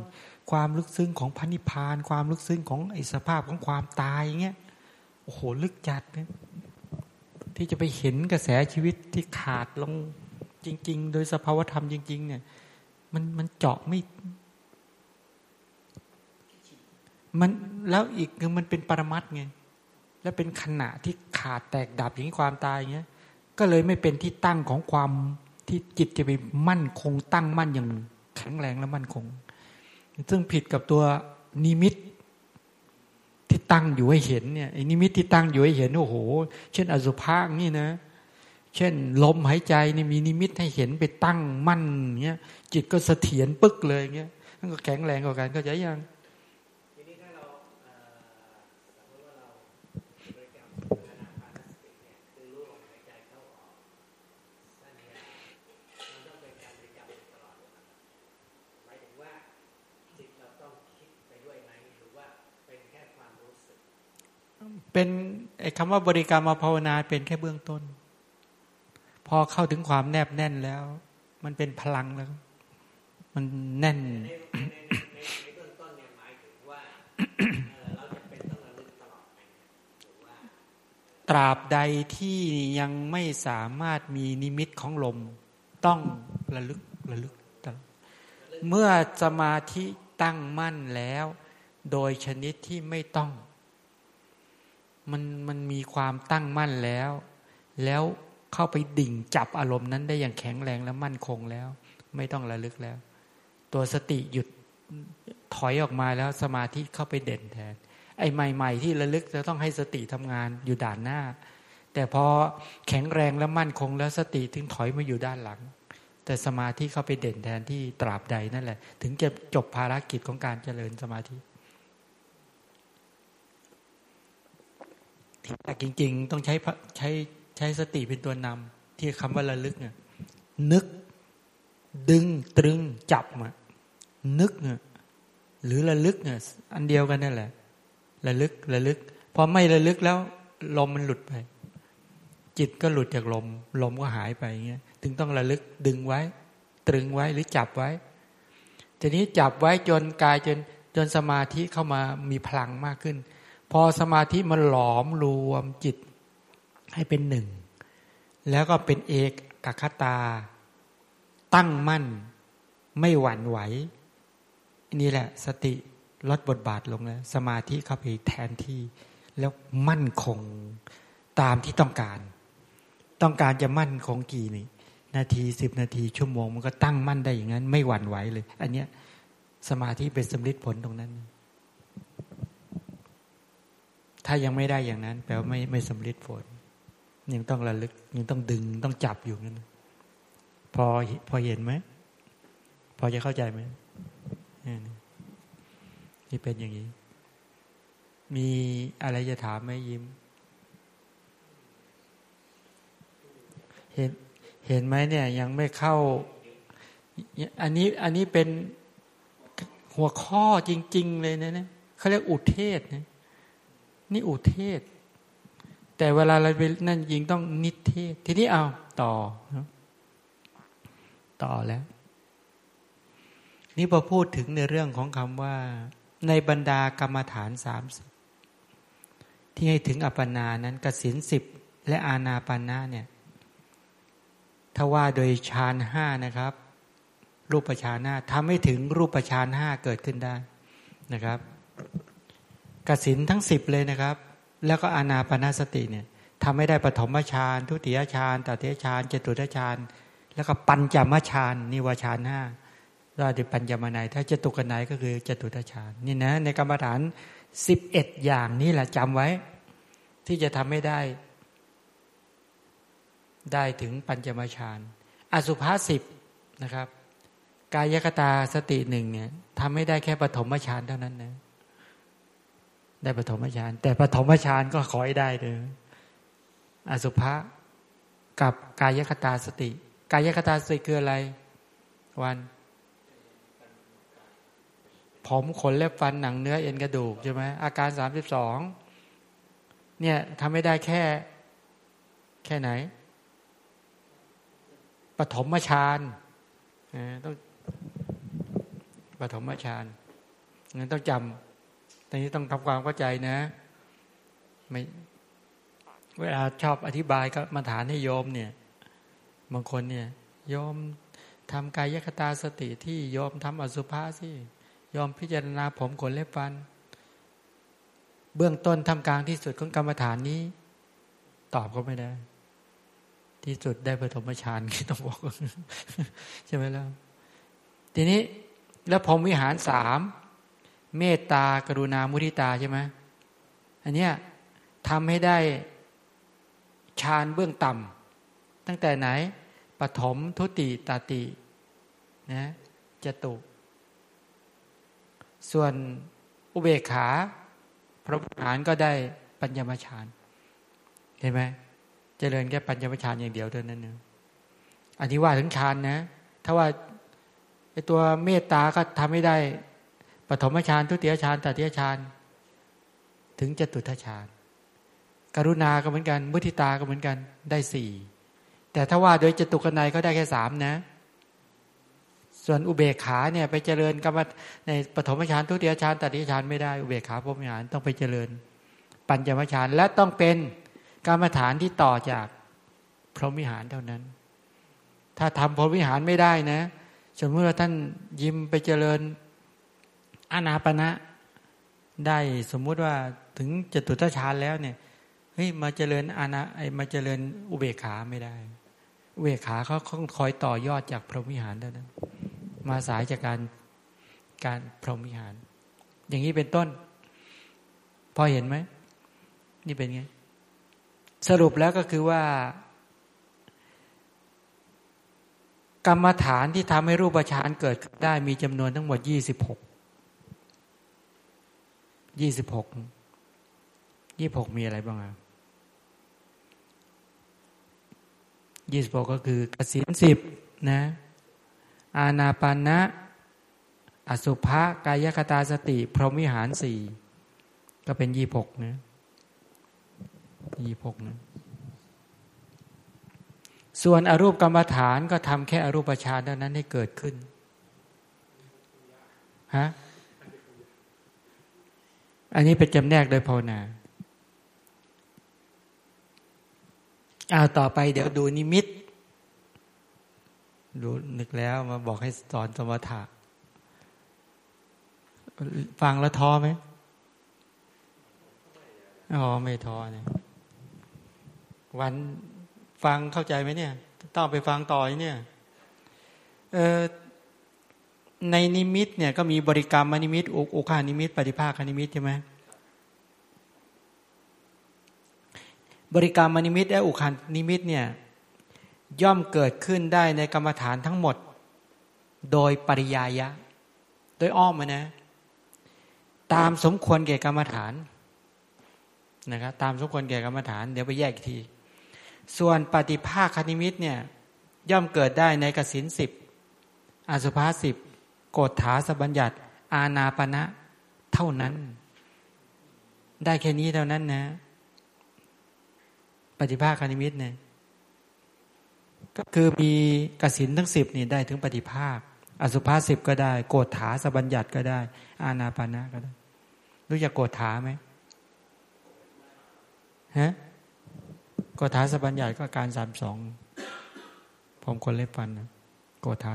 Speaker 1: ความลึกซึ้งของพันิพาน ความลึกซึ้งของไอสภาพของความตายเงี้ยโอ้โหลึกจัดนะที่จะไปเห็นกระแสชีวิตที่ขาดลงจริง ๆ โดยสภาวธรรมจริง ๆ เนี่ย มันมันเจาะไม่มันแล้วอีกคือมันเป็นปรมัตไง แล้วเป็นขณะที่ขาดแตกดับอย่างความตายเงี้ย ก็เลยไม่เป็นที่ตั้งของความที่จิตจะไปมั่นคงตั้งมั่นอย่างแข็งแรงและมั่นคง ซึ่งผิดกับตัวนิมิตที่ตั้งอยู่ให้เห็นเนี่ยไอ้นิมิตที่ตั้งอยู่ให้เห็นโอ้โห เช่น อสุภะนี่นะ เช่น ลมหายใจนี่มีนิมิตให้เห็นไปตั้งมั่นเงี้ยจิตก็เสถียรปึ๊กเลยเงี้ยนั่นก็แข็งแรงกว่ากันก็ใจยัง เป็นไอ้คำว่าบริกรรมมาภาวนาเป็นแค่เบื้องต้น พอเข้าถึงความแนบแน่นแล้ว มันเป็นพลังแล้ว มันแน่นตราบใดที่ยังไม่สามารถมีนิมิตของลม ต้องระลึกระลึก เมื่อสมาธิตั้งมั่นแล้ว โดยชนิดที่ไม่ต้อง มันมันมีความตั้งมั่นแล้ว แล้วเข้าไปดิ่งจับอารมณ์นั้นได้อย่างแข็งแรงและมั่นคงแล้ว ไม่ต้องระลึกแล้ว ตัวสติหยุดถอยออกมาแล้วสมาธิเข้าไปเด่นแทน ไอ้ใหม่ ๆ ที่ระลึกจะต้องให้สติทำงานอยู่ด่านหน้า แต่พอแข็งแรงและมั่นคงแล้วสติถึงถอยมาอยู่ด้านหลัง แต่สมาธิเข้าไปเด่นแทนที่ตราบใดนั่นแหละ ถึงจะจบภารกิจของการเจริญสมาธิ แต่จริง ๆ ต้องใช้ใช้ใช้สติเป็นตัวนำที่คำว่าระลึกเนี่ยนึก ดึงตรึงจับมานึกเนี่ยหรือระลึกเนี่ยอันเดียวกันนั่นแหละ ระลึกระลึกพอไม่ระลึกแล้วลมมันหลุดไป จิตก็หลุดจากลม ลมก็หายไปเงี้ยถึงต้องระลึกดึงไว้ ตรึงไว้หรือจับไว้ ทีนี้จับไว้จนกายจนจนสมาธิเข้ามามีพลังมากขึ้น พอสมาธิมันหลอมรวมจิตให้เป็นหนึ่ง แล้วก็เป็นเอกกัคตา ตั้งมั่น ไม่หวั่นไหว นี่แหละ สติลดบทบาทลงแล้วสมาธิเข้าไปแทนที่ แล้วมั่นคงตามที่ต้องการ ต้องการจะมั่นคงกี่นี่นาทีสิบนาทีชั่วโมง มันก็ตั้งมั่นได้อย่างนั้น ไม่หวั่นไหวเลย อันเนี้ยสมาธิเป็นสมฤทธิ์ผลตรงนั้น ถ้ายังไม่ได้อย่างนั้น แปลว่าไม่ไม่สำเร็จผล ยังต้องระลึก ยังต้องดึงต้องจับอยู่นั่นพอพอเห็นไหมพอจะเข้าใจไหมนี่เป็นอย่างนี้ มีอะไรจะถามไหมยิ้ม เห็นเห็นไหมเนี่ย ยังไม่เข้า อันนี้อันนี้เป็นหัวข้อจริง ๆ เลยนะเนี่ยเขาเรียกอุเทศนะ นี่อุเทศ แต่เวลาเราไปนั่นยิงต้องนิเทศ ทีนี้เอาต่อ ต่อแล้ว นี่พอพูดถึงในเรื่องของคำว่า ในบรรดากรรมฐานสามสิบที่ให้ถึงอัปปนานั้นกสินสิบและอาณาปานาเนี่ยถ้าว่าโดยฌานห้านะครับ รูปฌานห้าทำให้ถึงรูปฌานห้าเกิดขึ้นได้นะครับ กสินทั้งสิบเลยนะครับ แล้วก็อานาปนาสติเนี่ยทำให้ได้ปฐมฌานทุติยฌานตติยฌานจตุตฌานแล้วก็ปัญจมฌานนิวฌานห้าราดิปัญจมนัยถ้าจตุกันไหนก็คือจตุตฌานนี่นะในกรรมฐานสิบเอ็ดอย่างนี้แหละจำไว้ ที่จะทำให้ได้ ได้ถึงปัญจมฌานอสุภาสิบนะครับ กายคตาสติหนึ่งเนี่ยทำให้ได้แค่ปฐมฌานเท่านั้นนะ ได้ปฐมฌานแต่ปฐมฌานก็ขอให้ได้เลยอสุภะกับกายคตาสติ กายคตาสติคืออะไร วัน ผมขนเล็บฟันหนังเนื้อเอ็นกระดูกใช่ไหมอาการสามสิบสองเนี่ยทำไม่ได้แค่ แค่ไหน ปฐมฌานต้องปฐมฌานงั้นต้องจำ ตอนนี้ต้องทำความเข้าใจนะ ไม่เวลาชอบอธิบายก็มาฐานให้โยมเนี่ย บางคนเนี่ยโยมทำกายคตาสติที่โยมทำอสุภะสิยอมพิจารณาผมขนเล็บฟัน เบื้องต้นทำกลางที่สุดของกรรมฐานนี้ ตอบก็ไม่ได้ ที่สุดได้ปฐมฌานที่ต้องบอกใช่ไหมล่ะทีนี้แล้วพรมวิหารสาม เมตตากรุณามุทิตาใช่ไหมอันเนี้ยทำให้ได้ฌานเบื้องต่ำตั้งแต่ไหนปฐมทุติตาตินะจตุ ส่วนอุเบกขา พระพุทธานก็ได้ปัญญมฌานเห็นไหมเจริญแค่ปัญญมฌานอย่างเดียวเท่านั้นเองอันนี้ว่าถึงฌานนะ ถ้าว่าไอตัวเมตตาก็ทำไม่ได้ ปฐมฌานทุติยฌานตติยฌานถึงจตุทฌานกรุณาก็เหมือนกัน มุทิตาก็เหมือนกันได้สี่แต่ถ้าว่าโดยจตุกนัยก็ได้แค่สามนะ ส่วนอุเบกขาเนี่ยไปเจริญกรรมในปฐมฌานทุติยฌานตติยฌานไม่ได้อุเบกขาพรหมิหารต้องไปเจริญ ปัญจมฌานและต้องเป็นกรรมฐานที่ต่อจากพรหมิหารเท่านั้น ถ้าทำพรหมิหารไม่ได้นะสมมติว่าท่านยิ้มไปเจริญ อานาปณะได้สมมุติว่าถึงจตุตฌานแล้วเนี่ยเฮ้ยมาเจริญอานาไอมาเจริญอุเบกขาไม่ได้ อุเบกขาเขาคอยต่อยอดจากพรหมิหารเท่านั้นมาสายจากการการพรหมิหาร อย่างนี้เป็นต้น พอเห็นไหม นี่เป็นไง สรุปแล้วก็คือว่า กรรมฐานที่ทำให้รูปฌานเกิดได้มีจำนวนทั้งหมดยี่สิบหก ยี่สิบหกยี่หกมีอะไรบ้างอะยี่สิบหกก็คือกสินสิบนะ อาณาปานะ อสุภะกายคตาสติ พรหมิหารสี่ก็เป็นยี่หกนะยี่หกนะส่วนอรูปกรรมฐานก็ทำแค่อรูปฌานเท่านั้นให้เกิดขึ้นฮะ อันนี้เป็นจำแนกโดยภาวนาเอาต่อไปเดี๋ยวดูนิมิตดูนึกแล้วมาบอกให้สอนสมถะฟังแล้วท้อไหมอ๋อไม่ท้อเนี่ยวันฟังเข้าใจไหมเนี่ย ต้องไปฟังต่อเนี่ย เออ ในนิมิตเนี่ยก็มีบริกรรมนิมิตอุคคหนิมิต ปฏิภาคนิมิตใช่ไหมบริกรรมมนิมิตและอุคานิมิตเนี่ยย่อมเกิดขึ้นได้ในกรรมฐานทั้งหมด โดยปริยายะ โดยอ้อมนะ ตามสมควรแก่กรรมฐานนะครับตามสมควรแก่กรรมฐาน เดี๋ยวไปแยกที ส่วนปฏิภาคนิมิตเนี่ยย่อมเกิดได้ในกสินสิบอสุภาสิบ กฏฐาสบัญญัติ อาณาปณะเท่านั้น ได้แค่นี้เท่านั้นนะ ปฏิภาคานิมิตเนี่ยก็คือมีกสินทั้งสิบนี่ได้ถึงปฏิภาค อสุภาสิบก็ได้โกฏฐาสบัญญัติก็ได้ อาณาปณะก็ได้ รู้จักโกฏฐาไหมฮะโกฏฐาสบัญญัติก็การสามสองผมคนเล็บฟันนะโกฏฐา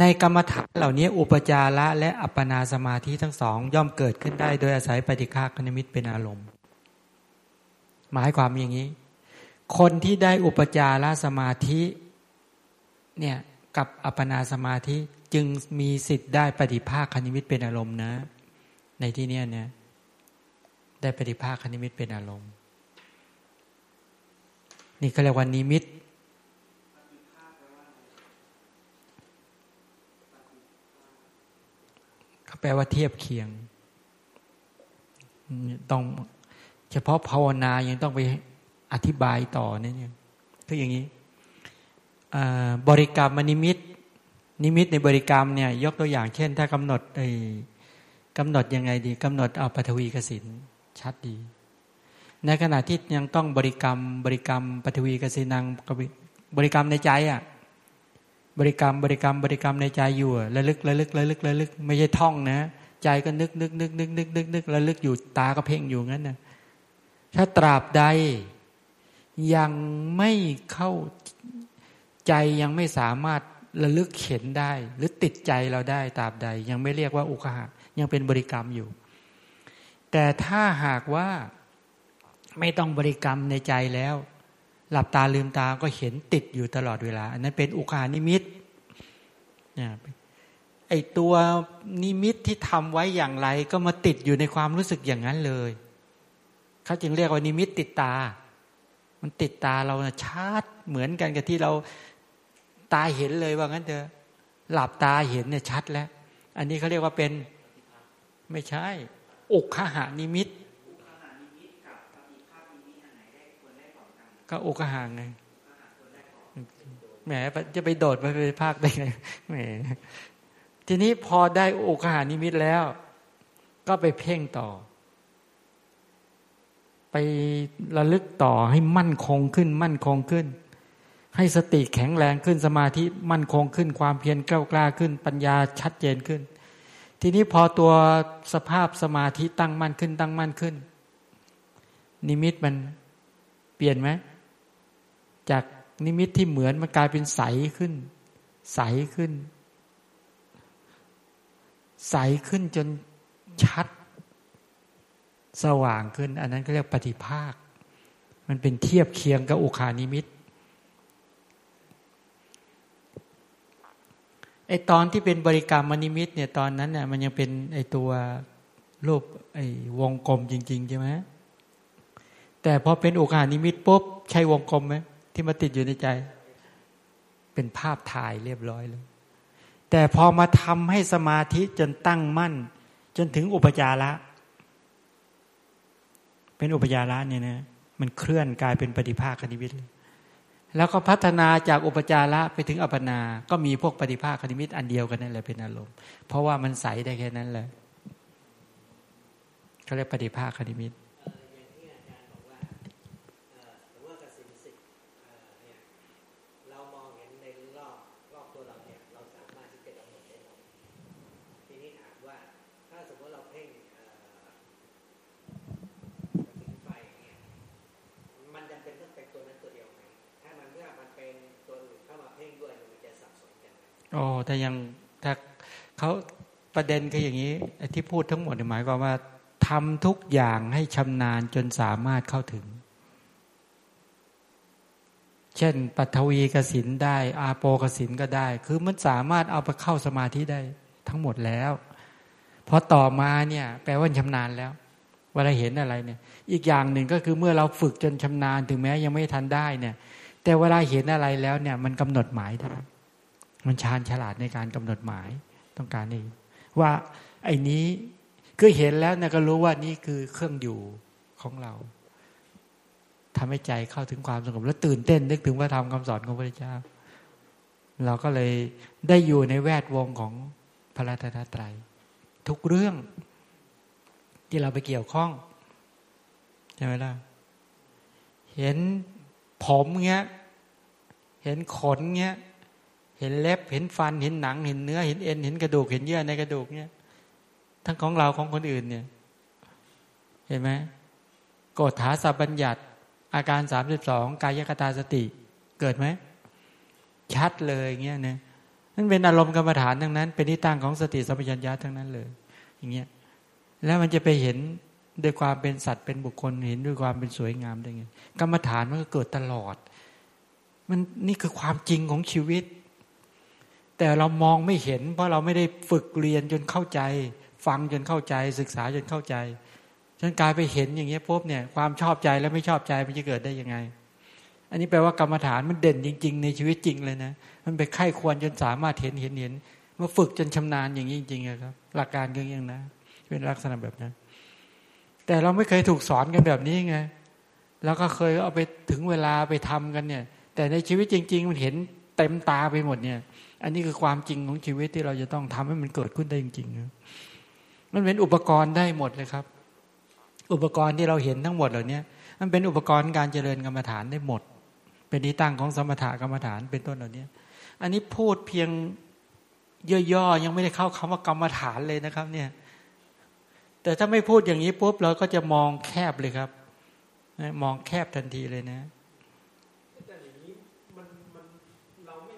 Speaker 1: ในกรรมฐานเหล่านี้อุปจาระและอัปปนาสมาธิทั้งสองย่อมเกิดขึ้นได้โดยอาศัยปฏิฆาคณมิตรเป็นอารมณ์ หมายความอย่างนี้ คนที่ได้อุปจาระสมาธิเนี่ยกับอัปปนาสมาธิจึงมีสิทธิ์ได้ปฏิภาคคณิมิตเป็นอารมณ์นะ ในที่นี้เนี่ยได้ปฏิภาคคณิมิตเป็นอารมณ์ นี่เขาเรียกว่านิมิต แปลว่าเทียบเคียง ต้องเฉพาะภาวนายังต้องไปอธิบายต่อเนี่ยคืออย่างนี้บริกรรมนิมิต นิมิตในบริกรรมเนี่ย ยกตัวอย่างเช่น ถ้ากำหนดไอ้กำหนดยังไงดีกำหนดเอาปฐวีกสินชัดดี ในขณะที่ยังต้องบริกรรม บริกรรมปฐวีกสินังบริกรรมในใจอะ บริกรรมบริกรรมบริกรรมในใจอยู่ระลึกระลึกระลึกระลึก ไม่ใช่ท่องนะ ใจก็นึกนึกนึกนึกนึกนึกนึกระลึกอยู่ตาก็เพ่งอยู่งั้นนะถ้าตราบใด ยังไม่เข้าใจยังไม่สามารถระลึกเข็นได้ หรือติดใจเราได้ตราบใด ยังไม่เรียกว่าอุคหะยังเป็นบริกรรมอยู่ แต่ถ้าหากว่าไม่ต้องบริกรรมในใจแล้ว หลับตาลืมตาก็เห็นติดอยู่ตลอดเวลา อันนั้นเป็นอุคคหนิมิตเนี่ยไอตัวนิมิตที่ทำไว้อย่างไร ก็มาติดอยู่ในความรู้สึกอย่างนั้นเลยเขาจึงเรียกว่านิมิตติดตา มันติดตาเรานะชัดเหมือนกันกับที่เราตาเห็นเลยว่างั้นเถอะหลับตาเห็นเนี่ยชัดแล้ว อันนี้เขาเรียกว่าเป็นไม่ใช่อุคคหนิมิต ก็อกห่างไงแหมจะไปโดดไปไปภาคได้ไงแหมทีนี้พอได้อกหานิมิตแล้ว ก็ไปเพ่งต่อ ไประลึกต่อให้มั่นคงขึ้น มั่นคงขึ้น ให้สติแข็งแรงขึ้นสมาธิมั่นคงขึ้น ความเพียรกล้ากล้าขึ้น ปัญญาชัดเจนขึ้น ทีนี้พอตัวสภาพสมาธิตั้งมั่นขึ้น ตั้งมั่นขึ้น นิมิตมันเปลี่ยนไหม จากนิมิตที่เหมือนมันกลายเป็นใสขึ้น ใสขึ้น ใสขึ้นจนชัด สว่างขึ้น อันนั้นก็เรียกปฏิภาค มันเป็นเทียบเคียงกับอุคคหนิมิตไอตอนที่เป็นบริกรรมนิมิตเนี่ยตอนนั้นเนี่ยมันยังเป็นไอตัวรูปไอวงกลมจริง ๆ ใช่ไหมแต่พอเป็นอุคานิมิตปุ๊บใช่วงกลมไหม ที่มาติดอยู่ในใจ เป็นภาพถ่ายเรียบร้อยเลย แต่พอมาทำให้สมาธิจนตั้งมั่น จนถึงอุปจาระ เป็นอุปจาระเนี่ยนะมันเคลื่อนกลายเป็นปฏิภาคคณิมิตเลยแล้วก็พัฒนาจากอุปจาระไปถึงอัปนา ก็มีพวกปฏิภาคคณิมิตอันเดียวกันนั่นแหละเป็นอารมณ์ เพราะว่ามันใสได้แค่นั้นแหละเขาเรียกปฏิภาคคณิมิตอ๋อแต่ยังถ้าเขา ประเด็นคืออย่างนี้ที่พูดทั้งหมดหมายความว่าทำทุกอย่างให้ชำนาญจนสามารถเข้าถึง เช่นปัทวีกสินได้ อาโปกสินก็ได้ คือมันสามารถเอาไปเข้าสมาธิได้ทั้งหมดแล้วพอต่อมาเนี่ย แปลว่าชำนาญแล้วเวลาเห็นอะไรเนี่ย อีกอย่างหนึ่งก็คือเมื่อเราฝึกจนชำนาญถึงแม้ยังไม่ทันได้เนี่ย แต่เวลาเห็นอะไรแล้วเนี่ย มันกำหนดหมายได้มันชาญฉลาดในการกำหนดหมายต้องการนี่ ว่าไอ้นี้คือเห็นแล้วนะก็รู้ว่านี่คือเครื่องอยู่ของเราทำให้ใจเข้าถึงความสงบแล้วตื่นเต้น นึกถึงพระธรรมคำสอนของพระเจ้า เราก็เลยได้อยู่ในแวดวงของพระราตนตรัย ทุกเรื่องที่เราไปเกี่ยวข้องใช่ไหมล่ะเห็นผมเงี้ย เห็นขนเงี้ย เห็นเล็บเห็นฟันเห็นหนัง เห็นเนื้อเห็นเอ็นเห็นกระดูกเห็นเยื่อในกระดูกเงี้ยทั้งของเราของคนอื่นเนี่ย เห็นไหมกฏฐาสับบัญญัติ อาการสามสิบสองกายกตาสติ เกิดไหมชัดเลยเงี้ยเนี่ยนั่นเป็นอารมณ์กรรมฐานทั้งนั้น เป็นที่ตั้งของสติสัมปชัญญะทั้งนั้นเลย อย่างเงี้ยแล้วมันจะไปเห็นด้วยความเป็นสัตว์เป็นบุคคลเห็นด้วยความเป็นสวยงามได้ไงกรรมฐานมันก็เกิดตลอด มันนี่คือความจริงของชีวิต แต่เรามองไม่เห็น เพราะเราไม่ได้ฝึกเรียนจนเข้าใจ ฟังจนเข้าใจ ศึกษาจนเข้าใจจนกลายไปเห็นอย่างเงี้ยปุ๊บเนี่ยความชอบใจและไม่ชอบใจมันจะเกิดได้ยังไง อันนี้แปลว่ากรรมฐานมันเด่นจริง ๆ ในชีวิตจริงเลยนะมันไปไข้ควรจนสามารถเห็นเห็นเห็นมาฝึกจนชำนาญอย่างนี้จริงๆครับ หลักการก็อย่างนะเป็นลักษณะแบบนั้นแต่เราไม่เคยถูกสอนกันแบบนี้ไงแล้วก็เคยเอาไปถึงเวลาไปทำกันเนี่ย แต่ในชีวิตจริง ๆ มันเห็นเต็มตาไปหมดเนี่ย อันนี้คือความจริงของชีวิตที่เราจะต้องทำให้มันเกิดขึ้นได้จริงๆมันเป็นอุปกรณ์ได้หมดเลยครับ อุปกรณ์ที่เราเห็นทั้งหมดเหล่านี้มันเป็นอุปกรณ์การเจริญกรรมฐานได้หมด เป็นที่ตั้งของสมถะกรรมฐานเป็นต้นเหล่านี้อันนี้พูดเพียงย่อๆยังไม่ได้เข้าคำว่ากรรมฐานเลยนะครับ เนี่ย แต่ถ้าไม่พูดอย่างนี้ปุ๊บเราก็จะมองแคบเลยครับ มองแคบทันทีเลยนะแต่อย่างนี้มันมันเราไม่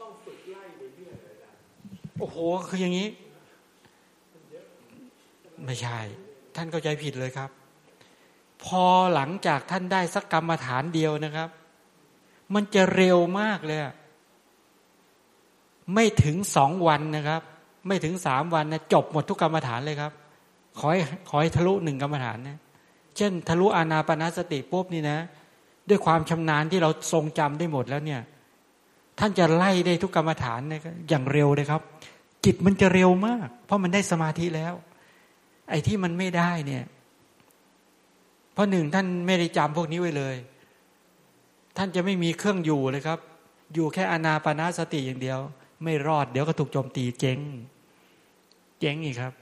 Speaker 1: ต้องฝึกไล่ไปเรื่อยเลยนะ โอ้โหคืออย่างนี้ ไม่ใช่ ท่านเข้าใจผิดเลยครับ พอหลังจากท่านได้สักกรรมฐานเดียวนะครับ มันจะเร็วมากเลยไม่ถึงสองวันนะครับ ไม่ถึงสามวันนะจบหมดทุกกรรมฐานเลยครับ ขอให้ขอให้ทะลุหนึ่งกรรมฐานนะเช่น ทะลุอานาปนาสติปุ๊บนี่นะ ด้วยความชำนาญที่เราทรงจำได้หมดแล้วเนี่ย ท่านจะไล่ได้ทุกกรรมฐานเนี่ยอย่างเร็วเลยครับ จิตมันจะเร็วมาก เพราะมันได้สมาธิแล้ว ไอ้ที่มันไม่ได้เนี่ย เพราะหนึ่งท่านไม่ได้จำพวกนี้ไว้เลย ท่านจะไม่มีเครื่องอยู่เลยครับ อยู่แค่อนาปนาสติอย่างเดียว ไม่รอดเดี๋ยวก็ถูกโจมตีเจ๊ง เจ๊งอีกครับ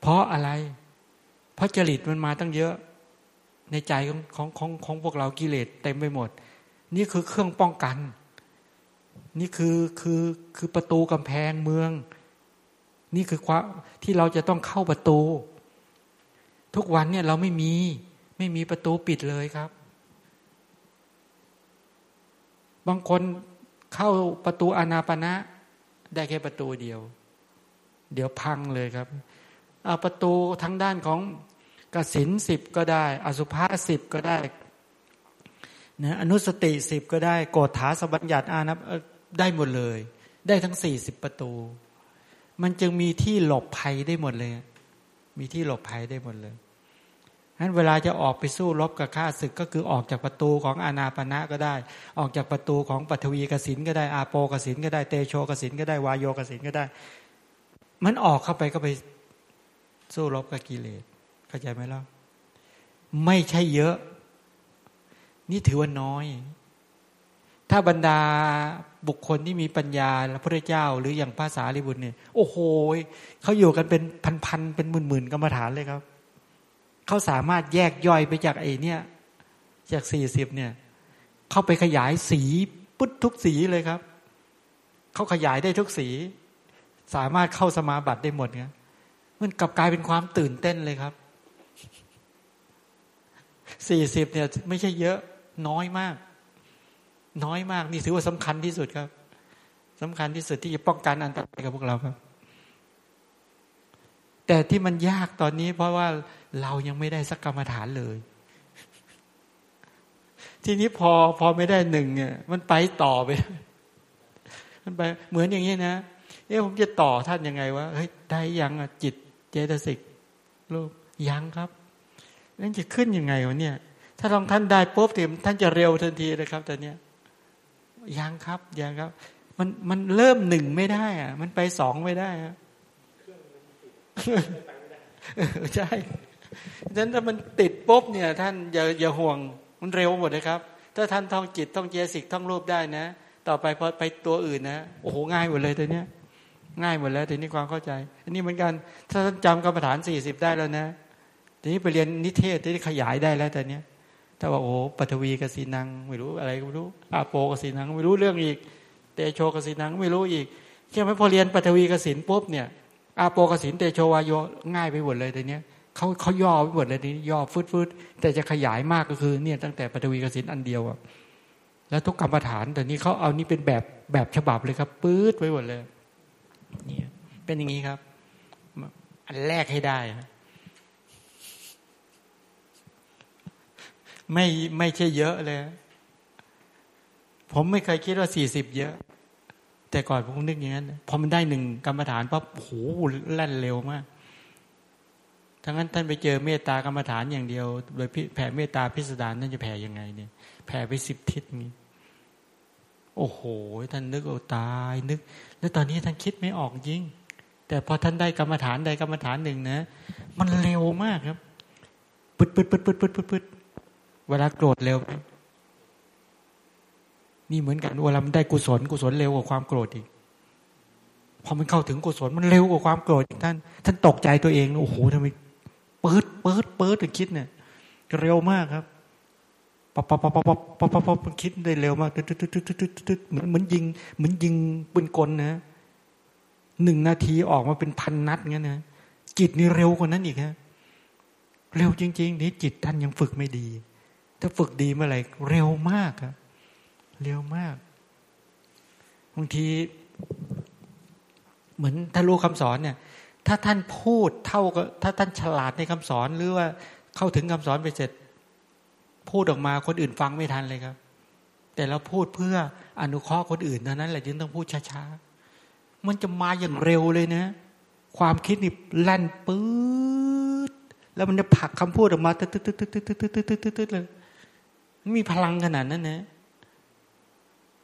Speaker 1: เพราะอะไร เพราะจริตมันมาตั้งเยอะ ในใจของของของของพวกเรากิเลสเต็มไปหมด นี่คือเครื่องป้องกัน นี่คือคือคือประตูกำแพงเมือง นี่คือความที่เราจะต้องเข้าประตู ทุกวันเนี่ยเราไม่มีไม่มีประตูปิดเลยครับ บางคนเข้าประตูอนาปณะได้แค่ประตูเดียว เดี๋ยวพังเลยครับเอาประตูทั้งด้านของกสินสิบก็ได้ อสุภาสิบก็ได้นะอนุสติสิบก็ได้โกฏฐาสบัญญัติอานับ ได้หมดเลย ได้ทั้งสี่สิบประตู มันจึงมีที่หลบภัยได้หมดเลย มีที่หลบภัยได้หมดเลยนั้นเวลาจะออกไปสู้รบกับข้าศึกก็คือออกจากประตูของอานาปณะก็ได้ ออกจากประตูของปัทวีกสินก็ได้อาโปกสินก็ได้เตโชกสินก็ได้วายโยกสินก็ได้ มันออกเข้าไปก็ไปสู้รบกับกิเลสเข้าใจไหมล่ะไม่ใช่เยอะ นี่ถือว่าน้อย ถ้าบรรดาบุคคลที่มีปัญญาและพระเจ้า หรืออย่างภาษาลิบุตรเนี่ยโอ้โหเขาอยู่กันเป็นพันๆเป็นหมื่นๆกรรมฐานเลยครับเขาสามารถแยกย่อยไปจากไอ้เนี่ยจากสี่สิบเนี่ย เข้าไปขยายสีปุ๊บทุกสีเลยครับเขาขยายได้ทุกสี สามารถเข้าสมาบัติได้หมดเนี่ยมันกลับกลายเป็นความตื่นเต้นเลยครับสี่สิบเนี่ย ไม่ใช่เยอะน้อยมาก น้อยมาก นี่ถือว่าสำคัญที่สุดครับสำคัญที่สุดที่จะป้องกันอันตรายกับพวกเราครับ แต่ที่มันยากตอนนี้ เพราะว่าเรายังไม่ได้สักกรรมฐานเลย ทีนี้พอพอไม่ได้หนึ่งเนี่ย มันไปต่อไป มันไป เหมือนอย่างนี้นะเอ๊ะผมจะต่อท่านยังไงวะเฮ้ยได้ยังอะจิตเจตสิกรูปยังครับนั่นจะขึ้นยังไงวะเนี่ย ถ้าลองท่านได้ปุ๊บเถท่านจะเร็วทันทีเลยครับแตอนเนี้ย ยังครับยังครับ มันมันเริ่มหนึ่งไม่ได้อะมันไปสองไม่ได้อะใช่ฉะนั้นถ้ามันติดปุ๊บเนี่ย ท่านอย่าอย่าห่วงมันเร็วหมดนะครับ ถ้าท่านท่องจิตท่องเจสิกท่องรูปได้นะ ต่อไปพอไปตัวอื่นนะโอ้โหง่ายหมดเลยตัวเนี้ย ง่ายหมดแล้วทีนี้ความเข้าใจ อันนี้เหมือนกัน ถ้าท่านจำกรรมฐานสี่สิบได้แล้วนะ ทีนี้ไปเรียนนิเทศที่ขยายได้แล้วแต่เนี้ย ถ้าว่าโอ้ปัทวีกสีนัง ไม่รู้อะไรไม่รู้อาโปกสีนัง ไม่รู้เรื่องอีก เตโชกสีนังไม่รู้อีกใช่ไหมพอเรียนปัทวีกสินปุ๊บเนี่ยอาโปกสินเตโชวายโยง่ายไปหมดเลยแต่เนี้ยเขาเขาย่อไปหมดเลยนี้ย่อฟืดฟืดแต่จะขยายมากก็คือเนี่ยตั้งแต่ปัทวีกสินอันเดียวอะแล้วทุกกรรมฐานแต่นี้เขาเอานี่เป็นแบบแบบฉบับเลยครับปื๊ดไปหมดเลยเนี่ยเป็นอย่างนี้ครับ อันแรกให้ได้ ไม่ไม่ใช่เยอะเลย ผมไม่เคยคิดว่าสี่สิบเยอะ แต่ก่อนผมนึกอย่างนั้นพอมันได้หนึ่งกรรมฐานปั๊บโหแล่นเร็วมากทั้งนั้นท่านไปเจอเมตตากรรมฐานอย่างเดียว โดยแผ่เมตตาพิสดารนั่นจะแผ่ยังไงเนี่ย แผ่ไปสิบทิศนี้โอ้โห ท่านนึกเอาตายนึก แล้วตอนนี้ท่านคิดไม่ออกจริงแต่พอท่านได้กรรมฐานใดกรรมฐานหนึ่งนะ มันเร็วมากครับ ปึดปึดปึดปึดปึดปึดปึด เวลาโกรธเร็ว นี่เหมือนกันเวลามันได้กุศล กุศลเร็วกว่าความโกรธอีกพอมันเข้าถึงกุศลมันเร็วกว่าความโกรธท่าน ท่านตกใจตัวเองโอ้โหทำไมเปิดเปิดเปิดถึงคิดเนี่ยเร็วมากครับปปปปปปปปป๊อปป๊อปป๊อปมันคิดได้เร็วมากตึ๊ดตึ๊ดตึ๊ดตึ๊ดตึ๊ดตึ๊ดเหมือนเหมือนยิง เหมือนยิงปืนกลนะหนึ่งนาทีออกมาเป็นพันนัดงั้นนะจิตนี่เร็วกว่านั้นอีกฮะเร็วจริงๆนี่จิตท่านยังฝึกไม่ดี ถ้าฝึกดีเมื่อไหร่เร็วมากครับ เร็วมากบางที เหมือนถ้ารู้คำสอนเนี่ย ถ้าท่านพูดเท่ากับถ้าท่านฉลาดในคำสอนหรือว่าเข้าถึงคำสอนไปเสร็จ พูดออกมาคนอื่นฟังไม่ทันเลยครับ แต่เราพูดเพื่ออนุเคราะห์คนอื่นเท่านั้นแหละจึงต้องพูดช้าๆมันจะมาอย่างเร็วเลยนะ ความคิดนี่แล่นปื๊ดแล้วมันจะผลักคำพูดออกมาตึ๊ดตึ๊ดตึ๊ดตึ๊ดตึ๊ดตึ๊ดตึ๊ดตึ๊ดเลย มีพลังขนาดนั้นนะ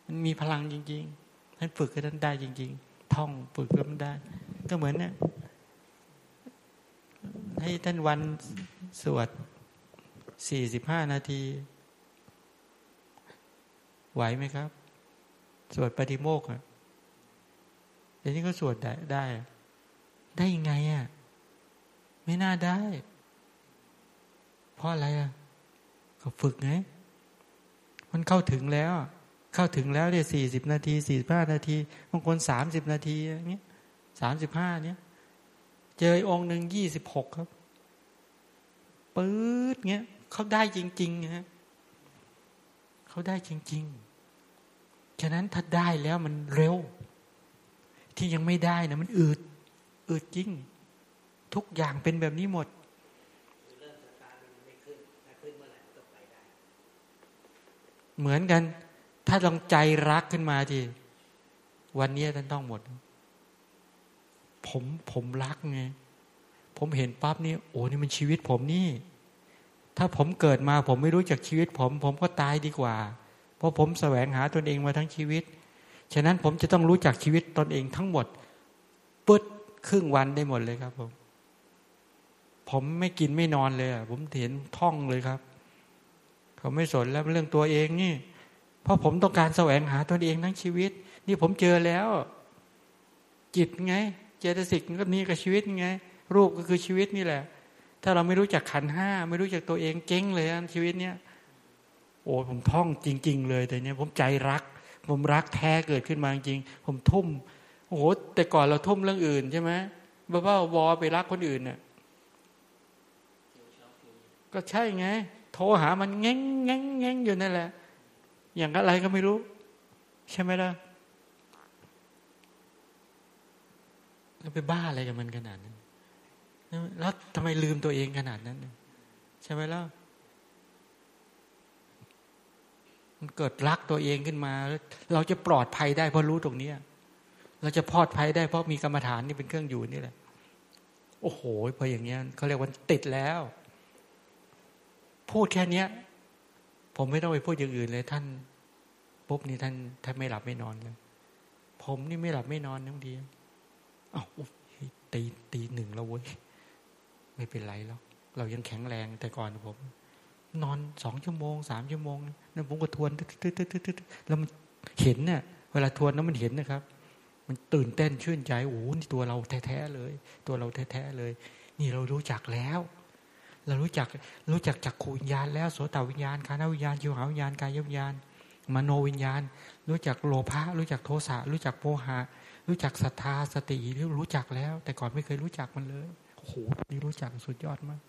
Speaker 1: มันมีพลังจริงๆท่านฝึกให้ท่านได้จริง ๆ ท่องฝึกก็มันได้ ก็เหมือนเนี่ยให้ท่านวันสวดสี่สิบห้านาที ไหวไหมครับ สวดปฏิโมกข์อะเดี๋ยวนี้ก็สวดได้ได้ ได้ยังไงอะ ไม่น่าได้ เพราะอะไรอะ ก็ฝึกไง มันเข้าถึงแล้ว เข้าถึงแล้วเนี่ยสี่สิบนาทีสี่สิบห้านาทีบางคนสามสิบนาทีอย่างเงี้ยสามสิบห้าเนี้ยเจอองค์หนึ่งยี่สิบหกครับปื๊ดเงี้ยเขาได้จริงๆฮะเขาได้จริง ๆ ฉะนั้นถ้าได้แล้วมันเร็ว ที่ยังไม่ได้นะมันอืดอืดจริง ทุกอย่างเป็นแบบนี้หมด เหมือนกัน ถ้าลองใจรักขึ้นมาทีวันนี้ท่านต้องหมด ผมผมรักไงผมเห็นปั๊บนี่โอ้นี่มันชีวิตผมนี่ ถ้าผมเกิดมาผมไม่รู้จักชีวิต ผม ผมก็ตายดีกว่า เพราะผมแสวงหาตนเองมาทั้งชีวิต ฉะนั้นผมจะต้องรู้จักชีวิตตนเองทั้งหมดปึ๊ดครึ่งวันได้หมดเลยครับผม ผมไม่กินไม่นอนเลยผมเห็นท่องเลยครับ เขาไม่สนแล้วเรื่องตัวเองนี่ เพราะผมต้องการแสวงหาตัวเองทั้งชีวิต นี่ผมเจอแล้ว จิตไง เจตสิกก็นี่กับชีวิตไง รูปก็คือชีวิตนี่แหละ ถ้าเราไม่รู้จักขันห้า ไม่รู้จักตัวเองเก่งเลยชีวิตเนี้ยโอ้ผมท่องจริง ๆ เลยแต่เนี้ยผมใจรัก ผมรักแท้เกิดขึ้นมาจริง ผมทุ่มโอ้โหแต่ก่อนเราทุ่มเรื่องอื่นใช่ไหมบ้าบ้าวอไปรักคนอื่นเนี่ยก็ใช่ไง โทรหามันแง่งแง่งแง่งอยู่นั่นแหละ อย่างอะไรก็ไม่รู้ ใช่ไหมล่ะเราไปบ้าอะไรกับมันขนาดนั้น แล้วทำไมลืมตัวเองขนาดนั้น ใช่ไหมล่ะมันเกิดรักตัวเองขึ้นมา เราจะปลอดภัยได้เพราะรู้ตรงนี้เราจะปลอดภัยได้เพราะมีกรรมฐานนี่เป็นเครื่องอยู่นี่แหละ โอ้โหพออย่างเงี้ยเขาเรียกว่าติดแล้ว พูดแค่เนี้ย ผมไม่ต้องไปพูดอย่างอื่นเลย ท่านปุ๊บนี่ท่านท่านไม่หลับไม่นอนเลยผมนี่ไม่หลับไม่นอนทั้งดีอ้าวตีตีหนึ่งแล้วเว้ยไม่เป็นไรแล้วเรายังแข็งแรงแต่ก่อนผม นอนสองชั่วโมงสามชั่วโมงนั่นผมก็ทวนแล้วมันเห็นเนี่ยเวลาทวนแล้วมันเห็นนะครับ มันตื่นเต้นชื่นใจโอ้โหนี่ตัวเราแท้ๆเลย ตัวเราแท้ๆเลย นี่เรารู้จักแล้ว เรารู้จักรู้จักจักขูวิญญาณแล้วโสตวิญญาณคานวิญญาณจิวหาวิญญาณกายวิญญาณ มโนวิญญาณ รู้จักโลภะรู้จักโทสะรู้จักโมหะ รู้จักศรัทธาสติรู้จักแล้ว แต่ก่อนไม่เคยรู้จักมันเลยโอ้โหนี่รู้จักสุดยอดมาก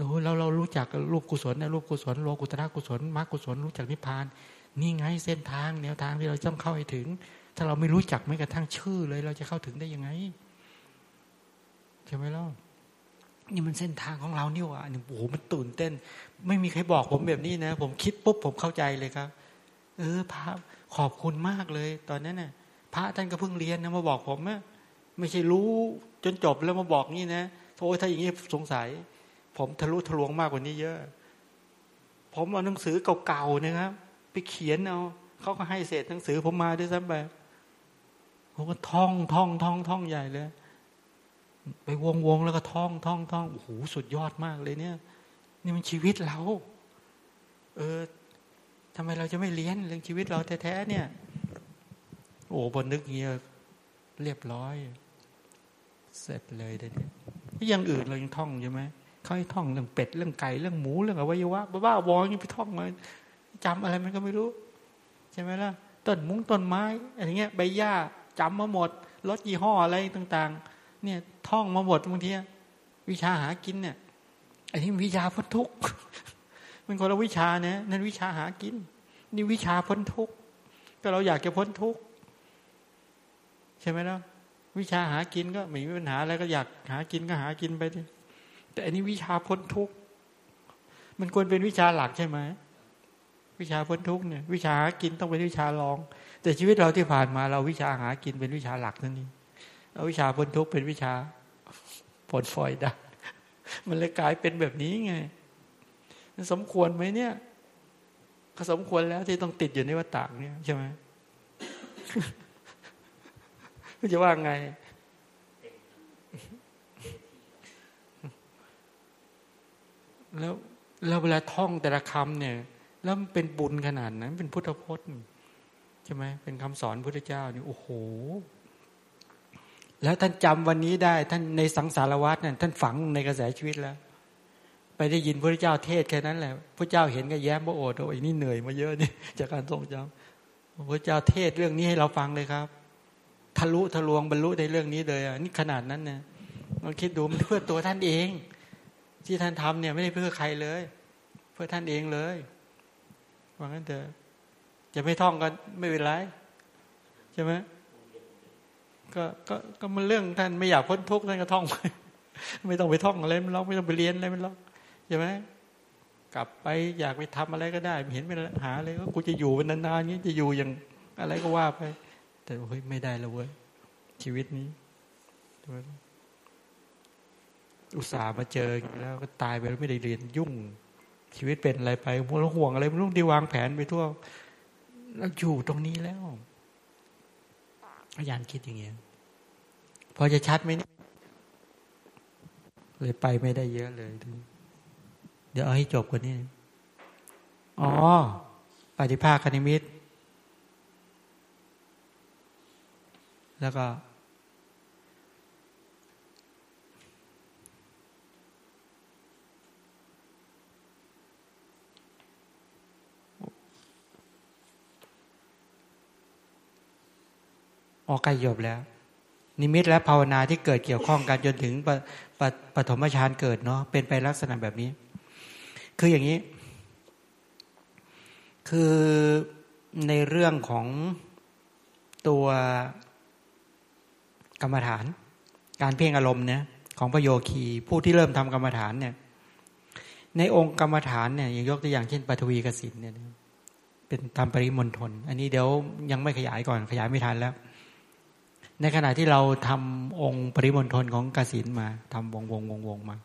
Speaker 1: รู้แล้วเรารู้จักรูปกุศลนะรูปกุศลโลกุตระกุศลมรรคกุศลรู้จักนิพพาน นี่ไงเส้นทางแนวทางที่เราต้องเข้าให้ถึง ถ้าเราไม่รู้จักไม่กระทั่งชื่อเลย เราจะเข้าถึงได้ยังไงใช่ไหมล่ะ นี่มันเส้นทางของเรานี่วะนี่โอ้โหมันตื่นเต้น ไม่มีใครบอกผมแบบนี้นะ ผมคิดปุ๊บผมเข้าใจเลยครับ เออพระขอบคุณมากเลย ตอนนั้นน่ะ พระท่านก็เพิ่งเรียนนะมาบอกผมอะไม่ใช่รู้จนจบแล้วมาบอกนี่นะโอ้ถ้าอย่างนี้สงสัย ผมทะลุทะลวงมากกว่านี้เยอะ ผมเอาหนังสือเก่าๆนะครับ ไปเขียนเอาเขาก็ให้เศษหนังสือผมมาด้วยซ้ำไปผมก็ท่องท่องท่องท่องใหญ่เลย ไปวงวงแล้วก็ท่องท่องท่องโอ้โหสุดยอดมากเลยเนี่ย นี่มันชีวิตเรา เออทำไมเราจะไม่เลี้ยนเรื่องชีวิตเราแท้ๆเนี่ย โอ้บนนึกเงี้ยเรียบร้อย เสร็จเลยเดี๋ยวนี้ยังอื่นเรายังท่องใช่ไหมเขาให้ท่องเรื่องเป็ดเรื่องไก่เรื่องหมูเรื่องอวัยวะบ้าๆบอยังไปท่องมาจำอะไรมันก็ไม่รู้ ใช่ไหมล่ะต้นมุ้งต้นไม้อะไรเงี้ยใบหญ้าจำมาหมดรถยี่ห้ออะไรต่าง ๆ เนี่ย ท่องมาหมดบางทีวิชาหากินเนี่ยอันนี้วิชาพ้นทุกข์มันคนละวิชาเนี่ยนั่นวิชาหากิน นี่วิชาพ้นทุกข์ก็เราอยากจะพ้นทุกข์ใช่ไหมล่ะวิชาหากินก็ไม่มีปัญหาอะไรก็อยากหากินก็หากินไปดิแต่อันนี้วิชาพ้นทุกข์มันควรเป็นวิชาหลักใช่ไหมวิชาพ้นทุกข์เนี่ยวิชาหากินต้องเป็นวิชารอง แต่ชีวิตเราที่ผ่านมาเราวิชาหากินเป็นวิชาหลักนั่นนี่เอา วิชาพ้นทุกข์เป็นวิชาผลฟอยได้ มันเลยกลายเป็นแบบนี้ไงสมควรไหมเนี่ยก็สมควรแล้วที่ต้องติดอยู่ในวัฏฏะเนี่ยใช่ไหมจะว่าไง แล้วเราเวลาท่องแต่ละคำเนี่ย แล้วมันเป็นบุญขนาดนั้น เป็นพุทธพจน์ใช่ไหมเป็นคำสอนพุทธเจ้านี่โอ้โห แล้วท่านจำวันนี้ได้ ท่านในสังสารวัตรเนี่ยท่านฝังในกระแสชีวิตแล้ว ไปได้ยินพระเจ้าเทศแค่นั้นแหละพระเจ้าเห็นก็แย้มพระโอษฐ์โอ้ยนี่เหนื่อยมาเยอะนี่จากการทรงจำพระเจ้าเทศเรื่องนี้ให้เราฟังเลยครับ ทะลุทะลวงบรรลุในเรื่องนี้เลยอะนี่ขนาดนั้นเนี่ยลองคิดดูมันเพื่อตัวท่านเอง ที่ท่านทำเนี่ยไม่ได้เพื่อใครเลย เพื่อท่านเองเลยว่างั้นเถอะจะไม่ท่องก็ไม่เป็นไรใช่ไหม ก็ก็ก็มันเรื่องท่านไม่อยากพ้นทุกข์ท่านก็ท่องไปไม่ต้องไปท่องอะไรมันล็อกไม่ต้องไปเรียนอะไรมันล็อกใช่ไหมกลับไปอยากไปทำอะไรก็ได้เห็นเป็นหาอะไรก็กูจะอยู่เป็นนานๆนี้จะอยู่อย่างอะไรก็ว่าไป แต่เฮ้ยไม่ได้แล้วเว้ยชีวิตนี้อุตส่าห์มาเจอแล้วก็ตายไปแล้วไม่ได้เรียนยุ่ง ชีวิตเป็นอะไรไปมัวห่วงอะไรไม่รู้ดีวางแผนไปทั่วเราอยู่ตรงนี้แล้ว อาจารย์คิดอย่างเงี้ยพอจะชัดไหมนี่เลยไปไม่ได้เยอะเลย เดี๋ยวเอาให้จบกว่านี้ อ๋อ ปฏิภาคคณิมิต แล้วก็ ออกใกล้จบแล้ว นิมิตและภาวนาที่เกิดเกี่ยวข้องกันจนถึงปปปฐมฌานเกิดเนาะเป็นไปลักษณะแบบนี้ คืออย่างนี้ คือในเรื่องของตัวกรรมฐาน การเพ่งอารมณ์เนี่ยของพระโยคีผู้ที่เริ่มทำกรรมฐานเนี่ย ในองค์กรรมฐานเนี่ยอย่างยกตัวอย่างเช่นปฐวีกสินเนี่ยเป็นตามปริมณฑลอันนี้เดี๋ยวยังไม่ขยายก่อนขยายไม่ทันแล้ว ในขณะที่เราทำองค์ปริมณฑลของกสินมาทำวงวงวงวงมา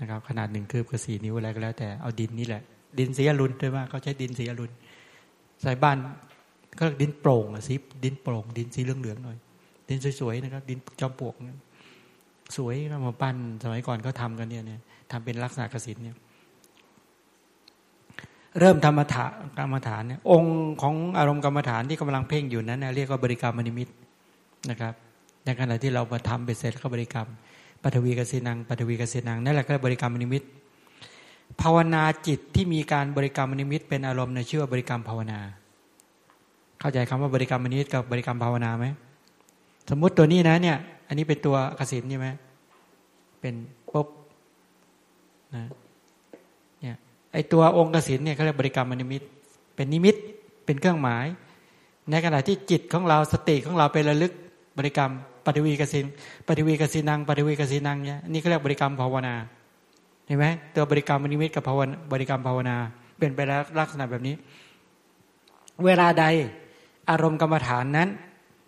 Speaker 1: นะครับ ขนาดหนึ่งคืบกับสี่นิ้วอะไรก็แล้ว แต่เอาดินนี่แหละ ดินสีอรุณด้วยว่าเขาใช้ดินสีอรุณใส่บ้านก็ดินโปร่งอะสิดินโปร่ง ดินสีเหลืองๆหน่อย ดินสวยๆนะครับ ดินจอมปลวกสวยมาปั้นสมัยก่อนเขาทากันเนี่ยเนี่ยทำเป็นลักษณะกสินเนี่ยเริ่มธรรมฐานกรรมฐานเนี่ยองค์ของอารมณ์กรรมฐานที่กำลังเพ่งอยู่นั้นเรียกว่าบริกรรมนิมิต นะครับ ในขณะที่เรามาทำไปเสร็จก็บริกรรมปฐวีกสินังปฐวีกสินังนั่นแหละก็บริกรรมนิมิต ภาวนาจิตที่มีการบริกรรมนิมิต เป็นอารมณ์ในชื่อว่าบริกรรมภาวนา เข้าใจคำว่าบริกรรมนิมิตกับบริกรรมภาวนาไหมสมมุติตัวนี้นะเนี่ย อันนี้เป็นตัวกสินใช่ไหมเป็นปุ๊บนะเนี่ยไอตัวองค์กสินเนี่ยเขาเรียกบริกรรมนิมิต เป็นนิมิตเป็นเครื่องหมาย ในขณะที่จิตของเราสติของเราไประลึก บริกรรมปฏิวีกสินปฏิวีกสินังปฏิวีกสินังเนี่ยนี่เขาเรียกบริกรรมภาวนาเห็นไหมตัวบริกรรมมนิมิตกับภาวนาบริกรรมภาวนา เป็นไปแล้วลักษณะแบบนี้ เวลาใดอารมณ์กรรมฐานนั้น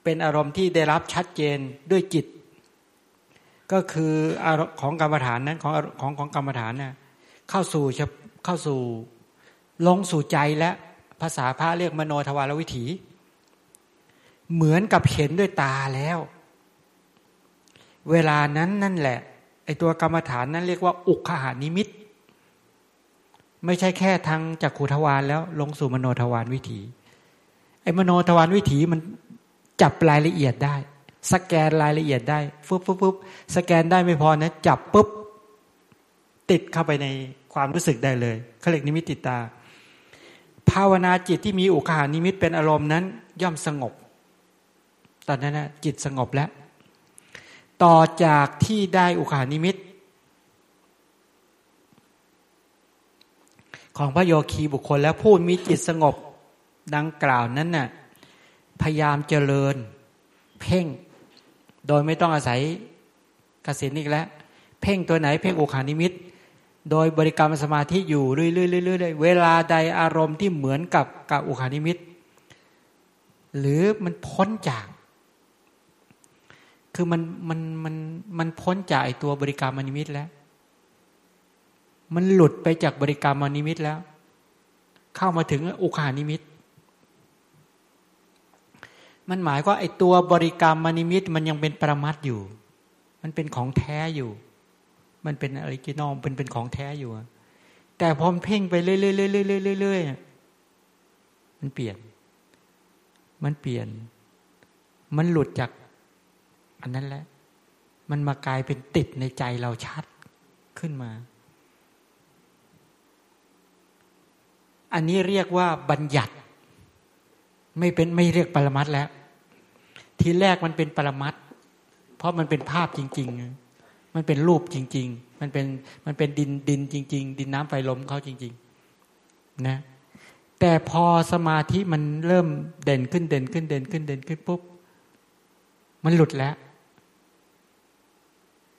Speaker 1: เป็นอารมณ์ที่ได้รับชัดเจนด้วยจิต ก็คืออารมของกรรมฐานนั้นของของของกรรมฐานน่ะเข้าสู่เข้าสู่ลงสู่ใจและภาษาพระเรียกมโนทวารวิถี เหมือนกับเห็นด้วยตาแล้ว เวลานั้นนั่นแหละ ไอตัวกรรมฐานนั้นเรียกว่าอุคหานิมิต ไม่ใช่แค่ทางจากขุทวารแล้ว ลงสู่มโนทวารวิถี ไอมโนทวารวิถีมันจับรายละเอียดได้ สแกนรายละเอียดได้ปุ๊บปุ๊บปุ๊บสแกนได้ไม่พอนะ จับปุ๊บ ติดเข้าไปในความรู้สึกได้เลยเขาเรียกนิมิตติดตา ภาวนาจิตที่มีอุคคหนิมิตเป็นอารมณ์นั้น ย่อมสงบ ตอนนั้นนะจิตสงบแล้ว ต่อจากที่ได้อุคคหนิมิต ของพระโยคีบุคคลแล้วพูดมีจิตสงบดังกล่าวนั้นน่ะพยายามเจริญ เพ่ง โดยไม่ต้องอาศัยกสินอีกแล้ว เพ่งตัวไหนเพ่งอุคานิมิตโดยบริกรรมสมาธิอยู่เรื่อยๆเวลาใดอารมณ์ที่เหมือนกับกับอุคานิมิต หรือมันพ้นจาก คือมันมันมันมันพ้นจากไอตัวบริกรรมนิมิตแล้ว มันหลุดไปจากบริกรรมนิมิตแล้ว เข้ามาถึงอุคคหนิมิต มันหมายว่าไอตัวบริกรรมนิมิต มันยังเป็นปรมัตถ์อยู่ มันเป็นของแท้อยู่ มันเป็น original เป็นเป็นของแท้อยู่ แต่พอเพ่งไปเรื่อยๆเรื่อยๆมันเปลี่ยน มันเปลี่ยน มันหลุดจาก อันนั้นแหละ มันมากลายเป็นติดในใจเราชัดขึ้นมา อันนี้เรียกว่าบัญญัติ ไม่เป็นไม่เรียกปรมัตแล้ว ทีแรกมันเป็นปรมัตเพราะมันเป็นภาพจริง ๆ มันเป็นรูปจริง ๆ มันเป็นมันเป็นดินดินจริง ๆ ดินน้ำไฟลมเขาจริง ๆ นะแต่พอสมาธิมันเริ่มเด่นขึ้นเด่นขึ้นเด่นขึ้นเด่นขึ้นปุ๊บ มันหลุดแล้ว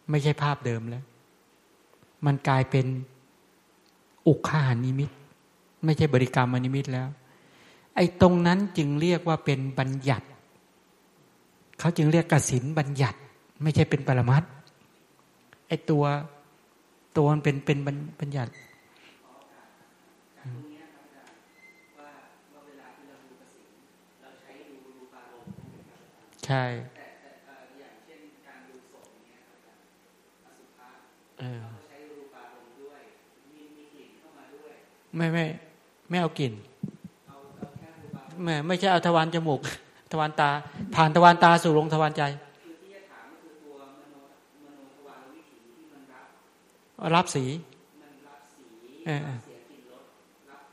Speaker 1: ไม่ใช่ภาพเดิมแล้ว มันกลายเป็นอุคานิมิต ไม่ใช่บริกรรมนิมิตแล้ว ไอ้ตรงนั้นจึงเรียกว่าเป็นบัญญัติเขาจึงเรียกกสินบัญญัติ ไม่ใช่เป็นปรมัตไอ้ตัวตัวมันเป็นเป็นบัญญัติใช่ ไม่ไม่ไม่เอากลิ่นไม่ไม่ใช่เอาทวารจมูก ทวารตา ผ่านทวารตาสู่ลงทวารใจรับสี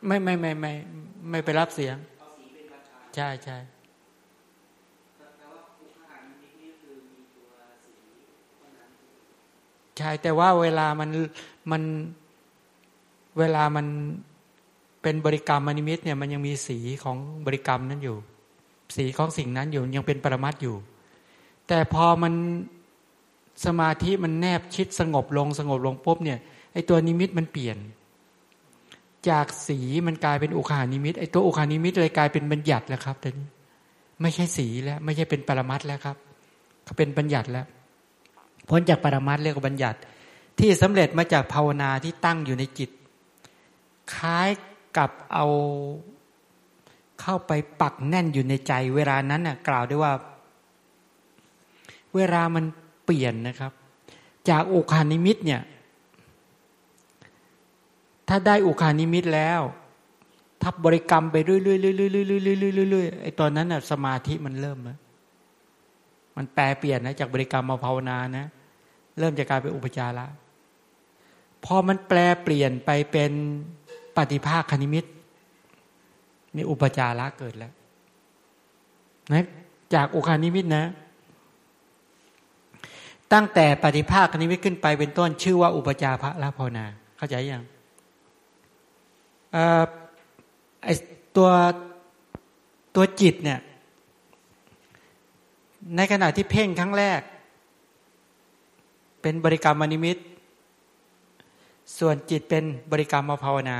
Speaker 1: ไม่ไม่ไม่ไม่ไม่ไปรับเสียง ใช่ใช่ ใช่ แต่ว่าเวลามันมันเวลามันเป็นบริกรรมมนิมิตเนี่ยมันยังมีสีของบริกรรมนั้นอยู่ สีของสิ่งนั้นอยู่ยังเป็นปรมัตอยู่ แต่พอมันสมาธิมันแนบชิดสงบลงสงบลงปุ๊บเนี่ยไอตัวนิมิตมันเปลี่ยน จากสีมันกลายเป็นอุคคหนิมิตไอตัวอุคคหนิมิตเลยกลายเป็นบัญญัติแล้วครับตอนนี้ไม่ใช่สีแล้ว ไม่ใช่เป็นปรมัตถ์แล้วครับเขาเป็นบัญญัติแล้ว พ้นจากปรมัตถ์เรียกว่าบัญญัติ ที่สำเร็จมาจากภาวนาที่ตั้งอยู่ในจิต คล้ายกับเอาเข้าไปปักแน่นอยู่ในใจ เวลานั้นน่ะกล่าวได้ว่า เวลามันเปลี่ยนนะครับ จากอุคคหนิมิตเนี่ย ถ้าได้อุคคหนิมิตแล้วทับบริกรรมไปเรื่อยๆเรื่อยๆเรื่อยๆเรื่อยๆไอ้ตอนนั้นน่ะสมาธิมันเริ่มแล้วมันแปรเปลี่ยนนะจากบริกรรมมาภาวนานะ เริ่มจากกลายเป็นอุปจาระพอมันแปรเปลี่ยนไปเป็นปฏิภาคนิมิตนี่อุปจาระเกิดแล้วนะจากอุคคหนิมิตนะ ตั้งแต่ปฏิภาคนิมิตขึ้นไปเป็นต้นชื่อว่าอุปจาระละภาวนา เข้าใจยังไอตัวตัวจิตเนี่ย ในขณะที่เพ่งครั้งแรก เป็นบริกรรมนิมิต ส่วนจิตเป็นบริกรรมมาภาวนา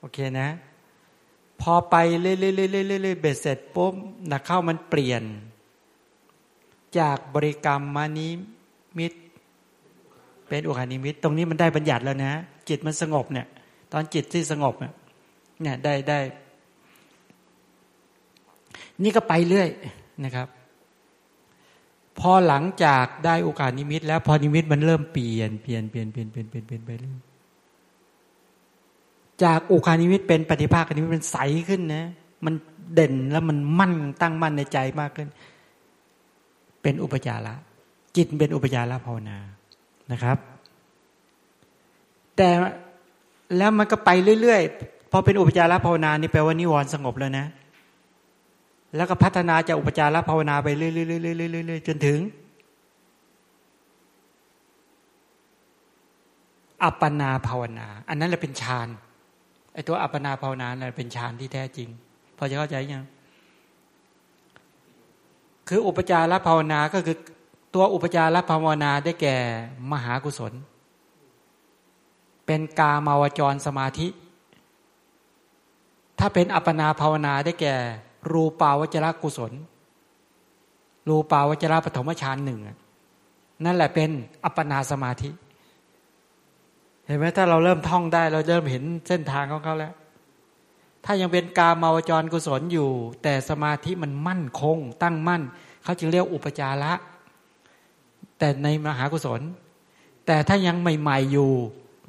Speaker 1: โอเคนะ พอไปเรื่อยๆๆๆเบ็ดเสร็จปุ๊บนักเข้ามันเปลี่ยน จากบริกรรมมานิมิต เป็นอุคานิมิต ตรงนี้มันได้บัญญัติแล้วนะ จิตมันสงบเนี่ย ตอนจิตที่สงบเนี่ยเนี่ยได้ได้ นี่ก็ไปเรื่อยนะครับ พอหลังจากได้โอกาสนิมิต แล้วพอนิมิตมันเริ่มเปลี่ยนเปลี่ยนเปลี่ยนเปลี่ยนเปลี่ยนเปลี่ยนเปลี่ยนไปเรื่อยจากโอกาสนิมิตเป็นปฏิภาคนิมิตมันใสขึ้นนะ มันเด่นแล้วมันมั่นตั้งมั่นในใจมากขึ้น เป็นอุปจาระจิตเป็นอุปจาระภาวนานะครับ แต่แล้วมันก็ไปเรื่อยๆพอเป็นอุปจาระภาวนานี่แปลว่านิวรณ์สงบแล้วนะ แล้วก็พัฒนาจากอุปจารภาวนาไปเรื่อยๆๆๆจนถึง อัปปนาภาวนา อันนั้นแหละเป็นฌานไอ้ตัวอัปปนาภาวนาเนี่ยเป็นฌานที่แท้จริง พอจะเข้าใจยังคืออุปจารภาวนาก็คือตัวอุปจารภาวนาได้แก่มหากุศล เป็นกามาวจรสมาธิ ถ้าเป็นอัปปนาภาวนาได้แก่ รูปาวจรกุศล รูปาวจรปฐมฌานหนึ่งนั่นแหละเป็นอัปปนาสมาธิ เห็นไหมถ้าเราเริ่มท่องได้ เราเริ่มเห็นเส้นทางของเขาแล้ว ถ้ายังเป็นกามาวจรกุศลอยู่ แต่สมาธิมันมั่นคง ตั้งมั่น เขาจึงเรียกอุปจาระ แต่ในมหากุศล แต่ถ้ายังใหม่ๆอยู่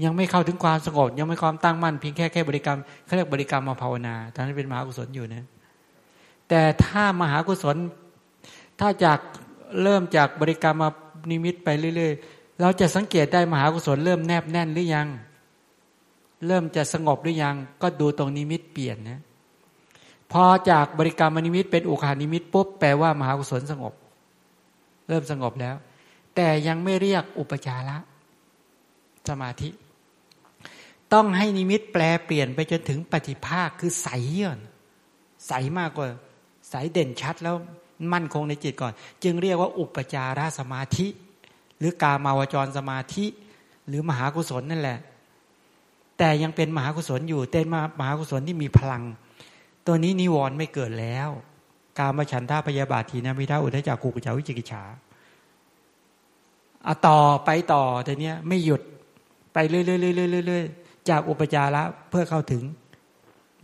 Speaker 1: ยังไม่เข้าถึงความสงบยังไม่ความตั้งมั่นเพียงแค่แค่บริกรรมเขาเรียกบริกรรมมาภาวนาตอนนั้นเป็นมหากุศลอยู่นะ แต่ถ้ามหากุศล ถ้าจากเริ่มจากบริกรรมมานิมิตไปเรื่อยๆ เราจะสังเกตได้มหากุศลเริ่มแนบแน่นหรือยัง เริ่มจะสงบหรือยัง ก็ดูตรงนิมิตเปลี่ยนนะพอจากบริกรรมนิมิตเป็นอุคานิมิตปุ๊บแปลว่ามหากุศลสงบ เริ่มสงบแล้ว แต่ยังไม่เรียกอุปจาระสมาธิ ต้องให้นิมิตแปลเปลี่ยนไปจนถึงปฏิภาคคือใสก่อนใสมากกว่า ใสเด่นชัดแล้วมั่นคงในจิตก่อน จึงเรียกว่าอุปจารสมาธิ หรือกามาวจรสมาธิ หรือมหากุศลนั่นแหละ แต่ยังเป็นมหากุศลอยู่เต้นมามหากุศลที่มีพลัง ตัวนี้นิวรณ์ไม่เกิดแล้ว กามฉันทาพยาบาททีนะมิท้าอุทจักกุกจาวิจิกิจฉาอะต่อไปต่อแต่เนี้ยไม่หยุดไปเรื่อยๆๆๆจากอุปจาระเพื่อเข้าถึง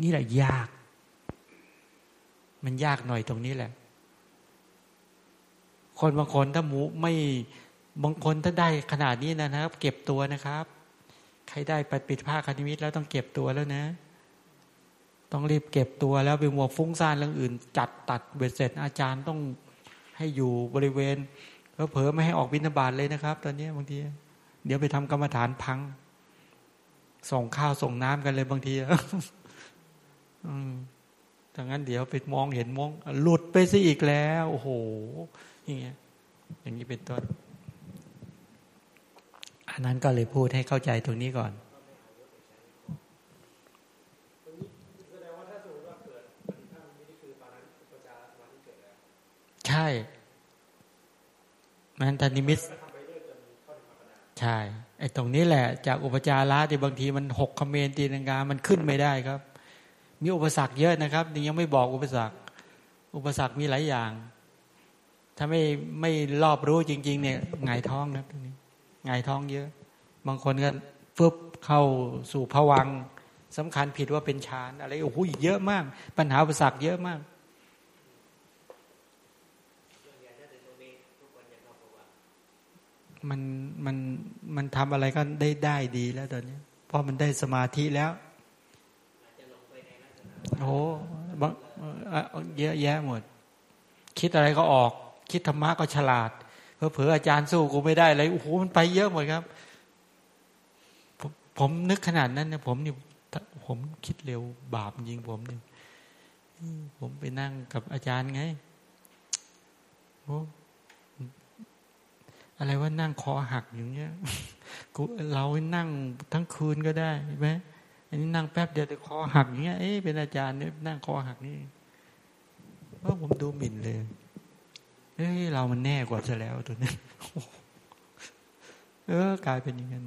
Speaker 1: นี่แหละยาก มันยากหน่อยตรงนี้แหละ คนบางคนถ้าหมูไม่บางคนถ้าได้ขนาดนี้นะครับ เก็บตัวนะครับ ใครได้ไปปิดผ้าคณิมิตแล้วต้องเก็บตัวแล้วนะ ต้องรีบเก็บตัวแล้วไปมัวฟุ้งซ่านเรื่องอื่น จัดตัดเบ็ดเสร็จอาจารย์ต้องให้อยู่บริเวณเผลอไม่ให้ออกบิณฑบาตเลยนะครับ ตอนนี้บางที เดี๋ยวไปทำกรรมฐานพัง ส่งข้าวส่งน้ำกันเลยบางทีอืม ดังนั้นเดี๋ยวไปมองเห็นมองหลุดไปซะอีกแล้วโอ้โหอย่างเงี้ยอย่างนี้เป็นต้นอันนั้นก็เลยพูดให้เข้าใจตรงนี้ก่อนใช่มันทานิมิตใช่ไอ้ตรงนี้แหละ จากอุปจาระที่บางทีมันหกคเมนตีนังกา มันขึ้นไม่ได้ครับ มีอุปสรรคเยอะนะครับยังไม่บอกอุปสรรค อุปสรรคมีหลายอย่าง ถ้าไม่ไม่รอบรู้จริง ๆ เนี่ยไงท้องนะตรงนี้ไงท้องเยอะ บางคนก็ฟึบเข้าสู่ผวังสำคัญผิดว่าเป็นฌานอะไรโอ้โหเยอะมาก ปัญหาอุปสรรคเยอะมากมันมันมันทำอะไรก็ได้ได้ดีแล้วตอนนี้เพราะมันได้สมาธิแล้ว โอ้เยอะแยะหมด คิดอะไรก็ออก คิดธรรมะก็ฉลาดเพอเผออาจารย์สู้กูไม่ได้เลยโอ้โหมันไปเยอะหมดครับ ผมผมนึกขนาดนั้นนะผมนี่ผมคิดเร็วบาปจริงผมนี่ผมไปนั่งกับอาจารย์ไงโอ้อะไรว่านั่งคอหักอย่างเงี้ยกูเรานั่งทั้งคืนก็ได้ไหม อันนี้นั่งแป๊บเดียวแต่คอหักอย่างเงี้ย เอ๊ะเป็นอาจารย์เนี่ยนั่งคอหักนี่ว่าผมดูหมิ่นเลย เอ้ยเรามันแน่กว่าจะแล้วตัวนี้เออกลายเป็นอย่างนั้น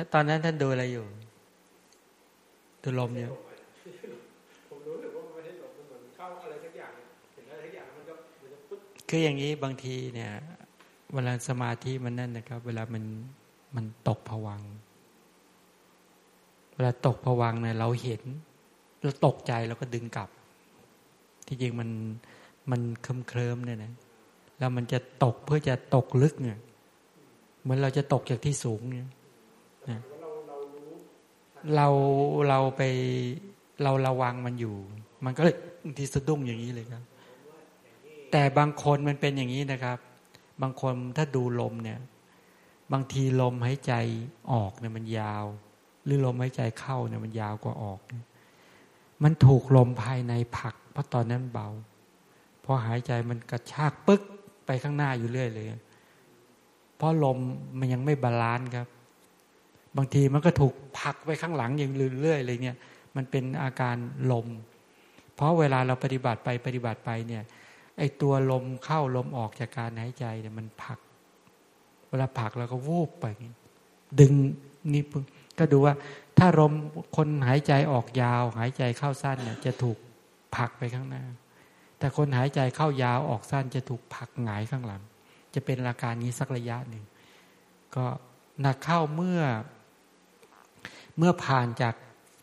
Speaker 1: ถ้าตอนนั้นท่านดูอะไรอยู่ ดูลมเนี่ยผมรู้สึกว่ามันไม่ได้ลมมันเหมือนเข้าอะไรสักอย่างเห็นอะไรสักอย่างมันก็มันจะปึ๊บคืออย่างนี้บางทีเนี่ย เวลาสมาธิมันนั่นนะครับ เวลามันมันตกผวัง เวลาตกผวังเนี่ยเราเห็น เราตกใจเราก็ดึงกลับ ที่จริงมันมันเคลิมเคลิมเนี่ยนะแล้วมันจะตกเพื่อจะตกลึกเนี่ยเหมือนเราจะตกจากที่สูงเนี่ย เราเราไปเราระวังมันอยู่ มันก็เลยทีสะดุ้งอย่างนี้เลยครับ แต่บางคนมันเป็นอย่างนี้นะครับ บางคนถ้าดูลมเนี่ย บางทีลมหายใจออกเนี่ยมันยาว หรือลมหายใจเข้าเนี่ยมันยาวกว่าออก มันถูกลมภายในผัก เพราะตอนนั้นเบาพอหายใจมันกระชากปึ๊กไปข้างหน้าอยู่เรื่อยเลย เพราะลมมันยังไม่ balance ครับ บางทีมันก็ถูกผลักไปข้างหลังอย่างเรื่อยๆเลยเนี่ย มันเป็นอาการลม เพราะเวลาเราปฏิบัติไปปฏิบัติไปเนี่ยไอตัวลมเข้าลมออกจากการหายใจเนี่ยมันผลัก เวลาผลักเราก็วูบไป ดึงนี่ก็ดูว่า ถ้าลมคนหายใจออกยาว หายใจเข้าสั้นเนี่ย จะถูกผลักไปข้างหน้า แต่คนหายใจเข้ายาวออกสั้น จะถูกผลักหงายข้างหลัง จะเป็นอาการนี้สักระยะหนึ่งก็หนักเข้าเมื่อ เมื่อผ่านจาก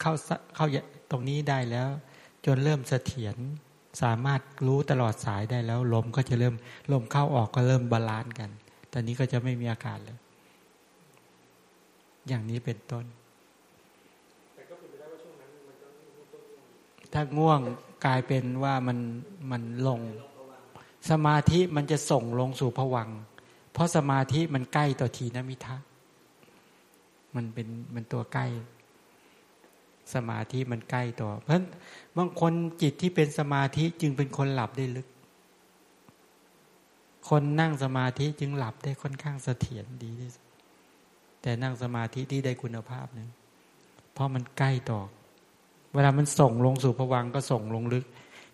Speaker 1: เข้าเข้าตรงนี้ได้แล้ว จนเริ่มเสถียรสามารถรู้ตลอดสายได้แล้ว ลมก็จะเริ่มลมเข้าออกก็เริ่ม balance กัน ตอนนี้ก็จะไม่มีอาการเลยอย่างนี้เป็นต้นถ้าง่วงกลายเป็นว่ามันมันลง สมาธิมันจะส่งลงสู่ผวัง เพราะสมาธิมันใกล้ต่อทีนมิทะ มันเป็นมันตัวใกล้ สมาธิมันใกล้ตัว เพราะบางคนจิตที่เป็นสมาธิจึงเป็นคนหลับได้ลึก คนนั่งสมาธิจึงหลับได้ค่อนข้างเสถียรดีที่สุดแต่นั่งสมาธิที่ได้คุณภาพนี่ยเพราะมันใกล้ต่อ เวลามันส่งลงสู่ภวังค์ก็ส่งลงลึก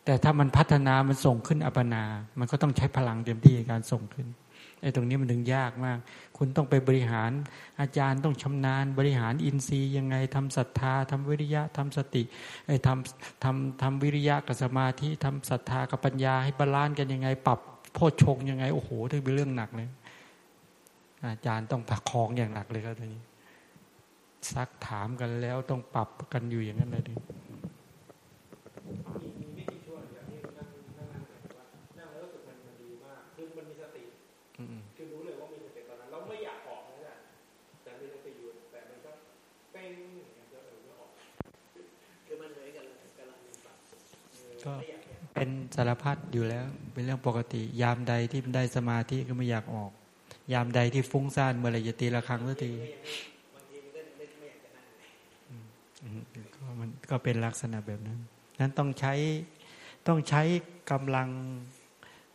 Speaker 1: แต่ถ้ามันพัฒนามันส่งขึ้นอัปปนา มันก็ต้องใช้พลังเต็มที่ในการส่งขึ้น ไอ้ตรงนี้มันถึงยากมาก คุณต้องไปบริหารอาจารย์ต้องชำนาญ บริหารอินทรีย์ยังไงทำศรัทธาทำวิริยะทำสติไอ้ทำทำทำวิริยะกับสมาธิทำศรัทธากับปัญญาให้ balance กันยังไง ปรับโพชฌงค์ยังไง โอ้โหถึงเป็นเรื่องหนักเลยอาจารย์ต้องผักคองอย่างหนักเลยครับตอนนี้ซักถามกันแล้วต้องปรับกันอยู่อย่างนั้นเลยก็เป็น สารพัดอยู่แล้ว เป็นเรื่องปกติ ยามใดที่มันได้สมาธิก็ไม่อยากออก ยามใดที่ฟุ้งซ่านเมื่อไรจะตีละครั้งสักทีก็มันก็เป็นลักษณะแบบนั้น นั้นต้องใช้ต้องใช้กำลัง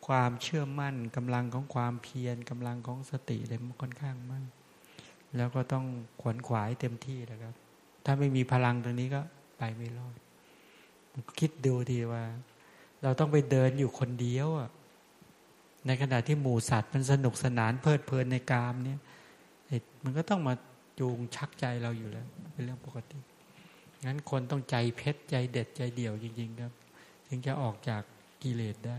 Speaker 1: ความเชื่อมั่นกำลังของความเพียรกำลังของสติเลยมันค่อนข้างมากแล้วก็ต้องขวนขวายเต็มที่นะครับ ถ้าไม่มีพลังตรงนี้ก็ไปไม่รอดคิดดูดีว่า เราต้องไปเดินอยู่คนเดียวอะในขณะที่หมูสัตว์มันสนุกสนานเพลิดเพลินในกามเนี่ยมันก็ต้องมาจูงชักใจเราอยู่แล้ว เป็นเรื่องปกติ งั้นคนต้องใจเพชรใจเด็ดใจเดี่ยวจริงๆครับ ถึงจะออกจากกิเลสได้